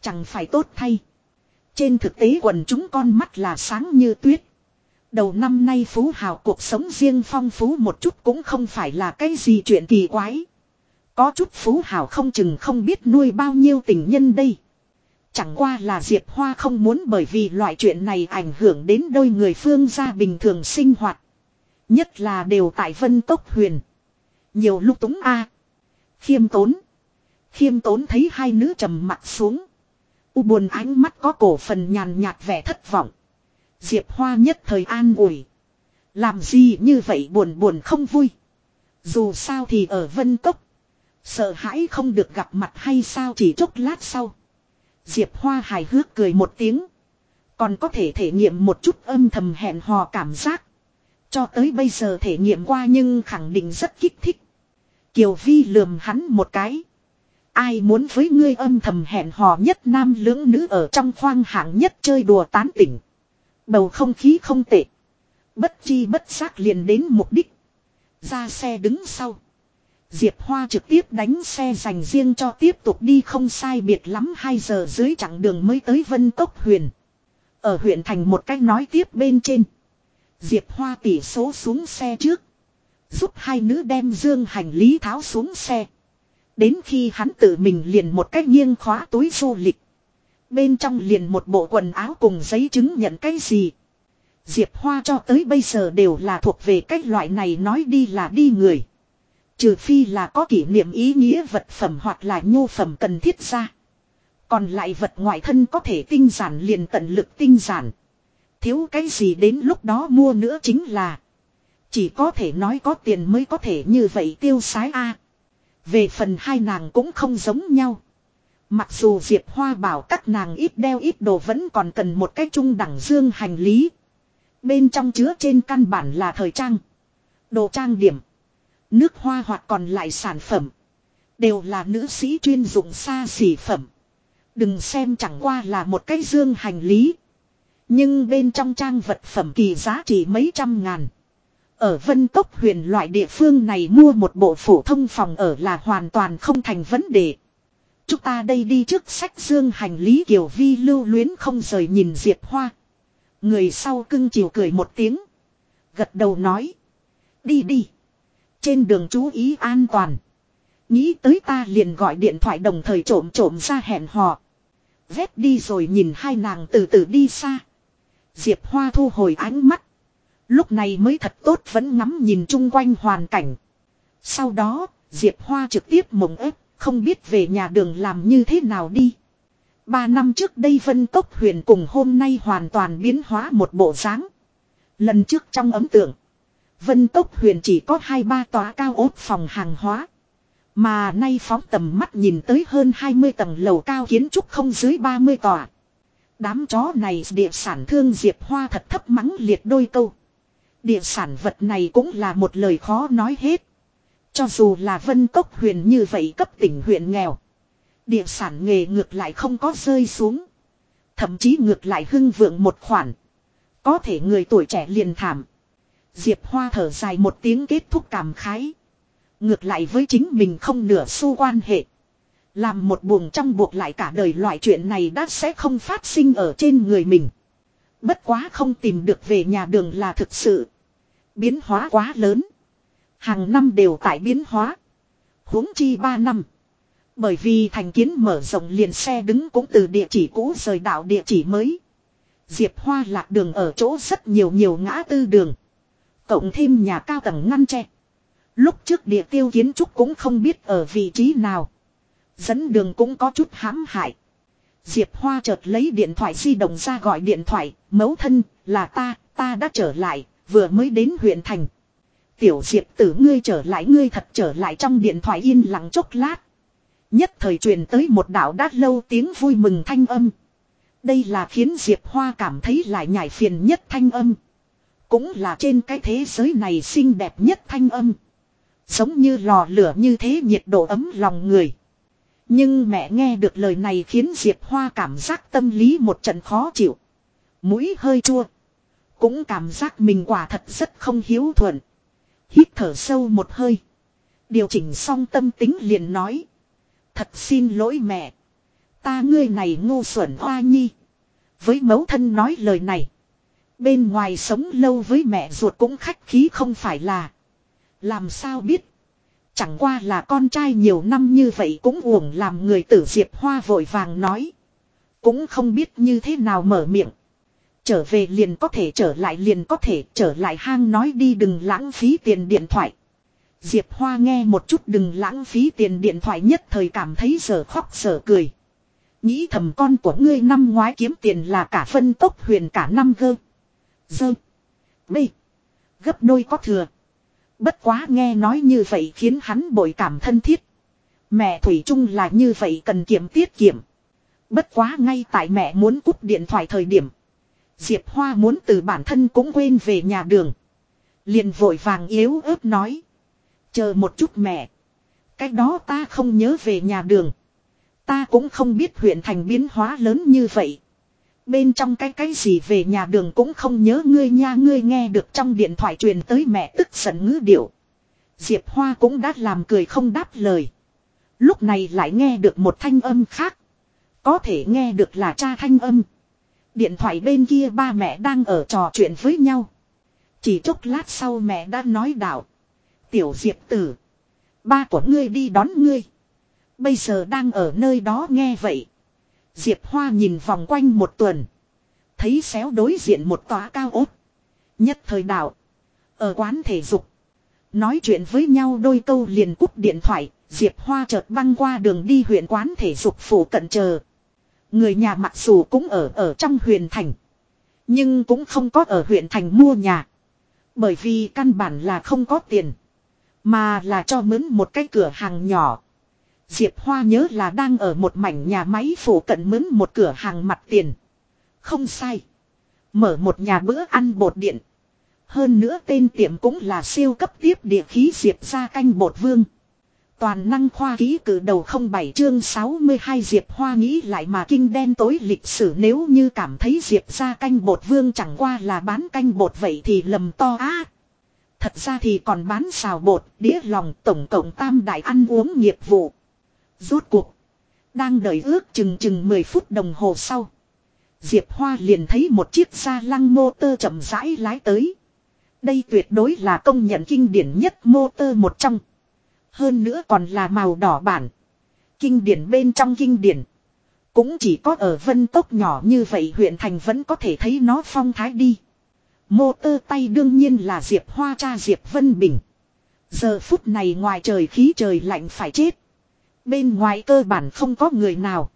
Chẳng phải tốt thay. Trên thực tế quần chúng con mắt là sáng như tuyết. Đầu năm nay phú hào cuộc sống riêng phong phú một chút cũng không phải là cái gì chuyện kỳ quái. Có chút phú hào không chừng không biết nuôi bao nhiêu tình nhân đây. Chẳng qua là Diệp Hoa không muốn bởi vì loại chuyện này ảnh hưởng đến đôi người phương gia bình thường sinh hoạt. Nhất là đều tại Vân Tốc Huyền. Nhiều lúc túng a Khiêm tốn. Khiêm tốn thấy hai nữ trầm mặt xuống. U buồn ánh mắt có cổ phần nhàn nhạt vẻ thất vọng. Diệp Hoa nhất thời an ủi. Làm gì như vậy buồn buồn không vui. Dù sao thì ở Vân Cốc. Sợ hãi không được gặp mặt hay sao chỉ chốc lát sau. Diệp Hoa hài hước cười một tiếng. Còn có thể thể nghiệm một chút âm thầm hẹn hò cảm giác. Cho tới bây giờ thể nghiệm qua nhưng khẳng định rất kích thích. Kiều Vi lườm hắn một cái. Ai muốn với ngươi âm thầm hẹn hò nhất nam lưỡng nữ ở trong khoang hạng nhất chơi đùa tán tỉnh. Bầu không khí không tệ. Bất chi bất giác liền đến mục đích. Ra xe đứng sau. Diệp Hoa trực tiếp đánh xe dành riêng cho tiếp tục đi không sai biệt lắm 2 giờ dưới chặng đường mới tới Vân Cốc Huyền. Ở huyện thành một cách nói tiếp bên trên. Diệp Hoa tỉ số xuống xe trước. Giúp hai nữ đem dương hành lý tháo xuống xe. Đến khi hắn tự mình liền một cách nghiêng khóa túi du lịch. Bên trong liền một bộ quần áo cùng giấy chứng nhận cái gì. Diệp Hoa cho tới bây giờ đều là thuộc về cách loại này nói đi là đi người. Trừ phi là có kỷ niệm ý nghĩa vật phẩm hoặc là nhu phẩm cần thiết ra. Còn lại vật ngoại thân có thể tinh giản liền tận lực tinh giản. Thiếu cái gì đến lúc đó mua nữa chính là. Chỉ có thể nói có tiền mới có thể như vậy tiêu sái a. Về phần hai nàng cũng không giống nhau. Mặc dù Diệp Hoa bảo các nàng ít đeo ít đồ vẫn còn cần một cái trung đẳng dương hành lý. Bên trong chứa trên căn bản là thời trang. Đồ trang điểm. Nước hoa hoặc còn lại sản phẩm. Đều là nữ sĩ chuyên dụng xa xỉ phẩm. Đừng xem chẳng qua là một cái dương hành lý. Nhưng bên trong trang vật phẩm kỳ giá trị mấy trăm ngàn. Ở Vân Cốc huyền loại địa phương này mua một bộ phổ thông phòng ở là hoàn toàn không thành vấn đề. Chúng ta đây đi trước sách dương hành lý Kiều Vi lưu luyến không rời nhìn Diệp Hoa. Người sau cưng chiều cười một tiếng. Gật đầu nói. Đi đi. Trên đường chú ý an toàn. Nghĩ tới ta liền gọi điện thoại đồng thời trộm trộm ra hẹn hò. Vét đi rồi nhìn hai nàng từ từ đi xa. Diệp Hoa thu hồi ánh mắt. Lúc này mới thật tốt vẫn ngắm nhìn chung quanh hoàn cảnh. Sau đó, Diệp Hoa trực tiếp mộng ép, không biết về nhà đường làm như thế nào đi. Ba năm trước đây Vân Cốc Huyền cùng hôm nay hoàn toàn biến hóa một bộ dáng. Lần trước trong ấm tượng, Vân tốc Huyền chỉ có hai ba tòa cao ốt phòng hàng hóa. Mà nay phóng tầm mắt nhìn tới hơn 20 tầng lầu cao kiến trúc không dưới 30 tòa. Đám chó này, địa sản thương Diệp Hoa thật thấp mắng liệt đôi câu. Địa sản vật này cũng là một lời khó nói hết. Cho dù là Vân Cốc Huyền như vậy cấp tỉnh huyện nghèo. Địa sản nghề ngược lại không có rơi xuống. Thậm chí ngược lại hưng vượng một khoản. Có thể người tuổi trẻ liền thảm. Diệp Hoa thở dài một tiếng kết thúc cảm khái. Ngược lại với chính mình không nửa xu quan hệ. Làm một buồng trong buộc lại cả đời loại chuyện này đã sẽ không phát sinh ở trên người mình. Bất quá không tìm được về nhà đường là thực sự. Biến hóa quá lớn. Hàng năm đều tại biến hóa. huống chi ba năm. Bởi vì thành kiến mở rộng liền xe đứng cũng từ địa chỉ cũ rời đạo địa chỉ mới. Diệp Hoa lạc đường ở chỗ rất nhiều nhiều ngã tư đường. Cộng thêm nhà cao tầng ngăn tre. Lúc trước địa tiêu kiến trúc cũng không biết ở vị trí nào. Dẫn đường cũng có chút hãm hại. Diệp Hoa chợt lấy điện thoại di động ra gọi điện thoại, mấu thân, là ta, ta đã trở lại, vừa mới đến huyện thành. Tiểu Diệp tử ngươi trở lại ngươi thật trở lại trong điện thoại yên lặng chốc lát. Nhất thời truyền tới một đạo đát lâu tiếng vui mừng thanh âm. Đây là khiến Diệp Hoa cảm thấy lại nhảy phiền nhất thanh âm. Cũng là trên cái thế giới này xinh đẹp nhất thanh âm. Giống như lò lửa như thế nhiệt độ ấm lòng người. Nhưng mẹ nghe được lời này khiến Diệp Hoa cảm giác tâm lý một trận khó chịu. Mũi hơi chua. Cũng cảm giác mình quả thật rất không hiếu thuận. Hít thở sâu một hơi. Điều chỉnh xong tâm tính liền nói. Thật xin lỗi mẹ. Ta ngươi này ngu xuẩn hoa nhi. Với mẫu thân nói lời này. Bên ngoài sống lâu với mẹ ruột cũng khách khí không phải là. Làm sao biết. Chẳng qua là con trai nhiều năm như vậy cũng uổng làm người tử Diệp Hoa vội vàng nói. Cũng không biết như thế nào mở miệng. Trở về liền có thể trở lại liền có thể trở lại hang nói đi đừng lãng phí tiền điện thoại. Diệp Hoa nghe một chút đừng lãng phí tiền điện thoại nhất thời cảm thấy giờ khóc giờ cười. Nghĩ thầm con của ngươi năm ngoái kiếm tiền là cả phân tốc huyền cả năm gơ. Dơ. Bê. Gấp đôi có thừa. Bất quá nghe nói như vậy khiến hắn bội cảm thân thiết. Mẹ Thủy chung là như vậy cần kiểm tiết kiệm. Bất quá ngay tại mẹ muốn cúp điện thoại thời điểm. Diệp Hoa muốn từ bản thân cũng quên về nhà đường. Liền vội vàng yếu ớt nói. Chờ một chút mẹ. Cái đó ta không nhớ về nhà đường. Ta cũng không biết huyện thành biến hóa lớn như vậy. Bên trong cái cái gì về nhà đường cũng không nhớ ngươi nha, ngươi nghe được trong điện thoại truyền tới mẹ tức giận ngữ điệu. Diệp Hoa cũng đã làm cười không đáp lời. Lúc này lại nghe được một thanh âm khác. Có thể nghe được là cha thanh âm. Điện thoại bên kia ba mẹ đang ở trò chuyện với nhau. Chỉ chốc lát sau mẹ đã nói đạo. Tiểu Diệp tử. Ba của ngươi đi đón ngươi. Bây giờ đang ở nơi đó nghe vậy. Diệp Hoa nhìn vòng quanh một tuần. Thấy xéo đối diện một tòa cao ốt. Nhất thời đạo. Ở quán thể dục. Nói chuyện với nhau đôi câu liền cúp điện thoại. Diệp Hoa chợt băng qua đường đi huyện quán thể dục phủ cận chờ. Người nhà mặc dù cũng ở ở trong huyện thành. Nhưng cũng không có ở huyện thành mua nhà. Bởi vì căn bản là không có tiền. Mà là cho mướn một cái cửa hàng nhỏ. Diệp Hoa nhớ là đang ở một mảnh nhà máy phủ cận mướn một cửa hàng mặt tiền. Không sai. Mở một nhà bữa ăn bột điện. Hơn nữa tên tiệm cũng là siêu cấp tiếp địa khí Diệp ra canh bột vương. Toàn năng khoa ký cử đầu không bảy chương 62 Diệp Hoa nghĩ lại mà kinh đen tối lịch sử nếu như cảm thấy Diệp ra canh bột vương chẳng qua là bán canh bột vậy thì lầm to á. Thật ra thì còn bán xào bột, đĩa lòng tổng cộng tam đại ăn uống nghiệp vụ. Rốt cuộc. Đang đợi ước chừng chừng 10 phút đồng hồ sau. Diệp Hoa liền thấy một chiếc xa lăng mô tơ chậm rãi lái tới. Đây tuyệt đối là công nhận kinh điển nhất mô tơ một trong. Hơn nữa còn là màu đỏ bản. Kinh điển bên trong kinh điển. Cũng chỉ có ở vân tốc nhỏ như vậy huyện thành vẫn có thể thấy nó phong thái đi. Mô tơ tay đương nhiên là Diệp Hoa cha Diệp Vân Bình. Giờ phút này ngoài trời khí trời lạnh phải chết. Bên ngoài cơ bản không có người nào.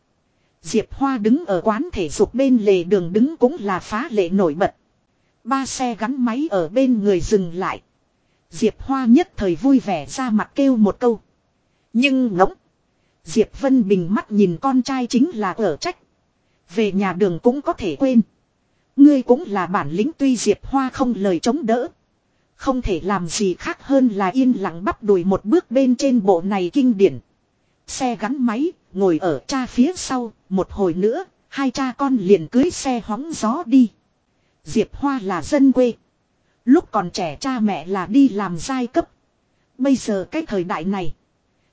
Diệp Hoa đứng ở quán thể dục bên lề đường đứng cũng là phá lệ nổi bật. Ba xe gắn máy ở bên người dừng lại. Diệp Hoa nhất thời vui vẻ ra mặt kêu một câu. Nhưng ngỗng. Diệp Vân Bình mắt nhìn con trai chính là ở trách. Về nhà đường cũng có thể quên. Ngươi cũng là bản lĩnh tuy Diệp Hoa không lời chống đỡ. Không thể làm gì khác hơn là yên lặng bắp đùi một bước bên trên bộ này kinh điển. Xe gắn máy, ngồi ở cha phía sau, một hồi nữa, hai cha con liền cưới xe hóng gió đi. Diệp Hoa là dân quê. Lúc còn trẻ cha mẹ là đi làm giai cấp. Bây giờ cái thời đại này,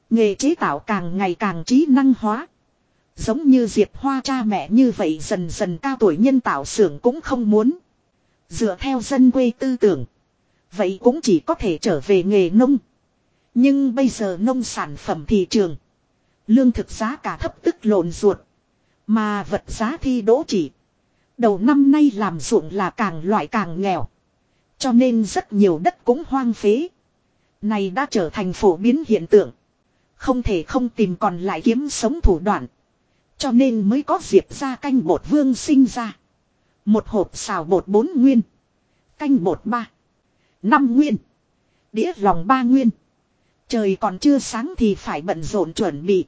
nghề chế tạo càng ngày càng trí năng hóa. Giống như Diệp Hoa cha mẹ như vậy dần dần cao tuổi nhân tạo xưởng cũng không muốn. Dựa theo dân quê tư tưởng. Vậy cũng chỉ có thể trở về nghề nông. Nhưng bây giờ nông sản phẩm thị trường. Lương thực giá cả thấp tức lộn ruột. Mà vật giá thi đỗ chỉ. Đầu năm nay làm ruộng là càng loại càng nghèo. Cho nên rất nhiều đất cũng hoang phế. Này đã trở thành phổ biến hiện tượng. Không thể không tìm còn lại kiếm sống thủ đoạn. Cho nên mới có diệp ra canh bột vương sinh ra. Một hộp xào bột bốn nguyên. Canh bột ba. Năm nguyên. Đĩa lòng ba nguyên. Trời còn chưa sáng thì phải bận rộn chuẩn bị.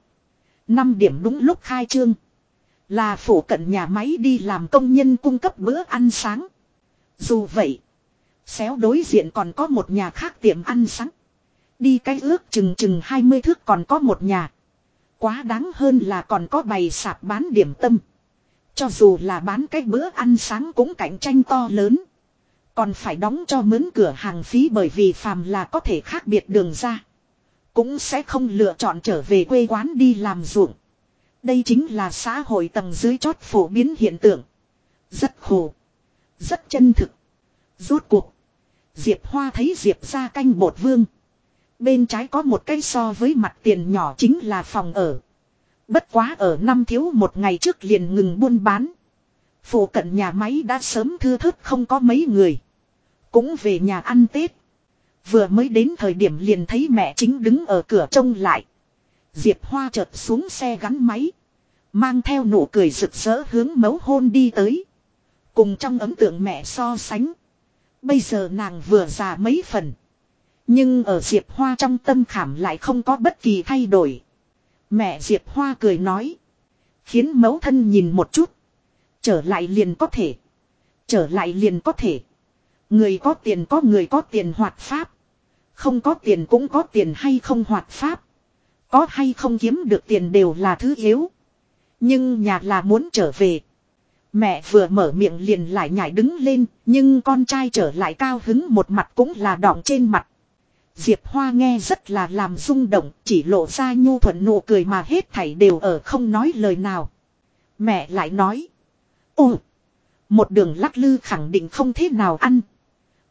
Năm điểm đúng lúc khai trương. Là phủ cận nhà máy đi làm công nhân cung cấp bữa ăn sáng. Dù vậy. Xéo đối diện còn có một nhà khác tiệm ăn sáng. Đi cái ước chừng chừng 20 thước còn có một nhà. Quá đáng hơn là còn có bày sạp bán điểm tâm. Cho dù là bán cái bữa ăn sáng cũng cạnh tranh to lớn. Còn phải đóng cho mướn cửa hàng phí bởi vì phàm là có thể khác biệt đường ra. Cũng sẽ không lựa chọn trở về quê quán đi làm ruộng. Đây chính là xã hội tầng dưới chót phổ biến hiện tượng. Rất khổ. Rất chân thực. Rốt cuộc. Diệp Hoa thấy Diệp ra canh bột vương. Bên trái có một cây so với mặt tiền nhỏ chính là phòng ở. Bất quá ở năm thiếu một ngày trước liền ngừng buôn bán. Phủ cận nhà máy đã sớm thưa thớt không có mấy người. Cũng về nhà ăn Tết. Vừa mới đến thời điểm liền thấy mẹ chính đứng ở cửa trông lại. Diệp Hoa chợt xuống xe gắn máy. Mang theo nụ cười rực rỡ hướng mấu hôn đi tới. Cùng trong ấn tượng mẹ so sánh. Bây giờ nàng vừa già mấy phần. Nhưng ở Diệp Hoa trong tâm khảm lại không có bất kỳ thay đổi. Mẹ Diệp Hoa cười nói. Khiến mẫu thân nhìn một chút. Trở lại liền có thể. Trở lại liền có thể. Người có tiền có người có tiền hoạt pháp. Không có tiền cũng có tiền hay không hoạt pháp. Có hay không kiếm được tiền đều là thứ yếu. Nhưng nhà là muốn trở về. Mẹ vừa mở miệng liền lại nhảy đứng lên, nhưng con trai trở lại cao hứng một mặt cũng là đọng trên mặt. Diệp Hoa nghe rất là làm rung động, chỉ lộ ra nhu thuận nụ cười mà hết thảy đều ở không nói lời nào. Mẹ lại nói. Ồ! Một đường lắc lư khẳng định không thế nào ăn.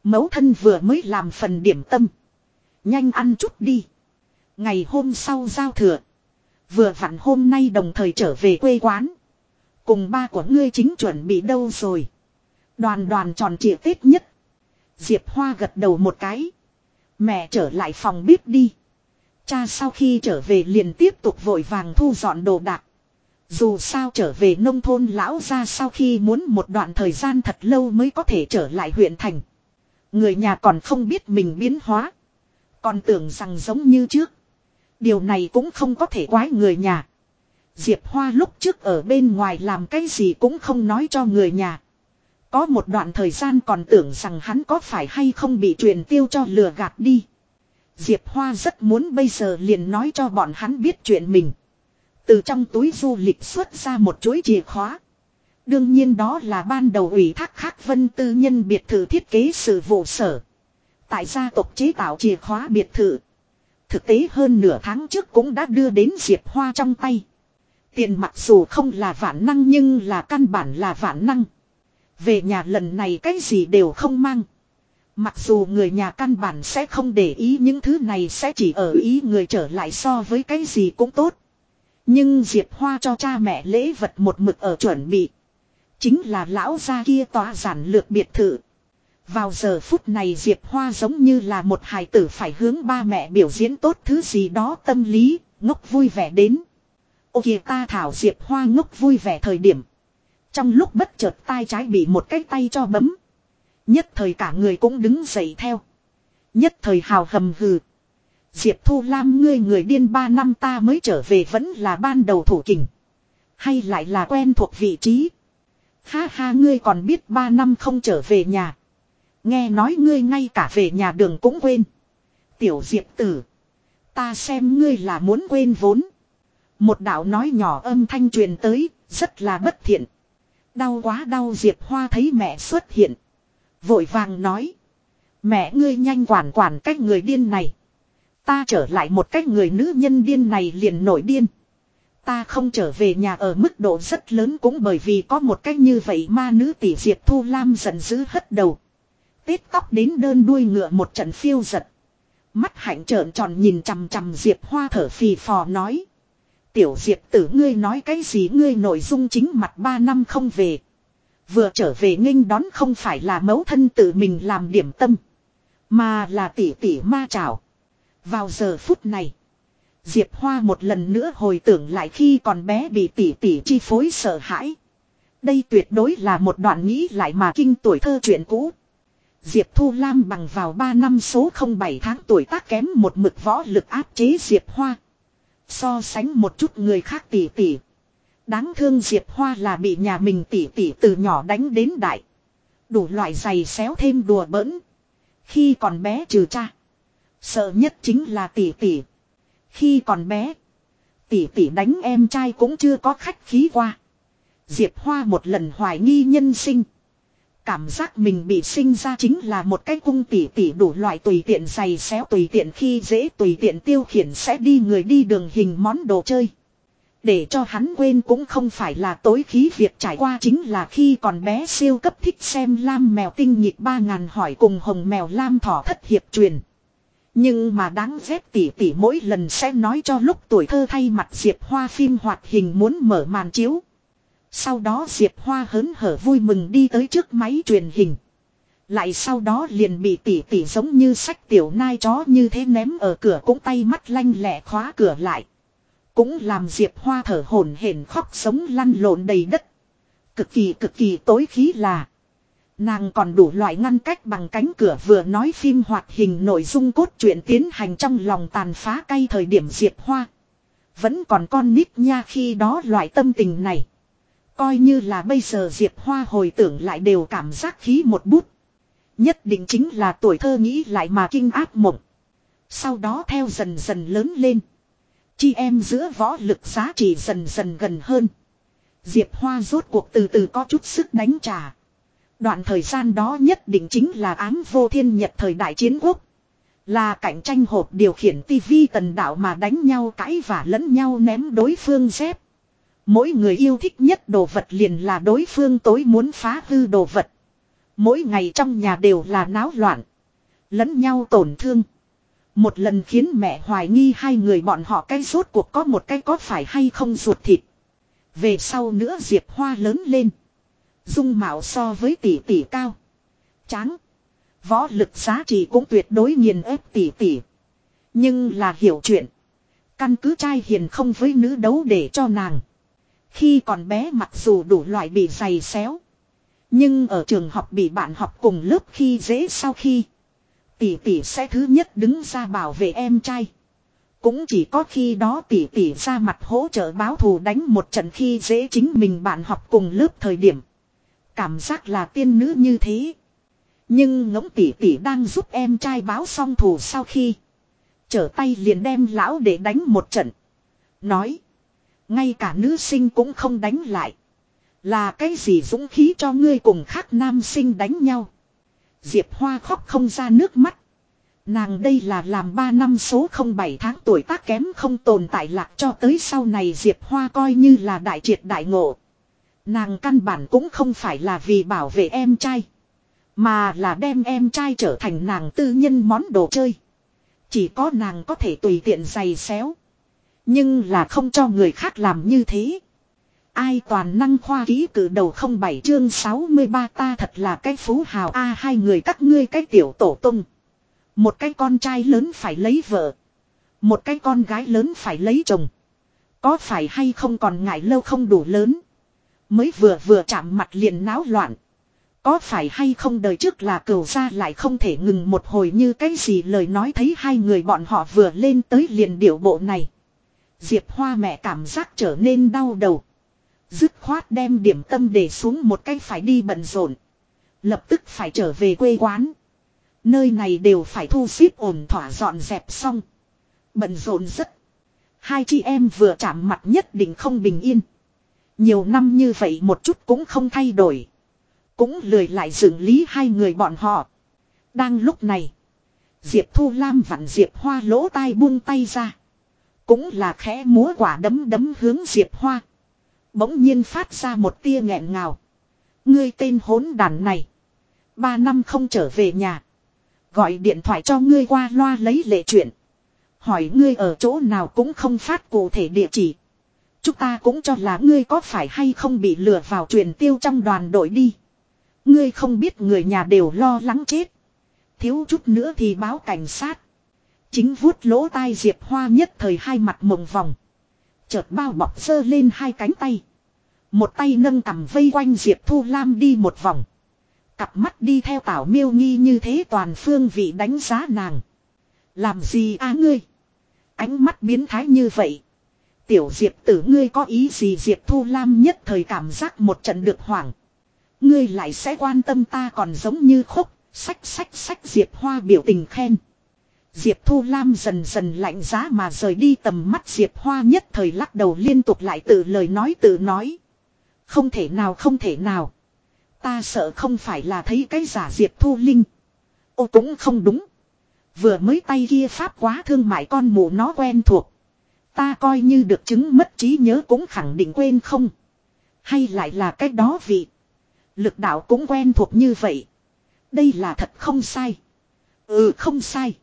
Mẫu thân vừa mới làm phần điểm tâm. Nhanh ăn chút đi. Ngày hôm sau giao thừa. Vừa vặn hôm nay đồng thời trở về quê quán. Cùng ba của ngươi chính chuẩn bị đâu rồi. Đoàn đoàn tròn trịa tết nhất. Diệp Hoa gật đầu một cái. Mẹ trở lại phòng bếp đi. Cha sau khi trở về liền tiếp tục vội vàng thu dọn đồ đạc. Dù sao trở về nông thôn lão ra sau khi muốn một đoạn thời gian thật lâu mới có thể trở lại huyện thành. Người nhà còn không biết mình biến hóa. Còn tưởng rằng giống như trước. Điều này cũng không có thể quái người nhà. Diệp Hoa lúc trước ở bên ngoài làm cái gì cũng không nói cho người nhà. Có một đoạn thời gian còn tưởng rằng hắn có phải hay không bị truyền tiêu cho lừa gạt đi. Diệp Hoa rất muốn bây giờ liền nói cho bọn hắn biết chuyện mình. Từ trong túi du lịch xuất ra một chuỗi chìa khóa. Đương nhiên đó là ban đầu ủy thác khắc vân tư nhân biệt thự thiết kế sự vụ sở. Tại gia tộc chế tạo chìa khóa biệt thự. Thực tế hơn nửa tháng trước cũng đã đưa đến Diệp Hoa trong tay. Tiền mặc dù không là vạn năng nhưng là căn bản là vạn năng. Về nhà lần này cái gì đều không mang. Mặc dù người nhà căn bản sẽ không để ý những thứ này sẽ chỉ ở ý người trở lại so với cái gì cũng tốt. Nhưng Diệp Hoa cho cha mẹ lễ vật một mực ở chuẩn bị. Chính là lão gia kia tòa giản lược biệt thự. Vào giờ phút này Diệp Hoa giống như là một hài tử phải hướng ba mẹ biểu diễn tốt thứ gì đó tâm lý, ngốc vui vẻ đến. Ô kìa ta thảo Diệp Hoa ngốc vui vẻ thời điểm. Trong lúc bất chợt tay trái bị một cái tay cho bấm. Nhất thời cả người cũng đứng dậy theo. Nhất thời hào hầm hừ. Diệp Thu Lam ngươi người điên ba năm ta mới trở về vẫn là ban đầu thủ kình. Hay lại là quen thuộc vị trí. Ha ha ngươi còn biết ba năm không trở về nhà. Nghe nói ngươi ngay cả về nhà đường cũng quên. Tiểu Diệp tử. Ta xem ngươi là muốn quên vốn. Một đạo nói nhỏ âm thanh truyền tới, rất là bất thiện. Đau quá đau Diệp Hoa thấy mẹ xuất hiện. Vội vàng nói. Mẹ ngươi nhanh quản quản cách người điên này. Ta trở lại một cách người nữ nhân điên này liền nổi điên. Ta không trở về nhà ở mức độ rất lớn cũng bởi vì có một cách như vậy ma nữ tỷ Diệp Thu Lam giận dữ hất đầu. Tết tóc đến đơn đuôi ngựa một trận phiêu giật. Mắt hạnh trợn tròn nhìn chằm chằm Diệp Hoa thở phì phò nói. Tiểu Diệp tử ngươi nói cái gì ngươi nội dung chính mặt ba năm không về. Vừa trở về nghênh đón không phải là mẫu thân tự mình làm điểm tâm. Mà là tỷ tỷ ma chảo Vào giờ phút này. Diệp Hoa một lần nữa hồi tưởng lại khi còn bé bị tỷ tỷ chi phối sợ hãi. Đây tuyệt đối là một đoạn nghĩ lại mà kinh tuổi thơ chuyện cũ. Diệp Thu Lam bằng vào 3 năm số 07 tháng tuổi tác kém một mực võ lực áp chế Diệp Hoa. So sánh một chút người khác tỷ tỷ. Đáng thương Diệp Hoa là bị nhà mình tỷ tỷ từ nhỏ đánh đến đại. Đủ loại giày xéo thêm đùa bỡn. Khi còn bé trừ cha. Sợ nhất chính là tỷ tỷ. Khi còn bé. Tỷ tỷ đánh em trai cũng chưa có khách khí qua. Diệp Hoa một lần hoài nghi nhân sinh. Cảm giác mình bị sinh ra chính là một cái cung tỉ tỉ đủ loại tùy tiện giày xéo, tùy tiện khi dễ, tùy tiện tiêu khiển sẽ đi người đi đường hình món đồ chơi. Để cho hắn quên cũng không phải là tối khí việc trải qua chính là khi còn bé siêu cấp thích xem lam mèo tinh nhịp ba ngàn hỏi cùng hồng mèo lam thỏ thất hiệp truyền. Nhưng mà đáng ghét tỉ tỉ mỗi lần sẽ nói cho lúc tuổi thơ thay mặt Diệp Hoa phim hoạt hình muốn mở màn chiếu. Sau đó Diệp Hoa hớn hở vui mừng đi tới trước máy truyền hình. Lại sau đó liền bị tỉ tỉ giống như sách tiểu nai chó như thế ném ở cửa cũng tay mắt lanh lẹ khóa cửa lại. Cũng làm Diệp Hoa thở hổn hển khóc sống lăn lộn đầy đất. Cực kỳ cực kỳ tối khí là. Nàng còn đủ loại ngăn cách bằng cánh cửa vừa nói phim hoạt hình nội dung cốt truyện tiến hành trong lòng tàn phá cay thời điểm Diệp Hoa. Vẫn còn con nít nha khi đó loại tâm tình này. Coi như là bây giờ Diệp Hoa hồi tưởng lại đều cảm giác khí một bút. Nhất định chính là tuổi thơ nghĩ lại mà kinh áp mộng. Sau đó theo dần dần lớn lên. Chi em giữa võ lực giá trị dần dần gần hơn. Diệp Hoa rốt cuộc từ từ có chút sức đánh trả. Đoạn thời gian đó nhất định chính là ám vô thiên nhật thời đại chiến quốc. Là cạnh tranh hộp điều khiển tivi tần đạo mà đánh nhau cãi và lẫn nhau ném đối phương dép. Mỗi người yêu thích nhất đồ vật liền là đối phương tối muốn phá hư đồ vật. Mỗi ngày trong nhà đều là náo loạn. Lẫn nhau tổn thương. Một lần khiến mẹ hoài nghi hai người bọn họ cái rốt cuộc có một cái có phải hay không ruột thịt. Về sau nữa Diệp Hoa lớn lên. Dung mạo so với tỷ tỷ cao. Tráng. Võ lực giá trị cũng tuyệt đối nghiền ép tỷ tỷ. Nhưng là hiểu chuyện. Căn cứ trai hiền không với nữ đấu để cho nàng. Khi còn bé mặc dù đủ loại bị giày xéo. Nhưng ở trường học bị bạn học cùng lớp khi dễ sau khi. Tỷ tỷ sẽ thứ nhất đứng ra bảo vệ em trai. Cũng chỉ có khi đó tỷ tỷ ra mặt hỗ trợ báo thù đánh một trận khi dễ chính mình bạn học cùng lớp thời điểm. Cảm giác là tiên nữ như thế. Nhưng ngỗng tỷ tỷ đang giúp em trai báo xong thù sau khi. Trở tay liền đem lão để đánh một trận. Nói. Ngay cả nữ sinh cũng không đánh lại. Là cái gì dũng khí cho ngươi cùng khác nam sinh đánh nhau. Diệp Hoa khóc không ra nước mắt. Nàng đây là làm 3 năm số không 07 tháng tuổi tác kém không tồn tại lạc cho tới sau này Diệp Hoa coi như là đại triệt đại ngộ. Nàng căn bản cũng không phải là vì bảo vệ em trai. Mà là đem em trai trở thành nàng tư nhân món đồ chơi. Chỉ có nàng có thể tùy tiện giày xéo. Nhưng là không cho người khác làm như thế. Ai toàn năng khoa ký cử đầu không bảy chương 63 ta thật là cái phú hào a, hai người các ngươi cái tiểu tổ tung. Một cái con trai lớn phải lấy vợ. Một cái con gái lớn phải lấy chồng. Có phải hay không còn ngại lâu không đủ lớn. Mới vừa vừa chạm mặt liền náo loạn. Có phải hay không đời trước là cửu ra lại không thể ngừng một hồi như cái gì lời nói thấy hai người bọn họ vừa lên tới liền điệu bộ này. Diệp Hoa mẹ cảm giác trở nên đau đầu. Dứt khoát đem điểm tâm để xuống một cái phải đi bận rộn. Lập tức phải trở về quê quán. Nơi này đều phải thu xếp ổn thỏa dọn dẹp xong. Bận rộn rất. Hai chị em vừa chạm mặt nhất định không bình yên. Nhiều năm như vậy một chút cũng không thay đổi. Cũng lười lại dựng lý hai người bọn họ. Đang lúc này. Diệp Thu Lam vặn Diệp Hoa lỗ tai buông tay ra. Cũng là khẽ múa quả đấm đấm hướng Diệp Hoa. Bỗng nhiên phát ra một tia nghẹn ngào. Ngươi tên hốn đàn này. Ba năm không trở về nhà. Gọi điện thoại cho ngươi qua loa lấy lệ chuyện. Hỏi ngươi ở chỗ nào cũng không phát cụ thể địa chỉ. Chúng ta cũng cho là ngươi có phải hay không bị lừa vào truyền tiêu trong đoàn đội đi. Ngươi không biết người nhà đều lo lắng chết. Thiếu chút nữa thì báo cảnh sát. Chính vuốt lỗ tai Diệp Hoa nhất thời hai mặt mộng vòng. Chợt bao bọc sơ lên hai cánh tay. Một tay nâng cầm vây quanh Diệp Thu Lam đi một vòng. Cặp mắt đi theo tảo miêu nghi như thế toàn phương vị đánh giá nàng. Làm gì a ngươi? Ánh mắt biến thái như vậy. Tiểu Diệp tử ngươi có ý gì Diệp Thu Lam nhất thời cảm giác một trận được hoảng. Ngươi lại sẽ quan tâm ta còn giống như khúc, sách sách sách Diệp Hoa biểu tình khen. Diệp Thu Lam dần dần lạnh giá mà rời đi tầm mắt Diệp Hoa nhất thời lắc đầu liên tục lại tự lời nói tự nói. Không thể nào, không thể nào. Ta sợ không phải là thấy cái giả Diệp Thu Linh. Ô cũng không đúng. Vừa mới tay kia pháp quá thương mại con mụ nó quen thuộc. Ta coi như được chứng mất trí nhớ cũng khẳng định quên không. Hay lại là cái đó vị. Lực đạo cũng quen thuộc như vậy. Đây là thật không sai. Ừ không sai.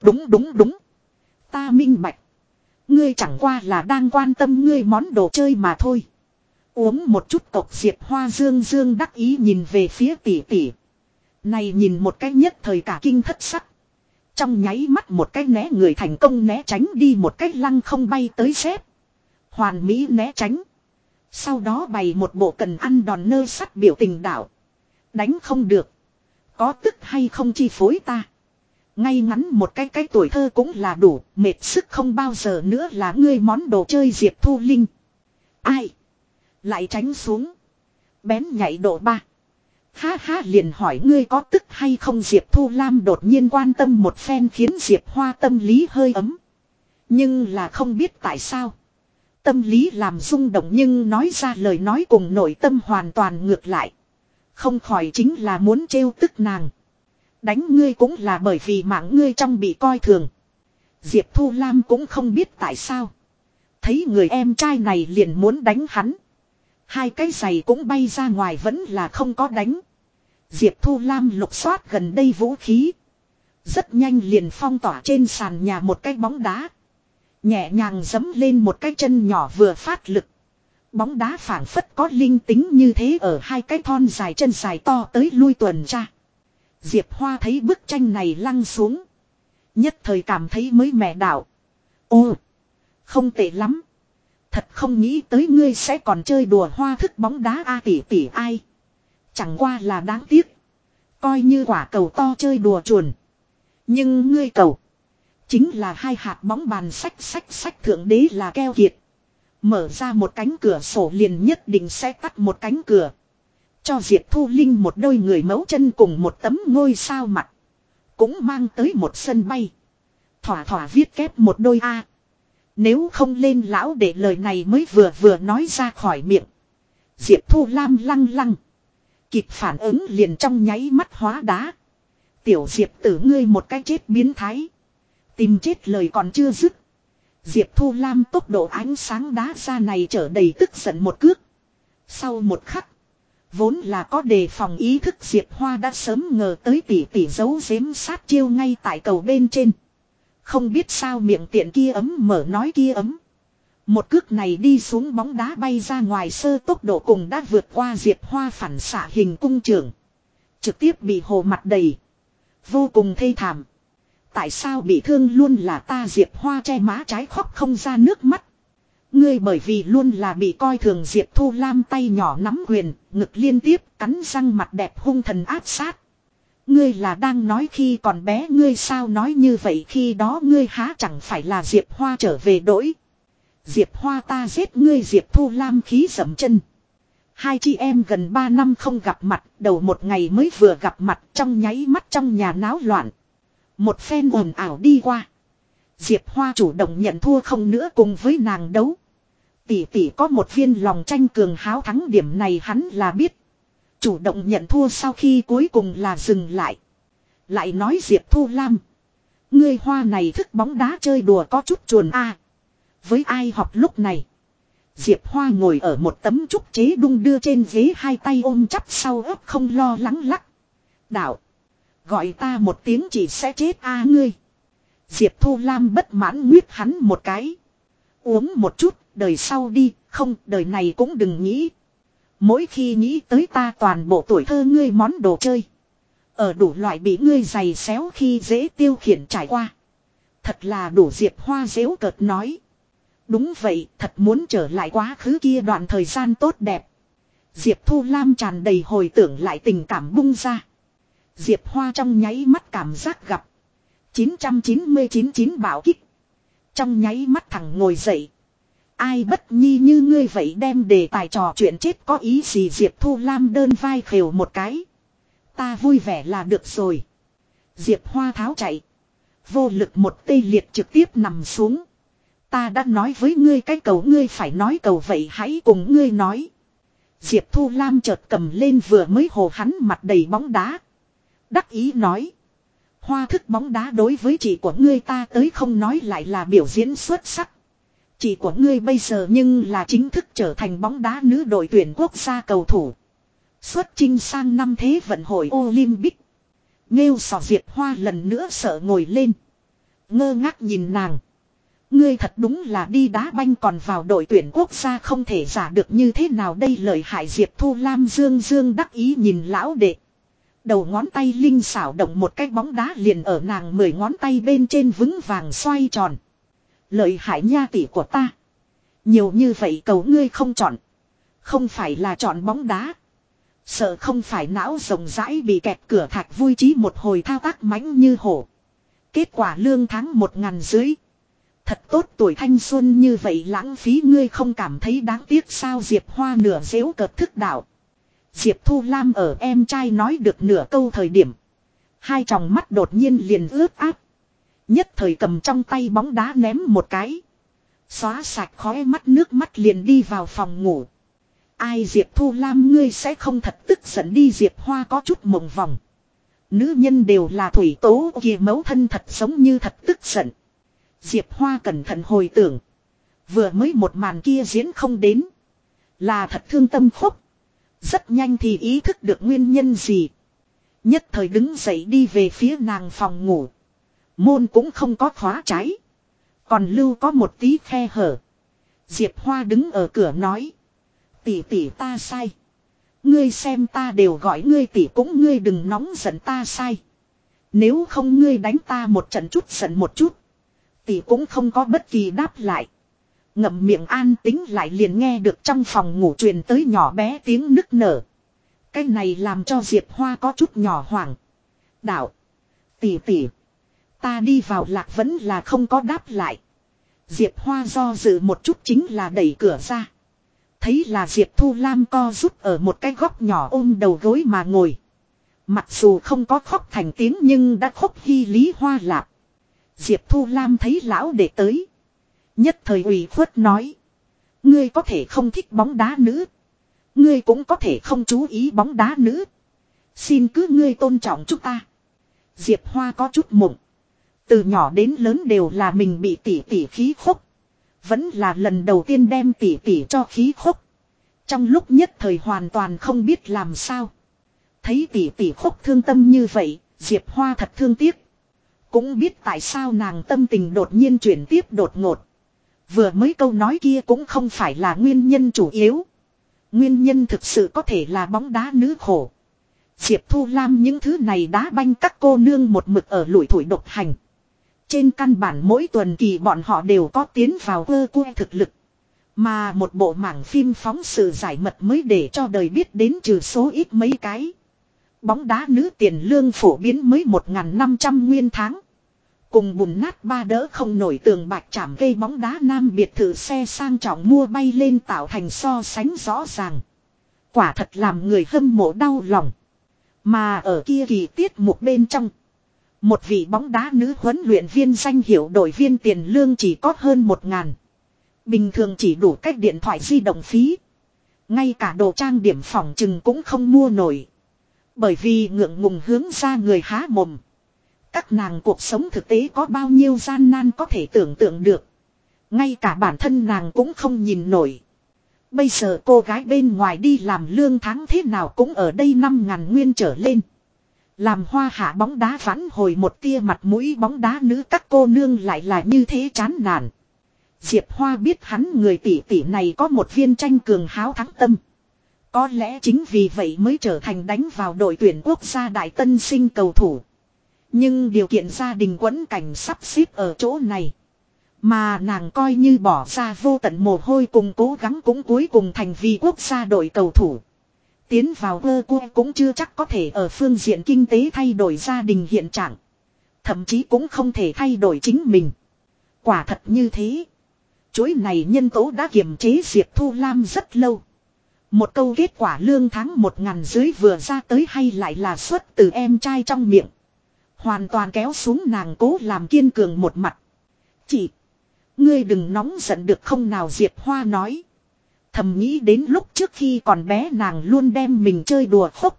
Đúng đúng đúng. Ta minh bạch. Ngươi chẳng qua là đang quan tâm ngươi món đồ chơi mà thôi. Uống một chút cộc diệt hoa dương dương đắc ý nhìn về phía tỷ tỷ. Này nhìn một cái nhất thời cả kinh thất sắc. Trong nháy mắt một cái né người thành công né tránh đi một cái lăng không bay tới xếp. Hoàn mỹ né tránh. Sau đó bày một bộ cần ăn đòn nơ sắt biểu tình đạo. Đánh không được. Có tức hay không chi phối ta. Ngay ngắn một cái cái tuổi thơ cũng là đủ, mệt sức không bao giờ nữa là ngươi món đồ chơi Diệp Thu Linh. Ai? Lại tránh xuống. Bén nhảy độ ba. Ha ha liền hỏi ngươi có tức hay không Diệp Thu Lam đột nhiên quan tâm một phen khiến Diệp Hoa tâm lý hơi ấm. Nhưng là không biết tại sao. Tâm lý làm rung động nhưng nói ra lời nói cùng nội tâm hoàn toàn ngược lại. Không khỏi chính là muốn trêu tức nàng. Đánh ngươi cũng là bởi vì mạng ngươi trong bị coi thường. Diệp Thu Lam cũng không biết tại sao. Thấy người em trai này liền muốn đánh hắn. Hai cái giày cũng bay ra ngoài vẫn là không có đánh. Diệp Thu Lam lục soát gần đây vũ khí. Rất nhanh liền phong tỏa trên sàn nhà một cái bóng đá. Nhẹ nhàng dấm lên một cái chân nhỏ vừa phát lực. Bóng đá phản phất có linh tính như thế ở hai cái thon dài chân dài to tới lui tuần tra. Diệp Hoa thấy bức tranh này lăn xuống. Nhất thời cảm thấy mới mẻ đạo. Ô! Không tệ lắm. Thật không nghĩ tới ngươi sẽ còn chơi đùa hoa thức bóng đá a tỷ tỷ ai. Chẳng qua là đáng tiếc. Coi như quả cầu to chơi đùa chuồn. Nhưng ngươi cầu. Chính là hai hạt bóng bàn sách sách sách thượng đế là keo kiệt. Mở ra một cánh cửa sổ liền nhất định sẽ tắt một cánh cửa. Cho Diệp Thu Linh một đôi người mấu chân cùng một tấm ngôi sao mặt. Cũng mang tới một sân bay. Thỏa thỏa viết kép một đôi A. Nếu không lên lão để lời này mới vừa vừa nói ra khỏi miệng. Diệp Thu Lam lăng lăng. Kịp phản ứng liền trong nháy mắt hóa đá. Tiểu Diệp tử ngươi một cái chết biến thái. Tìm chết lời còn chưa dứt. Diệp Thu Lam tốc độ ánh sáng đá ra này trở đầy tức giận một cước. Sau một khắc. Vốn là có đề phòng ý thức Diệp Hoa đã sớm ngờ tới tỷ tỷ giấu giếm sát chiêu ngay tại cầu bên trên. Không biết sao miệng tiện kia ấm mở nói kia ấm. Một cước này đi xuống bóng đá bay ra ngoài sơ tốc độ cùng đã vượt qua Diệp Hoa phản xạ hình cung trường. Trực tiếp bị hồ mặt đầy. Vô cùng thê thảm. Tại sao bị thương luôn là ta Diệp Hoa che má trái khóc không ra nước mắt. Ngươi bởi vì luôn là bị coi thường Diệp Thu Lam tay nhỏ nắm quyền, ngực liên tiếp, cắn răng mặt đẹp hung thần áp sát. Ngươi là đang nói khi còn bé ngươi sao nói như vậy khi đó ngươi há chẳng phải là Diệp Hoa trở về đổi. Diệp Hoa ta giết ngươi Diệp Thu Lam khí dầm chân. Hai chị em gần ba năm không gặp mặt, đầu một ngày mới vừa gặp mặt trong nháy mắt trong nhà náo loạn. Một phen ồn ảo đi qua. Diệp Hoa chủ động nhận thua không nữa cùng với nàng đấu. Tỷ tỷ có một viên lòng tranh cường háo thắng điểm này hắn là biết. Chủ động nhận thua sau khi cuối cùng là dừng lại. Lại nói Diệp Thu Lam. Ngươi hoa này thức bóng đá chơi đùa có chút chuồn a. Với ai học lúc này. Diệp Hoa ngồi ở một tấm trúc chế đung đưa trên ghế hai tay ôm chắp sau ấp không lo lắng lắc. Đạo. Gọi ta một tiếng chỉ sẽ chết a ngươi. Diệp Thu Lam bất mãn nguyết hắn một cái. Uống một chút, đời sau đi, không, đời này cũng đừng nghĩ. Mỗi khi nghĩ tới ta toàn bộ tuổi thơ ngươi món đồ chơi. Ở đủ loại bị ngươi giày xéo khi dễ tiêu khiển trải qua. Thật là đủ Diệp Hoa dễu cợt nói. Đúng vậy, thật muốn trở lại quá khứ kia đoạn thời gian tốt đẹp. Diệp Thu Lam tràn đầy hồi tưởng lại tình cảm bung ra. Diệp Hoa trong nháy mắt cảm giác gặp. 999 chín bảo kích. Trong nháy mắt thẳng ngồi dậy. Ai bất nhi như ngươi vậy đem đề tài trò chuyện chết có ý gì Diệp Thu Lam đơn vai khều một cái. Ta vui vẻ là được rồi. Diệp Hoa tháo chạy. Vô lực một tê liệt trực tiếp nằm xuống. Ta đã nói với ngươi cái cầu ngươi phải nói cầu vậy hãy cùng ngươi nói. Diệp Thu Lam chợt cầm lên vừa mới hồ hắn mặt đầy bóng đá. Đắc ý nói. Hoa thức bóng đá đối với chị của ngươi ta tới không nói lại là biểu diễn xuất sắc. Chị của ngươi bây giờ nhưng là chính thức trở thành bóng đá nữ đội tuyển quốc gia cầu thủ. Xuất chinh sang năm thế vận hội Olympic. Nghêu sò diệt Hoa lần nữa sợ ngồi lên. Ngơ ngác nhìn nàng. Ngươi thật đúng là đi đá banh còn vào đội tuyển quốc gia không thể giả được như thế nào đây lời hại Diệp Thu Lam Dương Dương đắc ý nhìn lão đệ. Đầu ngón tay linh xảo động một cái bóng đá liền ở nàng mười ngón tay bên trên vững vàng xoay tròn. Lợi hại nha tỷ của ta. Nhiều như vậy cầu ngươi không chọn. Không phải là chọn bóng đá. Sợ không phải não rồng rãi bị kẹt cửa thạch vui trí một hồi thao tác mãnh như hổ. Kết quả lương tháng một ngàn dưới. Thật tốt tuổi thanh xuân như vậy lãng phí ngươi không cảm thấy đáng tiếc sao Diệp Hoa nửa dễu cợt thức đạo. Diệp Thu Lam ở em trai nói được nửa câu thời điểm. Hai tròng mắt đột nhiên liền ướt áp. Nhất thời cầm trong tay bóng đá ném một cái. Xóa sạch khói mắt nước mắt liền đi vào phòng ngủ. Ai Diệp Thu Lam ngươi sẽ không thật tức giận đi, Diệp Hoa có chút mộng vòng. Nữ nhân đều là thủy tố kìa mấu thân thật giống như thật tức giận. Diệp Hoa cẩn thận hồi tưởng. Vừa mới một màn kia diễn không đến. Là thật thương tâm khúc. Rất nhanh thì ý thức được nguyên nhân gì. Nhất thời đứng dậy đi về phía nàng phòng ngủ. Môn cũng không có khóa trái. Còn lưu có một tí khe hở. Diệp Hoa đứng ở cửa nói. Tỷ tỷ ta sai. Ngươi xem ta đều gọi ngươi tỷ cũng ngươi đừng nóng giận ta sai. Nếu không ngươi đánh ta một trận chút giận một chút. Tỷ cũng không có bất kỳ đáp lại. Ngậm miệng an tính lại liền nghe được trong phòng ngủ truyền tới nhỏ bé tiếng nức nở. Cái này làm cho Diệp Hoa có chút nhỏ hoảng. Đạo. Tỷ tỷ. Ta đi vào lạc vẫn là không có đáp lại. Diệp Hoa do dự một chút chính là đẩy cửa ra. Thấy là Diệp Thu Lam co rút ở một cái góc nhỏ ôm đầu gối mà ngồi. Mặc dù không có khóc thành tiếng nhưng đã khóc hy lý hoa lạp. Diệp Thu Lam thấy lão để tới. Nhất thời ủy khuất nói. Ngươi có thể không thích bóng đá nữ. Ngươi cũng có thể không chú ý bóng đá nữ. Xin cứ ngươi tôn trọng chúng ta. Diệp Hoa có chút mộng. Từ nhỏ đến lớn đều là mình bị tỉ tỉ khí khúc. Vẫn là lần đầu tiên đem tỉ tỉ cho khí khúc. Trong lúc nhất thời hoàn toàn không biết làm sao. Thấy tỉ tỉ khúc thương tâm như vậy, Diệp Hoa thật thương tiếc. Cũng biết tại sao nàng tâm tình đột nhiên chuyển tiếp đột ngột. Vừa mới câu nói kia cũng không phải là nguyên nhân chủ yếu. Nguyên nhân thực sự có thể là bóng đá nữ khổ. Diệp Thu Lam những thứ này đá banh các cô nương một mực ở lủi thủi độc hành. Trên căn bản mỗi tuần kỳ bọn họ đều có tiến vào cơ cua thực lực. Mà một bộ mảng phim phóng sự giải mật mới để cho đời biết đến trừ số ít mấy cái. Bóng đá nữ tiền lương phổ biến mới 1.500 nguyên tháng. Cùng bùn nát ba đỡ không nổi tường bạch chạm cây bóng đá nam biệt thự xe sang trọng mua bay lên tạo thành so sánh rõ ràng. Quả thật làm người hâm mộ đau lòng. Mà ở kia kỳ tiết một bên trong. Một vị bóng đá nữ huấn luyện viên danh hiệu đội viên tiền lương chỉ có hơn một ngàn. Bình thường chỉ đủ cách điện thoại di động phí. Ngay cả đồ trang điểm phòng chừng cũng không mua nổi. Bởi vì ngượng ngùng hướng ra người há mồm. Các nàng cuộc sống thực tế có bao nhiêu gian nan có thể tưởng tượng được. Ngay cả bản thân nàng cũng không nhìn nổi. Bây giờ cô gái bên ngoài đi làm lương tháng thế nào cũng ở đây năm ngàn nguyên trở lên. Làm hoa hạ bóng đá vãn hồi một tia mặt mũi bóng đá nữ các cô nương lại là như thế chán nản. Diệp Hoa biết hắn người tỷ tỷ này có một viên tranh cường háo thắng tâm. Có lẽ chính vì vậy mới trở thành đánh vào đội tuyển quốc gia đại tân sinh cầu thủ. Nhưng điều kiện gia đình quẫn cảnh sắp xếp ở chỗ này. Mà nàng coi như bỏ ra vô tận mồ hôi cùng cố gắng cũng cuối cùng thành vì quốc gia đội cầu thủ. Tiến vào ơ cua cũng chưa chắc có thể ở phương diện kinh tế thay đổi gia đình hiện trạng. Thậm chí cũng không thể thay đổi chính mình. Quả thật như thế. Chuỗi này nhân tố đã kiềm chế Diệp Thu Lam rất lâu. Một câu kết quả lương tháng một ngàn dưới vừa ra tới hay lại là xuất từ em trai trong miệng. Hoàn toàn kéo xuống nàng cố làm kiên cường một mặt. Chị. Ngươi đừng nóng giận được không nào Diệp Hoa nói. Thầm nghĩ đến lúc trước khi còn bé nàng luôn đem mình chơi đùa khúc.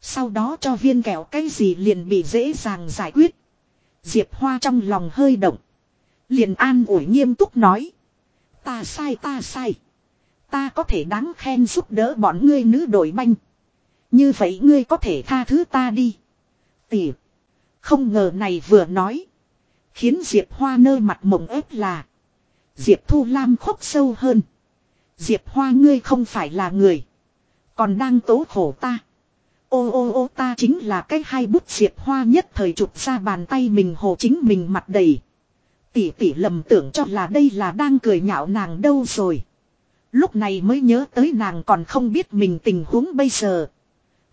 Sau đó cho viên kẹo cái gì liền bị dễ dàng giải quyết. Diệp Hoa trong lòng hơi động. Liền an ủi nghiêm túc nói. Ta sai ta sai. Ta có thể đáng khen giúp đỡ bọn ngươi nữ đội banh. Như vậy ngươi có thể tha thứ ta đi. Tỷ. Không ngờ này vừa nói. Khiến Diệp Hoa nơi mặt mộng ép là. Diệp Thu Lam khóc sâu hơn. Diệp Hoa ngươi không phải là người. Còn đang tố khổ ta. Ô ô ô ta chính là cái hai bút Diệp Hoa nhất thời chụp ra bàn tay mình hồ chính mình mặt đầy. Tỷ tỷ lầm tưởng cho là đây là đang cười nhạo nàng đâu rồi. Lúc này mới nhớ tới nàng còn không biết mình tình huống bây giờ.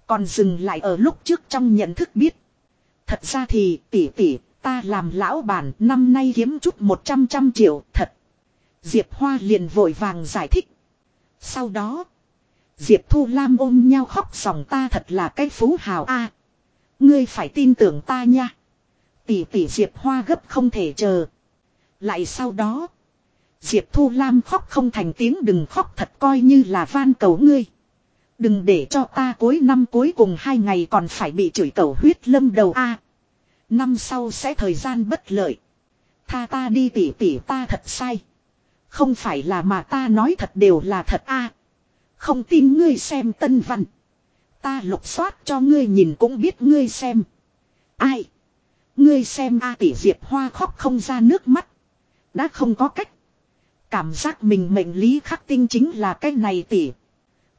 Còn dừng lại ở lúc trước trong nhận thức biết. Thật ra thì, tỷ tỷ, ta làm lão bản, năm nay kiếm chút một trăm trăm triệu, thật. Diệp Hoa liền vội vàng giải thích. Sau đó. Diệp Thu Lam ôm nhau khóc sòng ta thật là cái phú hào a. ngươi phải tin tưởng ta nha. Tỷ tỷ Diệp Hoa gấp không thể chờ. Lại sau đó. Diệp Thu Lam khóc không thành tiếng đừng khóc thật coi như là van cầu ngươi. Đừng để cho ta cuối năm cuối cùng hai ngày còn phải bị chửi cầu huyết lâm đầu a. năm sau sẽ thời gian bất lợi. Tha ta đi tỉ tỉ ta thật sai. Không phải là mà ta nói thật đều là thật a. không tin ngươi xem tân văn. Ta lục soát cho ngươi nhìn cũng biết ngươi xem. Ai? Ngươi xem a tỷ Diệp Hoa khóc không ra nước mắt. Đã không có cách. Cảm giác mình mệnh lý khắc tinh chính là cái này tỷ.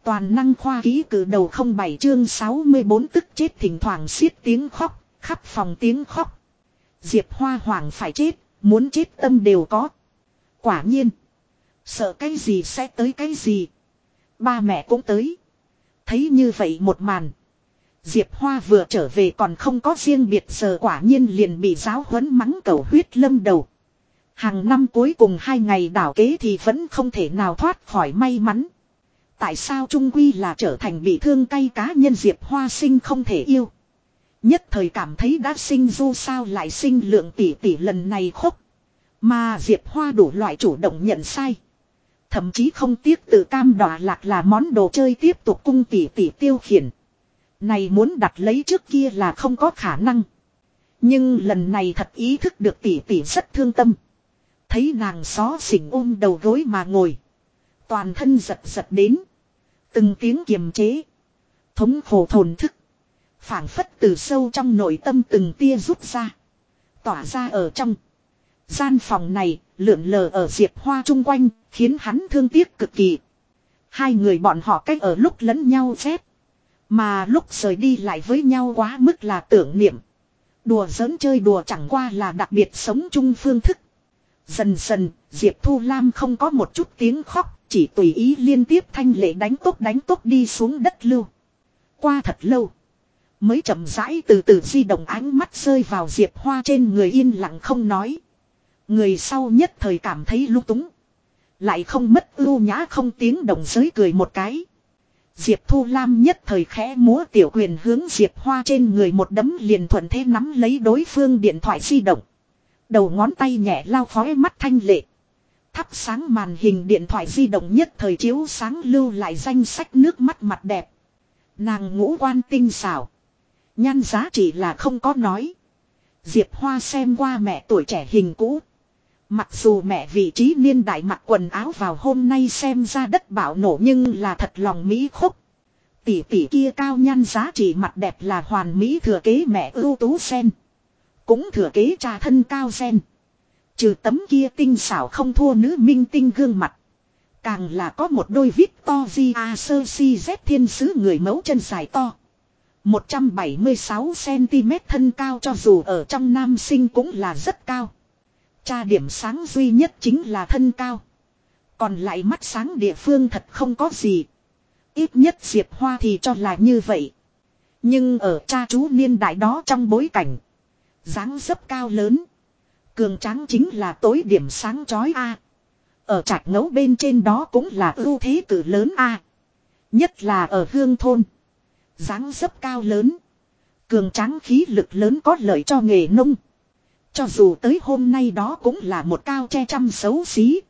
Toàn năng khoa ký cử đầu không bảy chương 64 tức chết thỉnh thoảng xiết tiếng khóc, khắp phòng tiếng khóc. Diệp Hoa Hoàng phải chết, muốn chết tâm đều có. Quả nhiên. Sợ cái gì sẽ tới cái gì. Ba mẹ cũng tới. Thấy như vậy một màn. Diệp Hoa vừa trở về còn không có riêng biệt giờ quả nhiên liền bị giáo huấn mắng cầu huyết lâm đầu. Hàng năm cuối cùng hai ngày đảo kế thì vẫn không thể nào thoát khỏi may mắn. Tại sao Trung Quy là trở thành bị thương cay cá nhân Diệp Hoa sinh không thể yêu. Nhất thời cảm thấy đã sinh du sao lại sinh lượng tỷ tỷ lần này khóc? Mà Diệp Hoa đủ loại chủ động nhận sai. Thậm chí không tiếc tự cam đọa lạc là món đồ chơi tiếp tục cung tỷ tỷ tiêu khiển. Này muốn đặt lấy trước kia là không có khả năng. Nhưng lần này thật ý thức được tỷ tỷ rất thương tâm. Thấy nàng xó xỉnh ôm đầu gối mà ngồi. Toàn thân giật giật đến. Từng tiếng kiềm chế. Thống khổ thồn thức. phảng phất từ sâu trong nội tâm từng tia rút ra. Tỏa ra ở trong. Gian phòng này lượn lờ ở diệp hoa chung quanh, khiến hắn thương tiếc cực kỳ. Hai người bọn họ cách ở lúc lẫn nhau phép. Mà lúc rời đi lại với nhau quá mức là tưởng niệm. Đùa giỡn chơi đùa chẳng qua là đặc biệt sống chung phương thức. Dần dần, Diệp Thu Lam không có một chút tiếng khóc, chỉ tùy ý liên tiếp thanh lệ đánh tốt đánh tốt đi xuống đất lưu. Qua thật lâu, mới chậm rãi từ từ di động ánh mắt rơi vào Diệp Hoa trên người yên lặng không nói. Người sau nhất thời cảm thấy lung túng. Lại không mất ưu nhã không tiếng động giới cười một cái. Diệp Thu Lam nhất thời khẽ múa tiểu quyền hướng Diệp Hoa trên người một đấm liền thuận thế nắm lấy đối phương điện thoại di động. Đầu ngón tay nhẹ lao khói mắt thanh lệ. Thắp sáng màn hình điện thoại di động nhất thời chiếu sáng lưu lại danh sách nước mắt mặt đẹp. Nàng ngũ quan tinh xảo. Nhan giá trị là không có nói. Diệp Hoa xem qua mẹ tuổi trẻ hình cũ. Mặc dù mẹ vị trí niên đại mặc quần áo vào hôm nay xem ra đất bạo nổ nhưng là thật lòng mỹ khúc. Tỷ tỷ kia cao nhan giá trị mặt đẹp là hoàn mỹ thừa kế mẹ ưu tú sen. Cũng thừa kế cha thân cao sen. Trừ tấm kia tinh xảo không thua nữ minh tinh gương mặt. Càng là có một đôi vít to di a sơ si z thiên sứ người mẫu chân dài to. 176cm thân cao cho dù ở trong nam sinh cũng là rất cao. Cha điểm sáng duy nhất chính là thân cao. Còn lại mắt sáng địa phương thật không có gì. Ít nhất Diệp Hoa thì cho là như vậy. Nhưng ở cha chú niên đại đó trong bối cảnh dáng dấp cao lớn. Cường tráng chính là tối điểm sáng chói A. Ở trạch ngẫu bên trên đó cũng là ưu thế cử lớn a Nhất là ở hương thôn. dáng dấp cao lớn. Cường tráng khí lực lớn có lợi cho nghề nông. Cho dù tới hôm nay đó cũng là một cao che chăm xấu xí.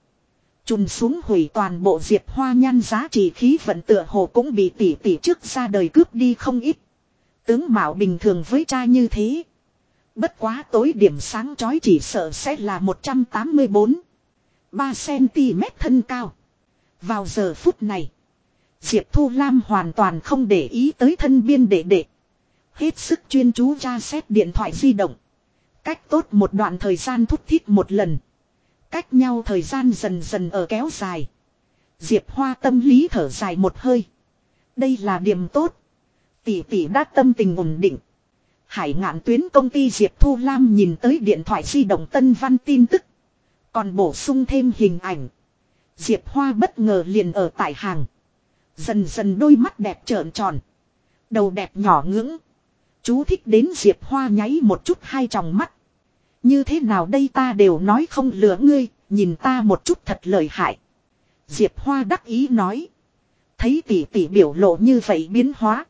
Chùm xuống hủy toàn bộ diệp hoa nhan giá trị khí vận tựa hồ cũng bị tỷ tỷ trước ra đời cướp đi không ít. Tướng Mạo bình thường với cha như thế. Bất quá tối điểm sáng chói chỉ sợ sẽ là 184. 3cm thân cao. Vào giờ phút này. Diệp Thu Lam hoàn toàn không để ý tới thân biên đệ đệ. Hết sức chuyên chú tra xét điện thoại di động. Cách tốt một đoạn thời gian thúc thiết một lần. Cách nhau thời gian dần dần ở kéo dài. Diệp Hoa tâm lý thở dài một hơi. Đây là điểm tốt. Tỷ tỷ đã tâm tình ổn định. Hải ngạn tuyến công ty Diệp Thu Lam nhìn tới điện thoại di động Tân Văn tin tức. Còn bổ sung thêm hình ảnh. Diệp Hoa bất ngờ liền ở tại hàng. Dần dần đôi mắt đẹp trợn tròn. Đầu đẹp nhỏ ngưỡng. Chú thích đến Diệp Hoa nháy một chút hai tròng mắt. Như thế nào đây ta đều nói không lừa ngươi, nhìn ta một chút thật lợi hại. Diệp Hoa đắc ý nói. Thấy tỷ tỷ biểu lộ như vậy biến hóa.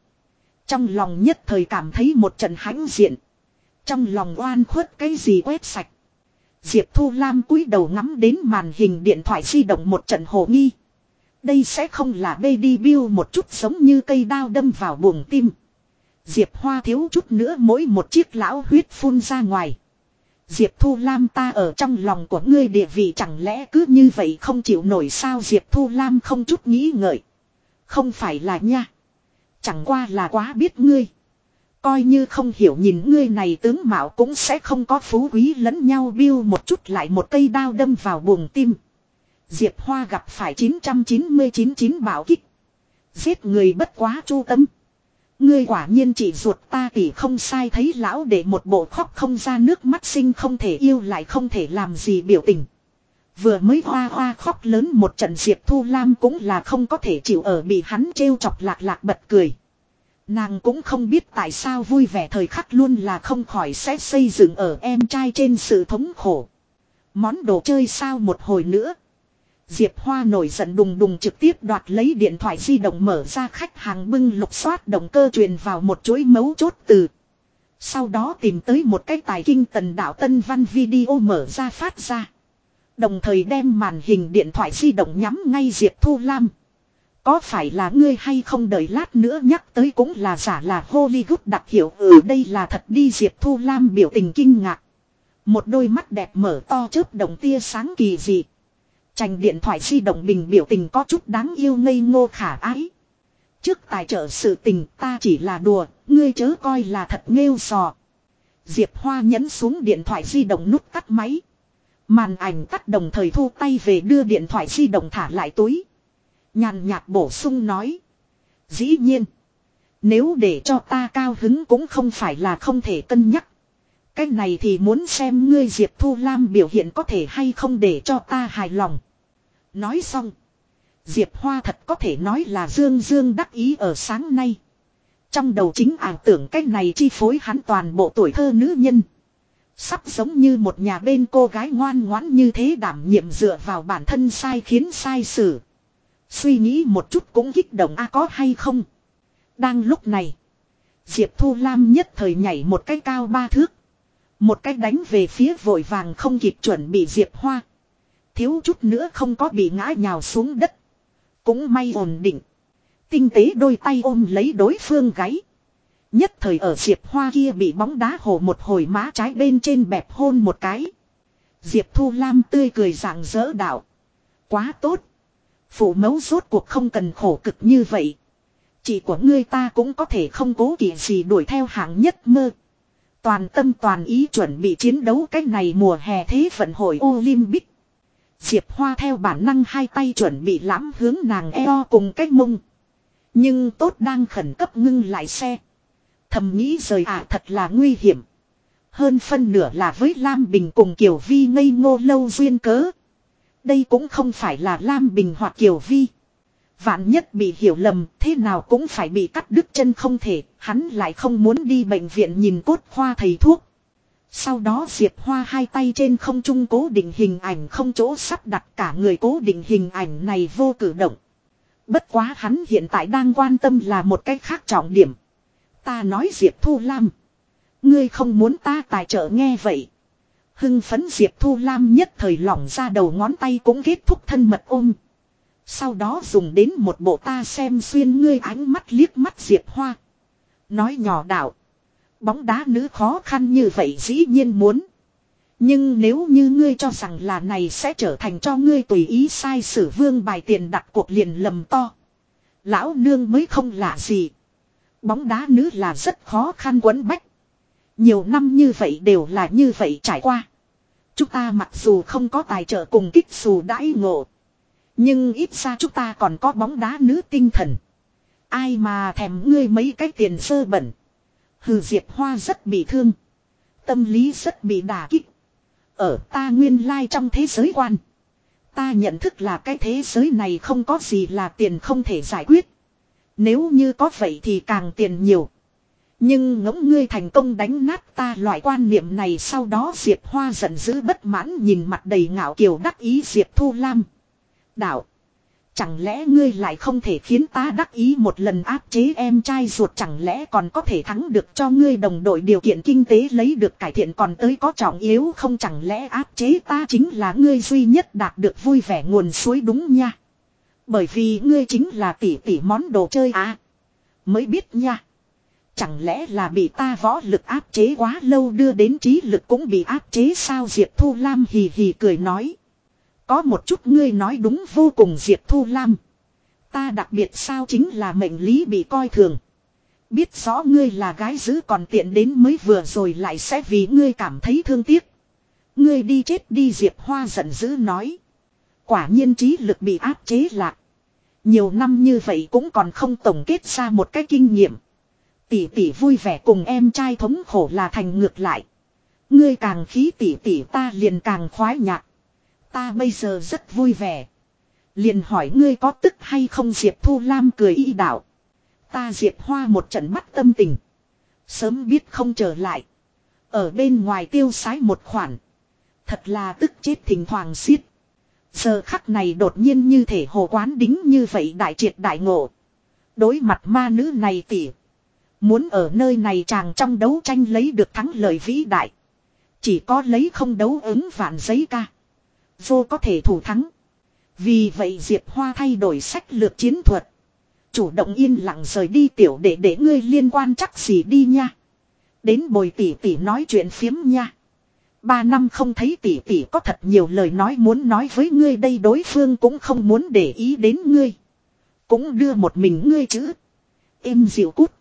Trong lòng nhất thời cảm thấy một trận hãnh diện. Trong lòng oan khuất cái gì quét sạch. Diệp Thu Lam cúi đầu ngắm đến màn hình điện thoại di động một trận hồ nghi. Đây sẽ không là baby bill một chút giống như cây đao đâm vào buồng tim. Diệp Hoa thiếu chút nữa mỗi một chiếc lão huyết phun ra ngoài. Diệp Thu Lam ta ở trong lòng của ngươi địa vị chẳng lẽ cứ như vậy không chịu nổi sao Diệp Thu Lam không chút nghĩ ngợi. Không phải là nha. Chẳng qua là quá biết ngươi. Coi như không hiểu nhìn ngươi này tướng mạo cũng sẽ không có phú quý lẫn nhau biêu một chút lại một cây đao đâm vào buồng tim. Diệp Hoa gặp phải 999 chín bảo kích. Giết người bất quá chu tâm. Ngươi quả nhiên chỉ ruột ta tỷ không sai thấy lão để một bộ khóc không ra nước mắt sinh không thể yêu lại không thể làm gì biểu tình. Vừa mới hoa hoa khóc lớn một trận Diệp Thu Lam cũng là không có thể chịu ở bị hắn trêu chọc lạc lạc bật cười. Nàng cũng không biết tại sao vui vẻ thời khắc luôn là không khỏi sẽ xây dựng ở em trai trên sự thống khổ. Món đồ chơi sao một hồi nữa. Diệp Hoa nổi giận đùng đùng trực tiếp đoạt lấy điện thoại di động mở ra khách hàng bưng lục soát động cơ truyền vào một chuỗi mấu chốt từ. Sau đó tìm tới một cái tài kinh tần đạo tân văn video mở ra phát ra. Đồng thời đem màn hình điện thoại di động nhắm ngay Diệp Thu Lam. Có phải là ngươi hay không đợi lát nữa nhắc tới cũng là giả là Hollywood đặc hiệu ừ đây là thật đi Diệp Thu Lam biểu tình kinh ngạc. Một đôi mắt đẹp mở to chớp đồng tia sáng kỳ dị. Chành điện thoại di động bình biểu tình có chút đáng yêu ngây ngô khả ái. Trước tài trợ sự tình ta chỉ là đùa, ngươi chớ coi là thật nghêu sò. Diệp Hoa nhấn xuống điện thoại di động nút tắt máy. Màn ảnh tắt đồng thời thu tay về đưa điện thoại di động thả lại túi. Nhàn nhạt bổ sung nói. Dĩ nhiên. Nếu để cho ta cao hứng cũng không phải là không thể cân nhắc. Cái này thì muốn xem ngươi Diệp Thu Lam biểu hiện có thể hay không để cho ta hài lòng. Nói xong. Diệp Hoa thật có thể nói là dương dương đắc ý ở sáng nay. Trong đầu chính ảo tưởng cái này chi phối hắn toàn bộ tuổi thơ nữ nhân. Sắp giống như một nhà bên cô gái ngoan ngoãn như thế đảm nhiệm dựa vào bản thân sai khiến sai xử. Suy nghĩ một chút cũng kích động, a, có hay không. Đang lúc này. Diệp Thu Lam nhất thời nhảy một cái cao ba thước. Một cái đánh về phía vội vàng không kịp chuẩn bị Diệp Hoa. Thiếu chút nữa không có bị ngã nhào xuống đất. Cũng may ổn định. Tinh tế đôi tay ôm lấy đối phương gáy. Nhất thời ở Diệp Hoa kia bị bóng đá hồ một hồi má trái bên trên bẹp hôn một cái. Diệp Thu Lam tươi cười rạng rỡ đạo. Quá tốt. Phụ mẫu rốt cuộc không cần khổ cực như vậy. Chỉ của ngươi ta cũng có thể không cố kỵ gì đuổi theo hạng nhất mơ. Toàn tâm toàn ý chuẩn bị chiến đấu cách này mùa hè thế vận hội Olympic. Diệp Hoa theo bản năng hai tay chuẩn bị lãm hướng nàng eo cùng cách mông. Nhưng tốt đang khẩn cấp ngưng lại xe. Thầm nghĩ rời à thật là nguy hiểm. Hơn phân nửa là với Lam Bình cùng Kiều Vi ngây ngô lâu duyên cớ. Đây cũng không phải là Lam Bình hoặc Kiều Vi. Vạn nhất bị hiểu lầm thế nào cũng phải bị cắt đứt chân không thể, hắn lại không muốn đi bệnh viện nhìn cốt khoa thầy thuốc. Sau đó Diệp Hoa hai tay trên không trung cố định hình ảnh không chỗ sắp đặt cả người cố định hình ảnh này vô cử động. Bất quá hắn hiện tại đang quan tâm là một cách khác trọng điểm. Ta nói Diệp Thu Lam. Ngươi không muốn ta tài trợ nghe vậy. Hưng phấn Diệp Thu Lam nhất thời lỏng ra đầu ngón tay cũng kết thúc thân mật ôm. Sau đó dùng đến một bộ ta xem xuyên ngươi ánh mắt liếc mắt Diệp Hoa. Nói nhỏ đạo. Bóng đá nữ khó khăn như vậy dĩ nhiên muốn. Nhưng nếu như ngươi cho rằng là này sẽ trở thành cho ngươi tùy ý sai sử vương bài tiền đặt cuộc liền lầm to. Lão nương mới không lạ gì. Bóng đá nữ là rất khó khăn quấn bách. Nhiều năm như vậy đều là như vậy trải qua. Chúng ta mặc dù không có tài trợ cùng kích dù đãi ngộ. Nhưng ít ra chúng ta còn có bóng đá nữ tinh thần. Ai mà thèm ngươi mấy cái tiền sơ bẩn. Hừ, Diệp Hoa rất bị thương. Tâm lý rất bị đả kích. Ở ta nguyên lai trong thế giới quan. Ta nhận thức là cái thế giới này không có gì là tiền không thể giải quyết. Nếu như có vậy thì càng tiền nhiều. Nhưng ngỗng ngươi thành công đánh nát ta loại quan niệm này sau đó Diệp Hoa giận dữ bất mãn nhìn mặt đầy ngạo kiều đắc ý Diệp Thu Lam. Đạo. Chẳng lẽ ngươi lại không thể khiến ta đắc ý một lần áp chế em trai ruột chẳng lẽ còn có thể thắng được cho ngươi đồng đội điều kiện kinh tế lấy được cải thiện còn tới có trọng yếu không chẳng lẽ áp chế ta chính là ngươi duy nhất đạt được vui vẻ nguồn suối đúng nha. Bởi vì ngươi chính là tỷ tỷ món đồ chơi à. Mới biết nha. Chẳng lẽ là bị ta võ lực áp chế quá lâu đưa đến trí lực cũng bị áp chế sao Diệp Thu Lam hì hì cười nói. Có một chút ngươi nói đúng vô cùng, Diệp Thu Lam. Ta đặc biệt sao chính là mệnh lý bị coi thường. Biết rõ ngươi là gái giữ còn tiện đến mới vừa rồi lại sẽ vì ngươi cảm thấy thương tiếc. Ngươi đi chết đi, Diệp Hoa giận dữ nói. Quả nhiên trí lực bị áp chế lạc. Nhiều năm như vậy cũng còn không tổng kết ra một cái kinh nghiệm. Tỷ tỷ vui vẻ cùng em trai thống khổ là thành ngược lại. Ngươi càng khí tỷ tỷ ta liền càng khoái nhạc. Ta bây giờ rất vui vẻ. Liền hỏi ngươi có tức hay không Diệp Thu Lam cười y đạo. Ta Diệp Hoa một trận mắt tâm tình. Sớm biết không trở lại. Ở bên ngoài tiêu sái một khoản. Thật là tức chết thỉnh thoảng xiết. Giờ khắc này đột nhiên như thể hồ quán đính như vậy đại triệt đại ngộ. Đối mặt ma nữ này tỉ. Muốn ở nơi này chàng trong đấu tranh lấy được thắng lợi vĩ đại. Chỉ có lấy không đấu ứng vạn giấy ca. Vô có thể thủ thắng. Vì vậy Diệp Hoa thay đổi sách lược chiến thuật. Chủ động yên lặng rời đi tiểu để để ngươi liên quan chắc gì đi nha. Đến bồi tỷ tỷ nói chuyện phiếm nha. Ba năm không thấy tỷ tỷ có thật nhiều lời nói muốn nói với ngươi đây đối phương cũng không muốn để ý đến ngươi. Cũng đưa một mình ngươi chứ. Êm dịu cút.